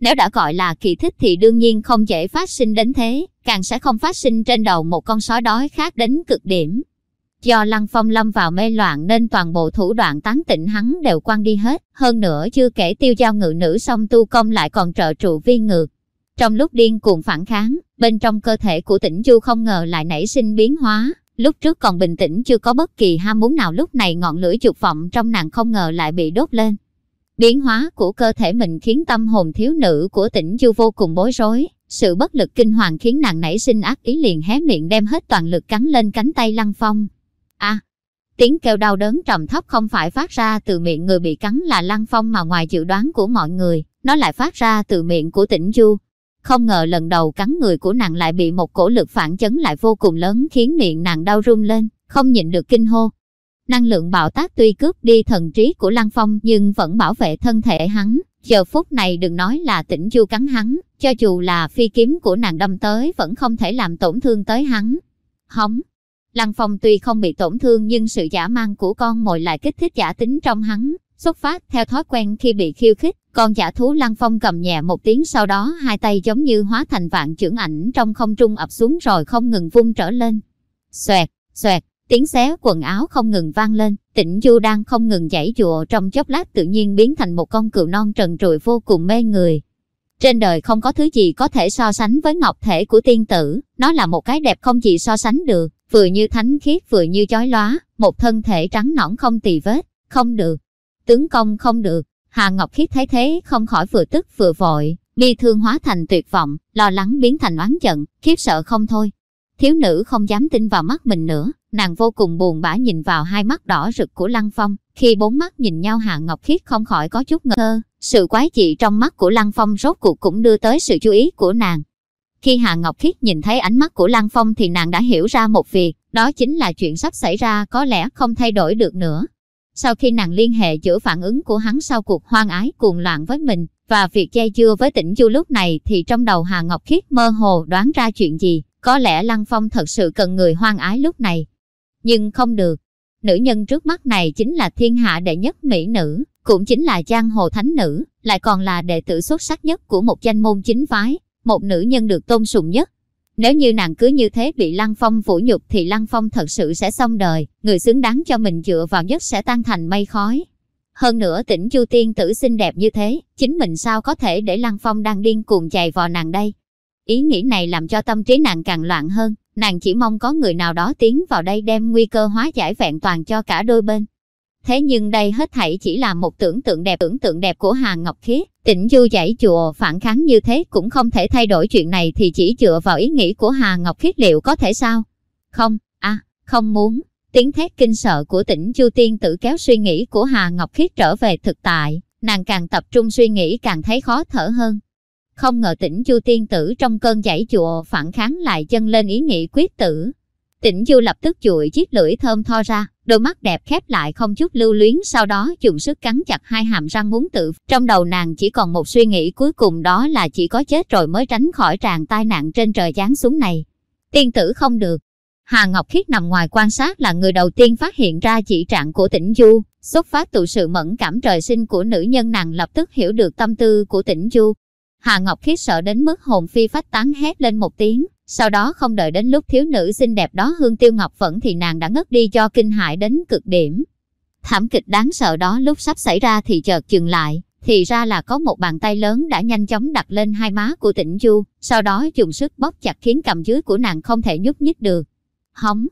Nếu đã gọi là kỳ tích thì đương nhiên không dễ phát sinh đến thế, càng sẽ không phát sinh trên đầu một con sói đói khác đến cực điểm. Do Lăng Phong lâm vào mê loạn nên toàn bộ thủ đoạn tán tỉnh hắn đều quăng đi hết, hơn nữa chưa kể tiêu giao ngự nữ song tu công lại còn trợ trụ vi ngược. Trong lúc điên cuồng phản kháng, bên trong cơ thể của tỉnh Du không ngờ lại nảy sinh biến hóa, Lúc trước còn bình tĩnh chưa có bất kỳ ham muốn nào lúc này ngọn lửa dục vọng trong nàng không ngờ lại bị đốt lên. Biến hóa của cơ thể mình khiến tâm hồn thiếu nữ của tỉnh Du vô cùng bối rối. Sự bất lực kinh hoàng khiến nàng nảy sinh ác ý liền hé miệng đem hết toàn lực cắn lên cánh tay Lăng Phong. a tiếng kêu đau đớn trầm thấp không phải phát ra từ miệng người bị cắn là Lăng Phong mà ngoài dự đoán của mọi người, nó lại phát ra từ miệng của tỉnh Du. Không ngờ lần đầu cắn người của nàng lại bị một cổ lực phản chấn lại vô cùng lớn khiến miệng nàng đau run lên, không nhịn được kinh hô. Năng lượng bạo tác tuy cướp đi thần trí của Lăng Phong nhưng vẫn bảo vệ thân thể hắn. Giờ phút này đừng nói là tỉnh chu cắn hắn, cho dù là phi kiếm của nàng đâm tới vẫn không thể làm tổn thương tới hắn. Hóng! Lăng Phong tuy không bị tổn thương nhưng sự giả mang của con mồi lại kích thích giả tính trong hắn, xuất phát theo thói quen khi bị khiêu khích, con giả thú lăng phong cầm nhẹ một tiếng sau đó hai tay giống như hóa thành vạn trưởng ảnh trong không trung ập xuống rồi không ngừng vung trở lên. Xoẹt, xoẹt, tiếng xé quần áo không ngừng vang lên, tịnh du đang không ngừng giãy giụa trong chốc lát tự nhiên biến thành một con cừu non trần trụi vô cùng mê người. Trên đời không có thứ gì có thể so sánh với ngọc thể của tiên tử, nó là một cái đẹp không gì so sánh được, vừa như thánh khiết vừa như chói lóa, một thân thể trắng nõn không tì vết, không được, tướng công không được. Hà Ngọc Khiết thấy thế không khỏi vừa tức vừa vội, bi thương hóa thành tuyệt vọng, lo lắng biến thành oán giận, khiếp sợ không thôi. Thiếu nữ không dám tin vào mắt mình nữa, nàng vô cùng buồn bã nhìn vào hai mắt đỏ rực của Lăng Phong. Khi bốn mắt nhìn nhau Hạ Ngọc Khiết không khỏi có chút ngơ, sự quái dị trong mắt của Lăng Phong rốt cuộc cũng đưa tới sự chú ý của nàng. Khi Hạ Ngọc Khiết nhìn thấy ánh mắt của Lăng Phong thì nàng đã hiểu ra một việc, đó chính là chuyện sắp xảy ra có lẽ không thay đổi được nữa. Sau khi nàng liên hệ giữa phản ứng của hắn sau cuộc hoang ái cuồng loạn với mình, và việc dây dưa với tỉnh Du lúc này thì trong đầu Hà Ngọc Khiết mơ hồ đoán ra chuyện gì, có lẽ Lăng Phong thật sự cần người hoang ái lúc này. Nhưng không được, nữ nhân trước mắt này chính là thiên hạ đệ nhất mỹ nữ, cũng chính là giang hồ thánh nữ, lại còn là đệ tử xuất sắc nhất của một danh môn chính phái, một nữ nhân được tôn sùng nhất. Nếu như nàng cứ như thế bị Lăng Phong phủ nhục thì Lăng Phong thật sự sẽ xong đời, người xứng đáng cho mình dựa vào nhất sẽ tan thành mây khói. Hơn nữa tỉnh Chu Tiên tử xinh đẹp như thế, chính mình sao có thể để Lăng Phong đang điên cuồng chạy vào nàng đây. Ý nghĩ này làm cho tâm trí nàng càng loạn hơn, nàng chỉ mong có người nào đó tiến vào đây đem nguy cơ hóa giải vẹn toàn cho cả đôi bên. Thế nhưng đây hết thảy chỉ là một tưởng tượng đẹp tưởng tượng đẹp của Hà Ngọc Khiết. Tỉnh Du giải chùa phản kháng như thế cũng không thể thay đổi chuyện này thì chỉ dựa vào ý nghĩ của Hà Ngọc Khiết liệu có thể sao? Không, à, không muốn. Tiếng thét kinh sợ của tỉnh Chu Tiên tử kéo suy nghĩ của Hà Ngọc Khiết trở về thực tại. Nàng càng tập trung suy nghĩ càng thấy khó thở hơn. Không ngờ tỉnh Chu Tiên tử trong cơn giải chùa phản kháng lại chân lên ý nghĩ quyết tử. Tỉnh Du lập tức chuỗi chiếc lưỡi thơm tho ra, đôi mắt đẹp khép lại không chút lưu luyến sau đó dùng sức cắn chặt hai hàm răng muốn tự. Trong đầu nàng chỉ còn một suy nghĩ cuối cùng đó là chỉ có chết rồi mới tránh khỏi tràn tai nạn trên trời giáng xuống này. Tiên tử không được. Hà Ngọc Khiết nằm ngoài quan sát là người đầu tiên phát hiện ra chỉ trạng của tỉnh Du, xuất phát từ sự mẫn cảm trời sinh của nữ nhân nàng lập tức hiểu được tâm tư của tỉnh Du. Hà Ngọc Khiết sợ đến mức hồn phi phách tán hét lên một tiếng, sau đó không đợi đến lúc thiếu nữ xinh đẹp đó Hương Tiêu Ngọc vẫn thì nàng đã ngất đi cho kinh hại đến cực điểm. Thảm kịch đáng sợ đó lúc sắp xảy ra thì chợt dừng lại, thì ra là có một bàn tay lớn đã nhanh chóng đặt lên hai má của tĩnh Du, sau đó dùng sức bóp chặt khiến cầm dưới của nàng không thể nhúc nhích được. Hóng!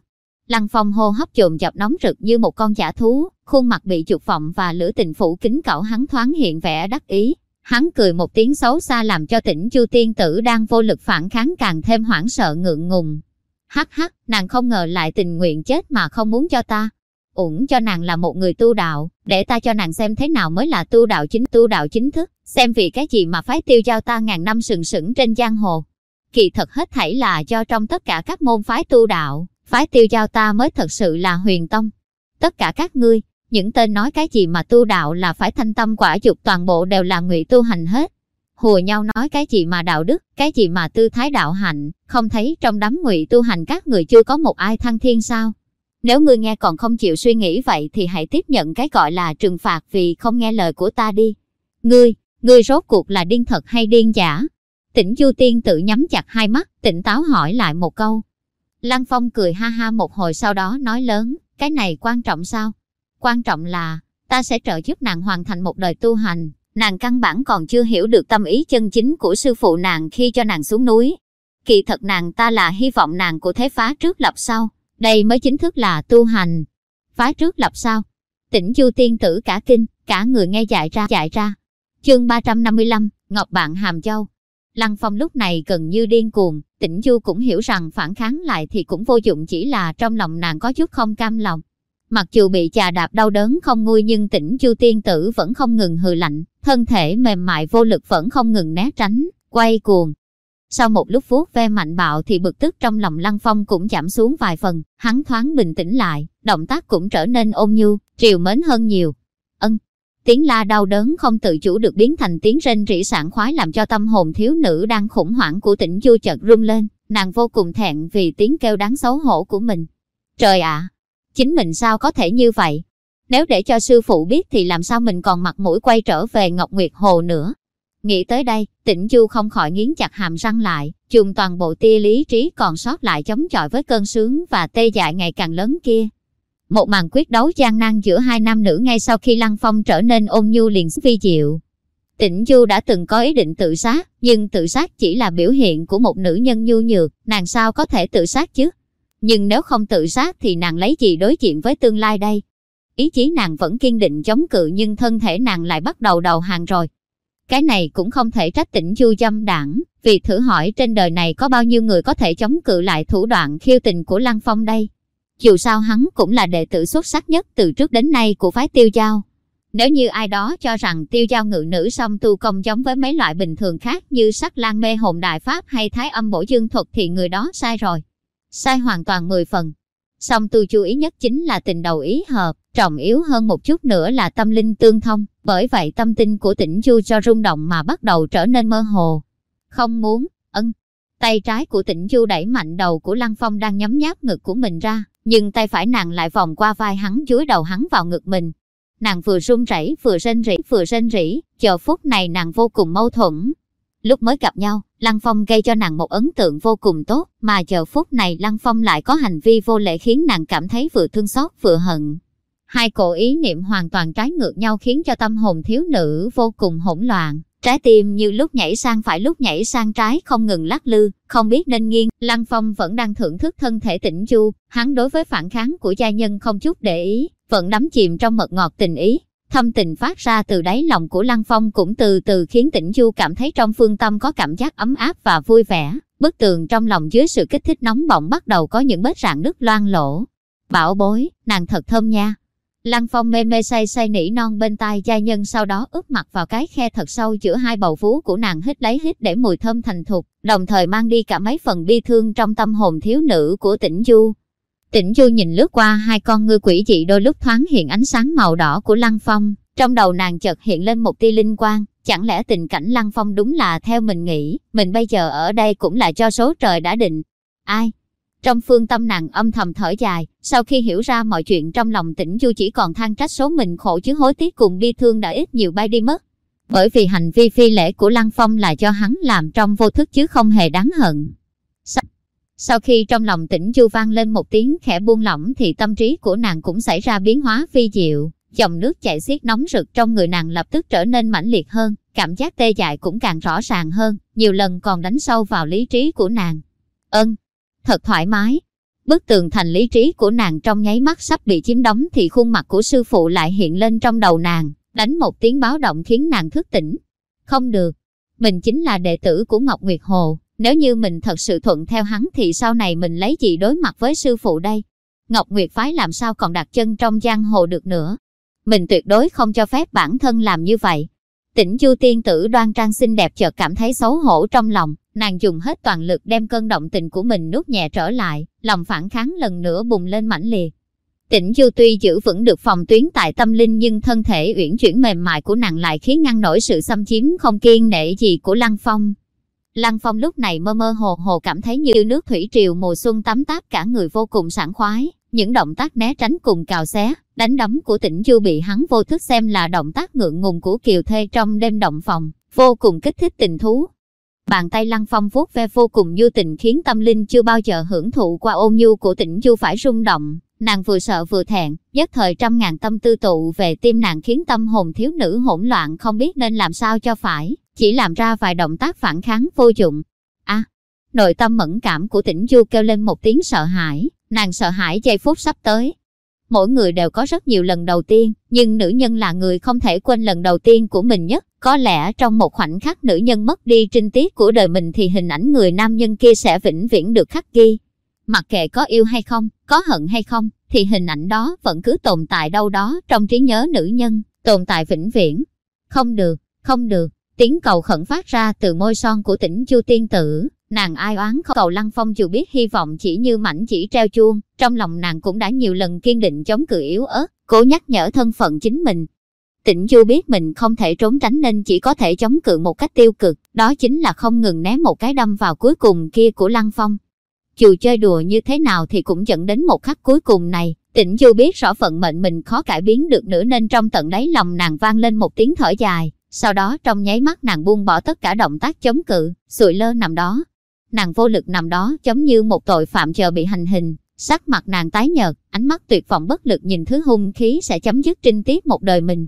Lăng phong hô hấp chồm dập nóng rực như một con giả thú, khuôn mặt bị trục vọng và lửa tình phủ kính cẩu hắn thoáng hiện vẻ đắc ý, Hắn cười một tiếng xấu xa làm cho tỉnh Chu Tiên Tử đang vô lực phản kháng càng thêm hoảng sợ ngượng ngùng. Hắc hắc, nàng không ngờ lại tình nguyện chết mà không muốn cho ta. Uổng cho nàng là một người tu đạo, để ta cho nàng xem thế nào mới là tu đạo chính tu đạo chính thức, xem vì cái gì mà phái tiêu giao ta ngàn năm sừng sững trên giang hồ. Kỳ thật hết thảy là do trong tất cả các môn phái tu đạo, phái tiêu giao ta mới thật sự là huyền tông. Tất cả các ngươi, những tên nói cái gì mà tu đạo là phải thanh tâm quả dục toàn bộ đều là ngụy tu hành hết. Hùa nhau nói cái gì mà đạo đức, cái gì mà tư thái đạo hạnh, không thấy trong đám ngụy tu hành các người chưa có một ai thăng thiên sao? Nếu ngươi nghe còn không chịu suy nghĩ vậy thì hãy tiếp nhận cái gọi là trừng phạt vì không nghe lời của ta đi. Ngươi, ngươi rốt cuộc là điên thật hay điên giả? Tỉnh Du Tiên tự nhắm chặt hai mắt, tỉnh táo hỏi lại một câu. Lăng Phong cười ha ha một hồi sau đó nói lớn, cái này quan trọng sao? Quan trọng là, ta sẽ trợ giúp nàng hoàn thành một đời tu hành. Nàng căn bản còn chưa hiểu được tâm ý chân chính của sư phụ nàng khi cho nàng xuống núi. Kỳ thật nàng ta là hy vọng nàng của thế phá trước lập sau. Đây mới chính thức là tu hành. Phá trước lập sau. Tỉnh du tiên tử cả kinh, cả người nghe dại ra dại ra. Chương 355, Ngọc Bạn Hàm Châu. Lăng Phong lúc này gần như điên cuồng, tỉnh Du cũng hiểu rằng phản kháng lại thì cũng vô dụng chỉ là trong lòng nàng có chút không cam lòng. Mặc dù bị chà đạp đau đớn không nguôi nhưng tỉnh Chu Tiên Tử vẫn không ngừng hừ lạnh, thân thể mềm mại vô lực vẫn không ngừng né tránh, quay cuồng. Sau một lúc vuốt ve mạnh bạo thì bực tức trong lòng Lăng Phong cũng giảm xuống vài phần, hắn thoáng bình tĩnh lại, động tác cũng trở nên ôn nhu, triều mến hơn nhiều. Ân, tiếng la đau đớn không tự chủ được biến thành tiếng rên rỉ sảng khoái làm cho tâm hồn thiếu nữ đang khủng hoảng của tỉnh Du chợt rung lên, nàng vô cùng thẹn vì tiếng kêu đáng xấu hổ của mình. Trời ạ, Chính mình sao có thể như vậy? Nếu để cho sư phụ biết thì làm sao mình còn mặt mũi quay trở về Ngọc Nguyệt Hồ nữa? Nghĩ tới đây, tỉnh Chu không khỏi nghiến chặt hàm răng lại, dùng toàn bộ tia lý trí còn sót lại chống chọi với cơn sướng và tê dại ngày càng lớn kia. Một màn quyết đấu gian nan giữa hai nam nữ ngay sau khi Lăng Phong trở nên ôn nhu liền vi diệu. Tịnh Du đã từng có ý định tự sát, nhưng tự sát chỉ là biểu hiện của một nữ nhân nhu nhược, nàng sao có thể tự sát chứ? Nhưng nếu không tự sát thì nàng lấy gì đối diện với tương lai đây? Ý chí nàng vẫn kiên định chống cự nhưng thân thể nàng lại bắt đầu đầu hàng rồi. Cái này cũng không thể trách tỉnh Du dâm đảng, vì thử hỏi trên đời này có bao nhiêu người có thể chống cự lại thủ đoạn khiêu tình của Lăng Phong đây. Dù sao hắn cũng là đệ tử xuất sắc nhất từ trước đến nay của phái tiêu giao. Nếu như ai đó cho rằng tiêu giao ngự nữ song tu công giống với mấy loại bình thường khác như sắc lan mê hồn đại pháp hay thái âm bổ dương thuật thì người đó sai rồi. Sai hoàn toàn 10 phần. Song tu chú ý nhất chính là tình đầu ý hợp, trọng yếu hơn một chút nữa là tâm linh tương thông, bởi vậy tâm tinh của tỉnh chu cho rung động mà bắt đầu trở nên mơ hồ. Không muốn, ân. Tay trái của tỉnh chu đẩy mạnh đầu của Lăng Phong đang nhấm nháp ngực của mình ra, nhưng tay phải nàng lại vòng qua vai hắn chúi đầu hắn vào ngực mình. Nàng vừa run rẩy vừa rên rỉ vừa rên rỉ, chờ phút này nàng vô cùng mâu thuẫn. Lúc mới gặp nhau, Lăng Phong gây cho nàng một ấn tượng vô cùng tốt, mà giờ phút này Lăng Phong lại có hành vi vô lễ khiến nàng cảm thấy vừa thương xót vừa hận. Hai cổ ý niệm hoàn toàn trái ngược nhau khiến cho tâm hồn thiếu nữ vô cùng hỗn loạn. Trái tim như lúc nhảy sang phải lúc nhảy sang trái không ngừng lắc lư, không biết nên nghiêng. Lăng Phong vẫn đang thưởng thức thân thể tĩnh chu, hắn đối với phản kháng của gia nhân không chút để ý, vẫn đắm chìm trong mật ngọt tình ý. Thâm tình phát ra từ đáy lòng của Lăng Phong cũng từ từ khiến tĩnh du cảm thấy trong phương tâm có cảm giác ấm áp và vui vẻ. Bức tường trong lòng dưới sự kích thích nóng bỏng bắt đầu có những vết rạn nứt loang lỗ. Bảo bối, nàng thật thơm nha, Lăng Phong mê mê say say nỉ non bên tai gia nhân sau đó ướp mặt vào cái khe thật sâu giữa hai bầu vú của nàng hít lấy hít để mùi thơm thành thục, đồng thời mang đi cả mấy phần bi thương trong tâm hồn thiếu nữ của tỉnh Du. Tỉnh Du nhìn lướt qua hai con ngư quỷ dị đôi lúc thoáng hiện ánh sáng màu đỏ của Lăng Phong, trong đầu nàng chợt hiện lên một tia linh quang, chẳng lẽ tình cảnh Lăng Phong đúng là theo mình nghĩ, mình bây giờ ở đây cũng là cho số trời đã định. Ai, trong phương tâm nàng âm thầm thở dài, sau khi hiểu ra mọi chuyện trong lòng tỉnh Du chỉ còn than trách số mình khổ chứ hối tiếc cùng bi thương đã ít nhiều bay đi mất. Bởi vì hành vi phi lễ của Lăng Phong là do hắn làm trong vô thức chứ không hề đáng hận. Sau, khi trong lòng tỉnh chu vang lên một tiếng khẽ buông lỏng thì tâm trí của nàng cũng xảy ra biến hóa phi diệu. Dòng nước chảy xiết nóng rực trong người nàng lập tức trở nên mãnh liệt hơn, cảm giác tê dại cũng càng rõ ràng hơn, nhiều lần còn đánh sâu vào lý trí của nàng. Ân, thật thoải mái. Bức tường thành lý trí của nàng trong nháy mắt sắp bị chiếm đóng thì khuôn mặt của sư phụ lại hiện lên trong đầu nàng, đánh một tiếng báo động khiến nàng thức tỉnh. Không được, mình chính là đệ tử của Ngọc Nguyệt Hồ, nếu như mình thật sự thuận theo hắn thì sau này mình lấy gì đối mặt với sư phụ đây? Ngọc Nguyệt phái làm sao còn đặt chân trong giang hồ được nữa? Mình tuyệt đối không cho phép bản thân làm như vậy. Tỉnh Chu tiên tử đoan trang xinh đẹp chợt cảm thấy xấu hổ trong lòng, Nàng dùng hết toàn lực đem cơn động tình của mình nuốt nhẹ trở lại, lòng phản kháng lần nữa bùng lên mãnh liệt. Tĩnh Du tuy giữ vững được phòng tuyến tại tâm linh nhưng thân thể uyển chuyển mềm mại của nàng lại khiến ngăn nổi sự xâm chiếm không kiên nể gì của Lăng Phong. Lăng Phong lúc này mơ mơ hồ hồ cảm thấy như nước thủy triều mùa xuân tắm táp cả người vô cùng sảng khoái. Những động tác né tránh cùng cào xé, đánh đấm của Tĩnh Du bị hắn vô thức xem là động tác ngượng ngùng của kiều thê trong đêm động phòng, vô cùng kích thích tình thú. Bàn tay Lăng Phong vuốt ve vô cùng du tình khiến tâm linh chưa bao giờ hưởng thụ qua ôn nhu của tỉnh Du phải rung động. Nàng vừa sợ vừa thẹn, nhất thời trăm ngàn tâm tư tụ về tim nàng khiến tâm hồn thiếu nữ hỗn loạn không biết nên làm sao cho phải, chỉ làm ra vài động tác phản kháng vô dụng. a à, nội tâm mẫn cảm của tỉnh Du kêu lên một tiếng sợ hãi, nàng sợ hãi giây phút sắp tới, Mỗi người đều có rất nhiều lần đầu tiên, nhưng nữ nhân là người không thể quên lần đầu tiên của mình nhất. Có lẽ trong một khoảnh khắc nữ nhân mất đi trinh tiết của đời mình thì hình ảnh người nam nhân kia sẽ vĩnh viễn được khắc ghi. Mặc kệ có yêu hay không, có hận hay không, thì hình ảnh đó vẫn cứ tồn tại đâu đó trong trí nhớ nữ nhân, tồn tại vĩnh viễn. Không được, không được, tiếng cầu khẩn phát ra từ môi son của tỉnh Chu Tiên Tử, Nàng ai oán không cầu Lăng Phong dù biết hy vọng chỉ như mảnh chỉ treo chuông, trong lòng nàng cũng đã nhiều lần kiên định chống cự yếu ớt, cố nhắc nhở thân phận chính mình. Tịnh Du biết mình không thể trốn tránh nên chỉ có thể chống cự một cách tiêu cực, đó chính là không ngừng né một cái đâm vào cuối cùng kia của Lăng Phong. Dù chơi đùa như thế nào thì cũng dẫn đến một khắc cuối cùng này, Tịnh Du biết rõ phận mệnh mình khó cải biến được nữa nên trong tận đáy lòng nàng vang lên một tiếng thở dài, sau đó trong nháy mắt nàng buông bỏ tất cả động tác chống cự, sụi lơ nằm đó, nàng vô lực nằm đó giống như một tội phạm chờ bị hành hình. Sắc mặt nàng tái nhợt, ánh mắt tuyệt vọng bất lực nhìn thứ hung khí sẽ chấm dứt trinh tiết một đời mình.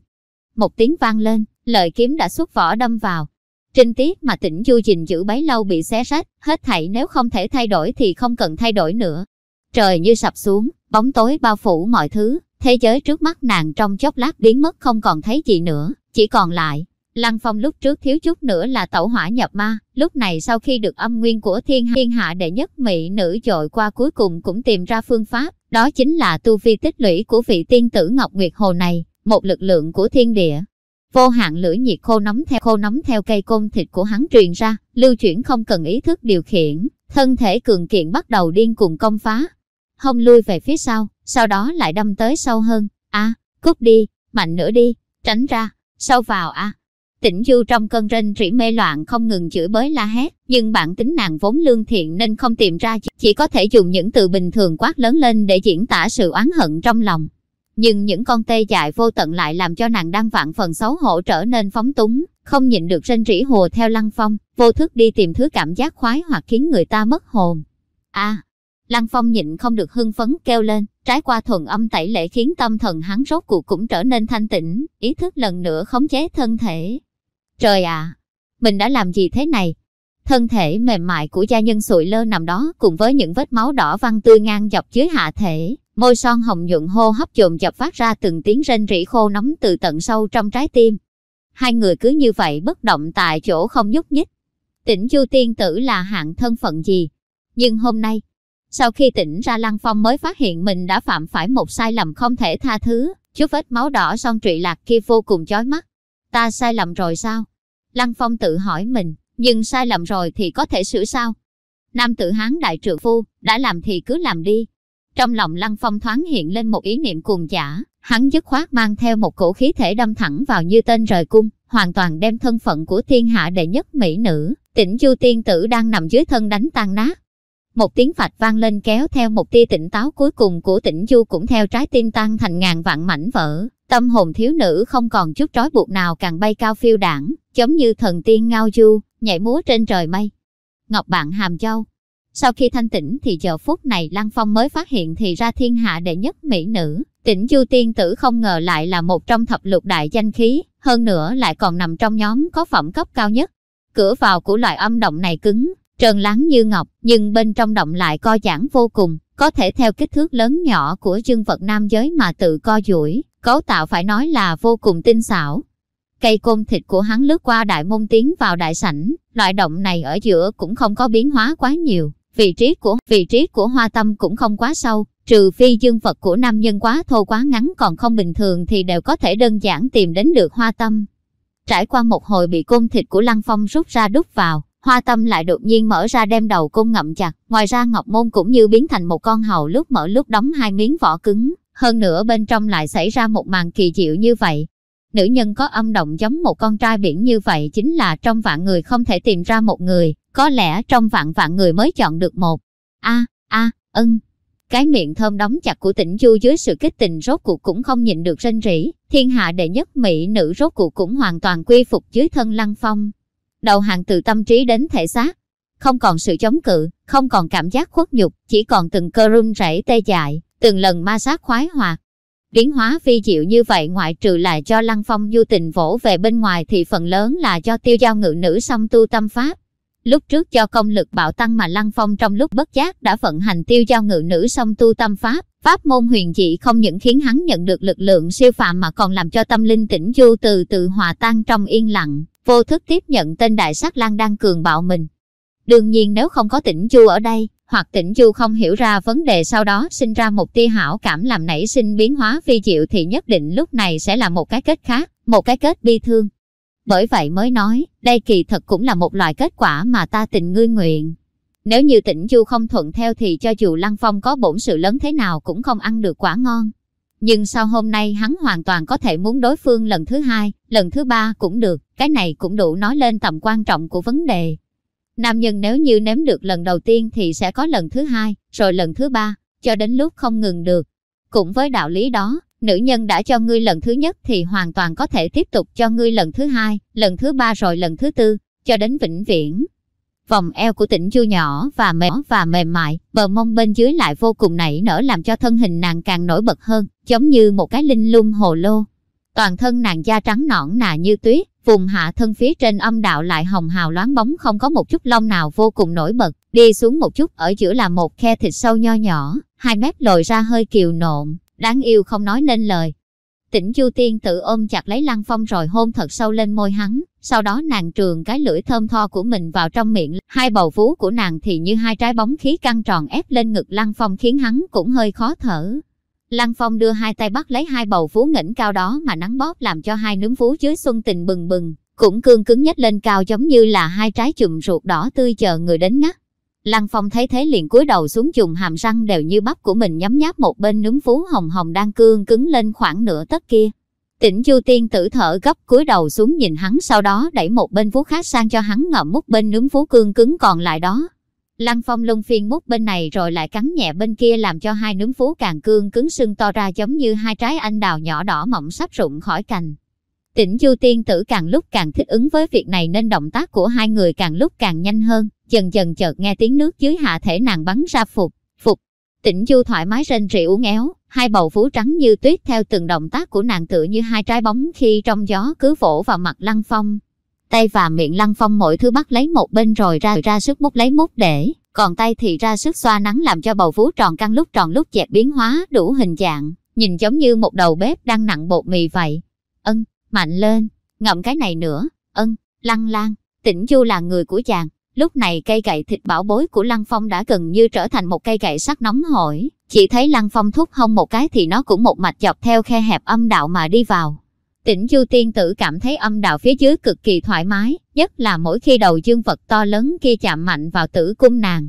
Một tiếng vang lên, lợi kiếm đã xuất vỏ đâm vào. Trinh tiết mà tỉnh du gìn giữ bấy lâu bị xé rách, hết thảy nếu không thể thay đổi thì không cần thay đổi nữa. Trời như sập xuống, bóng tối bao phủ mọi thứ, thế giới trước mắt nàng trong chốc lát biến mất không còn thấy gì nữa, chỉ còn lại Lăng Phong lúc trước thiếu chút nữa là tẩu hỏa nhập ma, lúc này sau khi được âm nguyên của thiên, thiên hạ đệ nhất mỹ nữ dội qua cuối cùng cũng tìm ra phương pháp, đó chính là tu vi tích lũy của vị tiên tử Ngọc Nguyệt Hồ này, một lực lượng của thiên địa. Vô hạn lửa nhiệt khô nóng theo khô nóng theo cây côn thịt của hắn truyền ra, lưu chuyển không cần ý thức điều khiển, thân thể cường kiện bắt đầu điên cuồng công phá. Hông lui về phía sau, sau đó lại đâm tới sâu hơn, a à, cút đi, mạnh nữa đi, tránh ra, sâu vào a Tĩnh Du trong cơn rên rỉ mê loạn không ngừng chửi bới la hét, nhưng bản tính nàng vốn lương thiện nên không tìm ra chỉ có thể dùng những từ bình thường quát lớn lên để diễn tả sự oán hận trong lòng. Nhưng những con tê dại vô tận lại làm cho nàng đang vạn phần xấu hổ trở nên phóng túng, không nhịn được rên rỉ hùa theo lăng phong, vô thức đi tìm thứ cảm giác khoái hoặc khiến người ta mất hồn. a lăng phong nhịn không được hưng phấn kêu lên, Trái qua thuần âm tẩy lệ khiến tâm thần hắn rốt cuộc cũng trở nên thanh tĩnh, ý thức lần nữa khống chế thân thể, Trời ạ, mình đã làm gì thế này? Thân thể mềm mại của gia nhân sụi lơ nằm đó cùng với những vết máu đỏ văng tươi ngang dọc dưới hạ thể, môi son hồng nhuận hô hấp dồn dập phát ra từng tiếng rên rỉ khô nóng từ tận sâu trong trái tim. Hai người cứ như vậy bất động tại chỗ không nhúc nhích. Tỉnh Chu Tiên Tử là hạng thân phận gì? Nhưng hôm nay, sau khi tỉnh ra Lăng Phong mới phát hiện mình đã phạm phải một sai lầm không thể tha thứ, chút vết máu đỏ son trụy lạc kia vô cùng chói mắt. Ta sai lầm rồi sao? Lăng Phong tự hỏi mình, nhưng sai lầm rồi thì có thể sửa sao? Nam tử Hán đại trượng phu, đã làm thì cứ làm đi. Trong lòng Lăng Phong thoáng hiện lên một ý niệm cuồng giả, hắn dứt khoát mang theo một cổ khí thể đâm thẳng vào như tên rời cung, hoàn toàn đem thân phận của thiên hạ đệ nhất mỹ nữ, tỉnh chu tiên tử đang nằm dưới thân đánh tan nát. Một tiếng phạch vang lên kéo theo một tia tỉnh táo cuối cùng của tỉnh du cũng theo trái tim tan thành ngàn vạn mảnh vỡ. Tâm hồn thiếu nữ không còn chút trói buộc nào càng bay cao phiêu đảng, giống như thần tiên ngao du, nhảy múa trên trời mây. Ngọc Bạn Hàm Châu sau khi thanh tỉnh thì giờ phút này Lăng Phong mới phát hiện thì ra thiên hạ đệ nhất mỹ nữ, tỉnh Du Tiên Tử không ngờ lại là một trong thập lục đại danh khí, hơn nữa lại còn nằm trong nhóm có phẩm cấp cao nhất. Cửa vào của loại âm động này cứng, trơn lắng như ngọc, nhưng bên trong động lại co giãn vô cùng, có thể theo kích thước lớn nhỏ của dương vật nam giới mà tự co duỗi, cấu tạo phải nói là vô cùng tinh xảo. Cây côn thịt của hắn lướt qua đại môn tiến vào đại sảnh, loại động này ở giữa cũng không có biến hóa quá nhiều, vị trí của vị trí của hoa tâm cũng không quá sâu, trừ phi dương vật của nam nhân quá thô quá ngắn còn không bình thường thì đều có thể đơn giản tìm đến được hoa tâm. Trải qua một hồi bị côn thịt của Lăng Phong rút ra đút vào, hoa tâm lại đột nhiên mở ra đem đầu côn ngậm chặt, ngoài ra ngọc môn cũng như biến thành một con hầu lúc mở lúc đóng hai miếng vỏ cứng, hơn nữa bên trong lại xảy ra một màn kỳ diệu như vậy. Nữ nhân có âm động giống một con trai biển như vậy chính là trong vạn người không thể tìm ra một người, có lẽ trong vạn vạn người mới chọn được một. a a ân. Cái miệng thơm đóng chặt của tỉnh chu dưới sự kích tình rốt cuộc cũng không nhịn được rên rỉ, thiên hạ đệ nhất mỹ nữ rốt cuộc cũng hoàn toàn quy phục dưới thân lăng phong. Đầu hàng từ tâm trí đến thể xác, không còn sự chống cự, không còn cảm giác khuất nhục, chỉ còn từng cơ run rẩy tê dại, từng lần ma sát khoái hoạt. Biến hóa phi diệu như vậy ngoại trừ là cho Lăng Phong du tình vỗ về bên ngoài thì phần lớn là cho tiêu giao ngự nữ song tu tâm pháp. Lúc trước cho công lực bạo tăng mà Lăng Phong trong lúc bất giác đã vận hành tiêu giao ngự nữ song tu tâm pháp, pháp môn huyền dị không những khiến hắn nhận được lực lượng siêu phạm mà còn làm cho tâm linh tĩnh du từ từ hòa tan trong yên lặng, vô thức tiếp nhận tên đại sắc lang đang cường bạo mình. Đương nhiên nếu không có tĩnh du ở đây, hoặc tĩnh du không hiểu ra vấn đề sau đó sinh ra một tia hảo cảm làm nảy sinh biến hóa phi diệu thì nhất định lúc này sẽ là một cái kết khác, một cái kết bi thương. Bởi vậy mới nói, đây kỳ thật cũng là một loại kết quả mà ta tình ngươi nguyện. Nếu như tỉnh du không thuận theo thì cho dù Lăng Phong có bổn sự lớn thế nào cũng không ăn được quả ngon. Nhưng sau hôm nay hắn hoàn toàn có thể muốn đối phương lần thứ hai, lần thứ ba cũng được, cái này cũng đủ nói lên tầm quan trọng của vấn đề. Nam nhân nếu như nếm được lần đầu tiên thì sẽ có lần thứ hai, rồi lần thứ ba, cho đến lúc không ngừng được. Cũng với đạo lý đó, nữ nhân đã cho ngươi lần thứ nhất thì hoàn toàn có thể tiếp tục cho ngươi lần thứ hai, lần thứ ba rồi lần thứ tư, cho đến vĩnh viễn. Vòng eo của tỉnh chu nhỏ và mềm và mềm mại, bờ mông bên dưới lại vô cùng nảy nở làm cho thân hình nàng càng nổi bật hơn, giống như một cái linh lung hồ lô. Toàn thân nàng da trắng nõn nà như tuyết, Vùng hạ thân phía trên âm đạo lại hồng hào loáng bóng không có một chút lông nào vô cùng nổi bật, đi xuống một chút ở giữa là một khe thịt sâu nho nhỏ, hai mép lồi ra hơi kiều nộn, đáng yêu không nói nên lời. Tỉnh Chu Tiên tự ôm chặt lấy Lăng Phong rồi hôn thật sâu lên môi hắn, sau đó nàng trường cái lưỡi thơm tho của mình vào trong miệng, hai bầu vú của nàng thì như hai trái bóng khí căng tròn ép lên ngực Lăng Phong khiến hắn cũng hơi khó thở. Lăng Phong đưa hai tay bắt lấy hai bầu vú ngẩng cao đó mà nắng bóp làm cho hai nướng vú dưới xuân tình bừng bừng, cũng cương cứng nhất lên cao giống như là hai trái chùm ruột đỏ tươi chờ người đến ngắt. Lăng Phong thấy thế liền cúi đầu xuống dùng hàm răng đều như bắp của mình nhấm nháp một bên nướng phú hồng hồng đang cương cứng lên khoảng nửa tấc kia. Tỉnh Chu Tiên tử thở gấp cúi đầu xuống nhìn hắn sau đó đẩy một bên phú khác sang cho hắn ngậm mút bên nướng phú cương cứng còn lại đó. Lăng Phong lung phiên mút bên này rồi lại cắn nhẹ bên kia làm cho hai nướng phú càng cương cứng sưng to ra giống như hai trái anh đào nhỏ đỏ mọng sắp rụng khỏi cành. Tỉnh Chu Tiên tử càng lúc càng thích ứng với việc này nên động tác của hai người càng lúc càng nhanh hơn, dần dần chợt nghe tiếng nước dưới hạ thể nàng bắn ra phục, phục. Tỉnh Chu thoải mái rên rỉ uốn éo, hai bầu vú trắng như tuyết theo từng động tác của nàng tựa như hai trái bóng khi trong gió cứ vỗ vào mặt Lăng Phong. Tay và miệng Lăng Phong mỗi thứ bắt lấy một bên rồi ra ra sức mút lấy mút để, còn tay thì ra sức xoa nắng làm cho bầu vú tròn căng lúc tròn lúc dẹp biến hóa đủ hình dạng, nhìn giống như một đầu bếp đang nặng bột mì vậy. Ân, mạnh lên, ngậm cái này nữa, ân, lăng lan, tỉnh chu là người của chàng. Lúc này cây gậy thịt bảo bối của Lăng Phong đã gần như trở thành một cây gậy sắt nóng hổi. Chỉ thấy Lăng Phong thúc hông một cái thì nó cũng một mạch dọc theo khe hẹp âm đạo mà đi vào. Tỉnh Chu Tiên Tử cảm thấy âm đạo phía dưới cực kỳ thoải mái, nhất là mỗi khi đầu dương vật to lớn kia chạm mạnh vào tử cung nàng.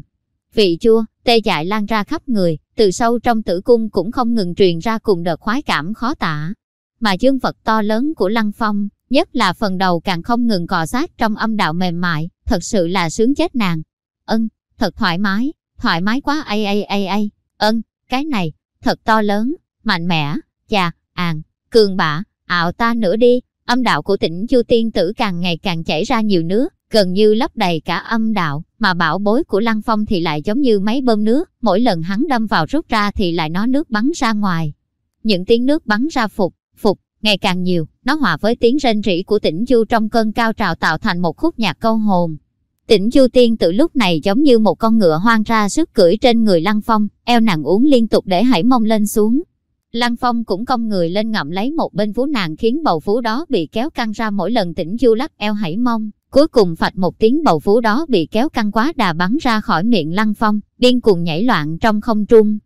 Vị chua, tê dại lan ra khắp người, từ sâu trong tử cung cũng không ngừng truyền ra cùng đợt khoái cảm khó tả mà dương vật to lớn của Lăng Phong, nhất là phần đầu càng không ngừng cọ sát trong âm đạo mềm mại, thật sự là sướng chết nàng. Ân, thật thoải mái, thoải mái quá ai ai ai ai, ân, cái này, thật to lớn, mạnh mẽ, chà, àn, cường bả, ảo ta nữa đi, âm đạo của tỉnh Chu Tiên Tử càng ngày càng chảy ra nhiều nước, gần như lấp đầy cả âm đạo, mà bảo bối của Lăng Phong thì lại giống như máy bơm nước, mỗi lần hắn đâm vào rút ra thì lại nó nước bắn ra ngoài. Những tiếng nước bắn ra phục, phục, ngày càng nhiều, nó hòa với tiếng rên rỉ của tỉnh Du trong cơn cao trào tạo thành một khúc nhạc câu hồn. Tỉnh Du tiên từ lúc này giống như một con ngựa hoang ra sức cưỡi trên người Lăng Phong, eo nàng uống liên tục để hãy mông lên xuống. Lăng Phong cũng cong người lên ngậm lấy một bên vú nàng khiến bầu vú đó bị kéo căng ra mỗi lần tỉnh Du lắc eo hãy mông. Cuối cùng phạch một tiếng bầu vú đó bị kéo căng quá đà bắn ra khỏi miệng Lăng Phong, điên cuồng nhảy loạn trong không trung.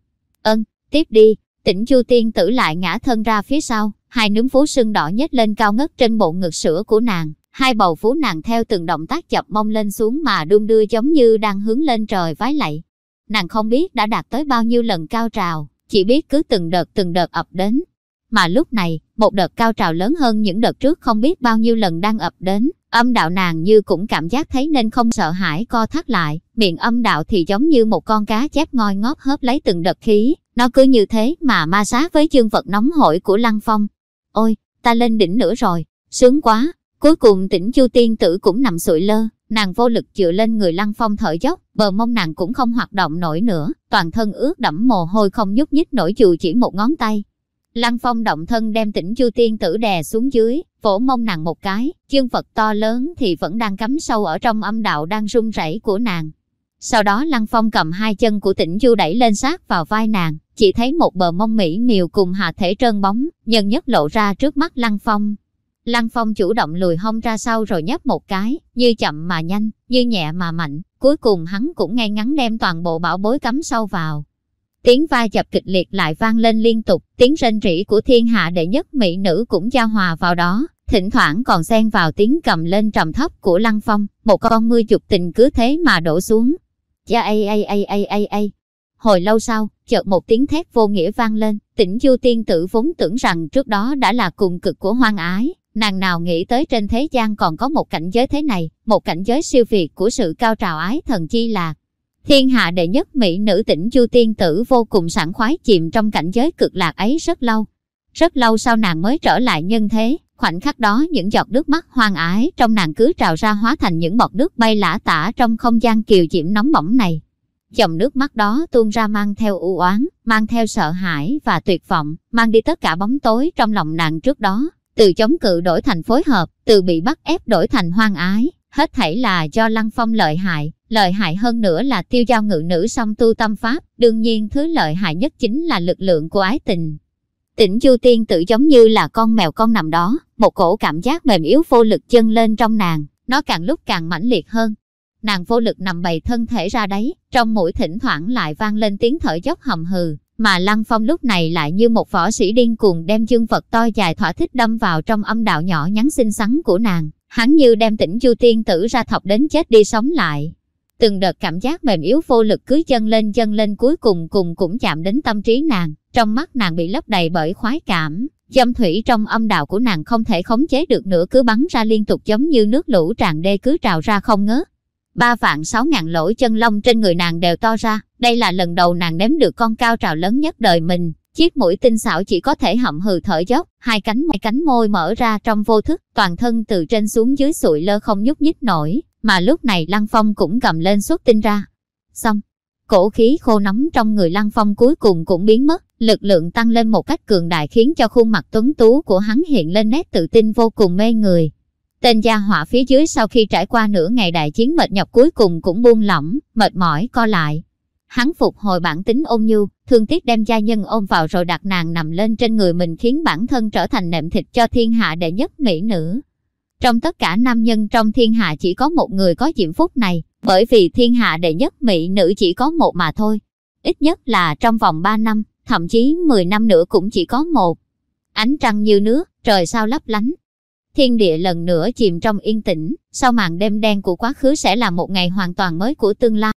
Ân, tiếp đi, tỉnh Chu tiên tử lại ngã thân ra phía sau, hai nướng phú sưng đỏ nhếch lên cao ngất trên bộ ngực sữa của nàng. Hai bầu phú nàng theo từng động tác chập mông lên xuống mà đung đưa giống như đang hướng lên trời vái lạy. Nàng không biết đã đạt tới bao nhiêu lần cao trào, chỉ biết cứ từng đợt từng đợt ập đến. Mà lúc này, một đợt cao trào lớn hơn những đợt trước không biết bao nhiêu lần đang ập đến, âm đạo nàng như cũng cảm giác thấy nên không sợ hãi co thắt lại, miệng âm đạo thì giống như một con cá chép ngoi ngót hớp lấy từng đợt khí, nó cứ như thế mà ma sát với chương vật nóng hổi của Lăng Phong, Ôi, ta lên đỉnh nữa rồi, sướng quá. Cuối cùng tỉnh Chu Tiên Tử cũng nằm sụi lơ, nàng vô lực dựa lên người Lăng Phong thở dốc, bờ mông nàng cũng không hoạt động nổi nữa, toàn thân ướt đẫm mồ hôi không nhúc nhích nổi dù chỉ một ngón tay. Lăng Phong động thân đem tỉnh Chu Tiên Tử đè xuống dưới, vỗ mông nàng một cái, chương Phật to lớn thì vẫn đang cắm sâu ở trong âm đạo đang rung rẩy của nàng. Sau đó Lăng Phong cầm hai chân của tỉnh Du đẩy lên sát vào vai nàng, chỉ thấy một bờ mông mỹ miều cùng hạ thể trơn bóng, nhân nhất lộ ra trước mắt Lăng Phong. Lăng Phong chủ động lùi hông ra sau rồi nhấp một cái, như chậm mà nhanh, như nhẹ mà mạnh, cuối cùng hắn cũng ngay ngắn đem toàn bộ bảo bối cắm sâu vào. Tiếng va chập kịch liệt lại vang lên liên tục, tiếng rên rỉ của thiên hạ đệ nhất mỹ nữ cũng giao hòa vào đó, thỉnh thoảng còn xen vào tiếng cầm lên trầm thấp của Lăng Phong, một con mưa chụp tình cứ thế mà đổ xuống. Cha ai ai ai ai ai ai. Hồi lâu sau, chợt một tiếng thét vô nghĩa vang lên, tỉnh du tiên tử vốn tưởng rằng trước đó đã là cùng cực của hoang ái, nàng nào nghĩ tới trên thế gian còn có một cảnh giới thế này, một cảnh giới siêu việt của sự cao trào ái thần chi là Thiên hạ đệ nhất mỹ nữ tỉnh du tiên tử vô cùng sảng khoái chìm trong cảnh giới cực lạc ấy rất lâu. Rất lâu sau nàng mới trở lại nhân thế, khoảnh khắc đó những giọt nước mắt hoang ái trong nàng cứ trào ra hóa thành những bọt nước bay lả tả trong không gian kiều diễm nóng bỏng này. Dòng nước mắt đó tuôn ra mang theo u oán, mang theo sợ hãi và tuyệt vọng, mang đi tất cả bóng tối trong lòng nàng trước đó, từ chống cự đổi thành phối hợp, từ bị bắt ép đổi thành hoang ái, hết thảy là do Lăng Phong lợi hại, lợi hại hơn nữa là tiêu giao ngự nữ song tu tâm pháp, đương nhiên thứ lợi hại nhất chính là lực lượng của ái tình. Tỉnh Chu Tiên tự giống như là con mèo con nằm đó, một cổ cảm giác mềm yếu vô lực chân lên trong nàng, nó càng lúc càng mãnh liệt hơn. Nàng vô lực nằm bày thân thể ra đấy, trong mũi thỉnh thoảng lại vang lên tiếng thở dốc hầm hừ, mà Lăng Phong lúc này lại như một võ sĩ điên cuồng đem dương vật to dài thỏa thích đâm vào trong âm đạo nhỏ nhắn xinh xắn của nàng, hắn như đem tỉnh Chu Tiên tử ra thọc đến chết đi sống lại. Từng đợt cảm giác mềm yếu vô lực cứ chân lên chân lên cuối cùng cùng cũng chạm đến tâm trí nàng, trong mắt nàng bị lấp đầy bởi khoái cảm, dâm thủy trong âm đạo của nàng không thể khống chế được nữa cứ bắn ra liên tục giống như nước lũ tràn đê cứ trào ra không ngớt. Ba vạn sáu ngàn lỗ chân lông trên người nàng đều to ra, đây là lần đầu nàng nếm được con cao trào lớn nhất đời mình. Chiếc mũi tinh xảo chỉ có thể hậm hừ thở dốc, hai cánh hai cánh môi mở ra trong vô thức, toàn thân từ trên xuống dưới sụi lơ không nhúc nhích nổi, mà lúc này Lăng Phong cũng cầm lên xuất tinh ra. Xong, cổ khí khô nóng trong người Lăng Phong cuối cùng cũng biến mất, lực lượng tăng lên một cách cường đại khiến cho khuôn mặt tuấn tú của hắn hiện lên nét tự tin vô cùng mê người. Tên gia hỏa phía dưới sau khi trải qua nửa ngày đại chiến mệt nhọc cuối cùng cũng buông lỏng, mệt mỏi co lại. Hắn phục hồi bản tính ôn nhu, thương tiếc đem gia nhân ôm vào rồi đặt nàng nằm lên trên người mình khiến bản thân trở thành nệm thịt cho thiên hạ đệ nhất mỹ nữ. Trong tất cả nam nhân trong thiên hạ chỉ có một người có diễm phúc này, bởi vì thiên hạ đệ nhất mỹ nữ chỉ có một mà thôi. Ít nhất là trong vòng 3 năm, thậm chí 10 năm nữa cũng chỉ có một. Ánh trăng như nước, trời sao lấp lánh. Thiên địa lần nữa chìm trong yên tĩnh, sau màn đêm đen của quá khứ sẽ là một ngày hoàn toàn mới của tương lai.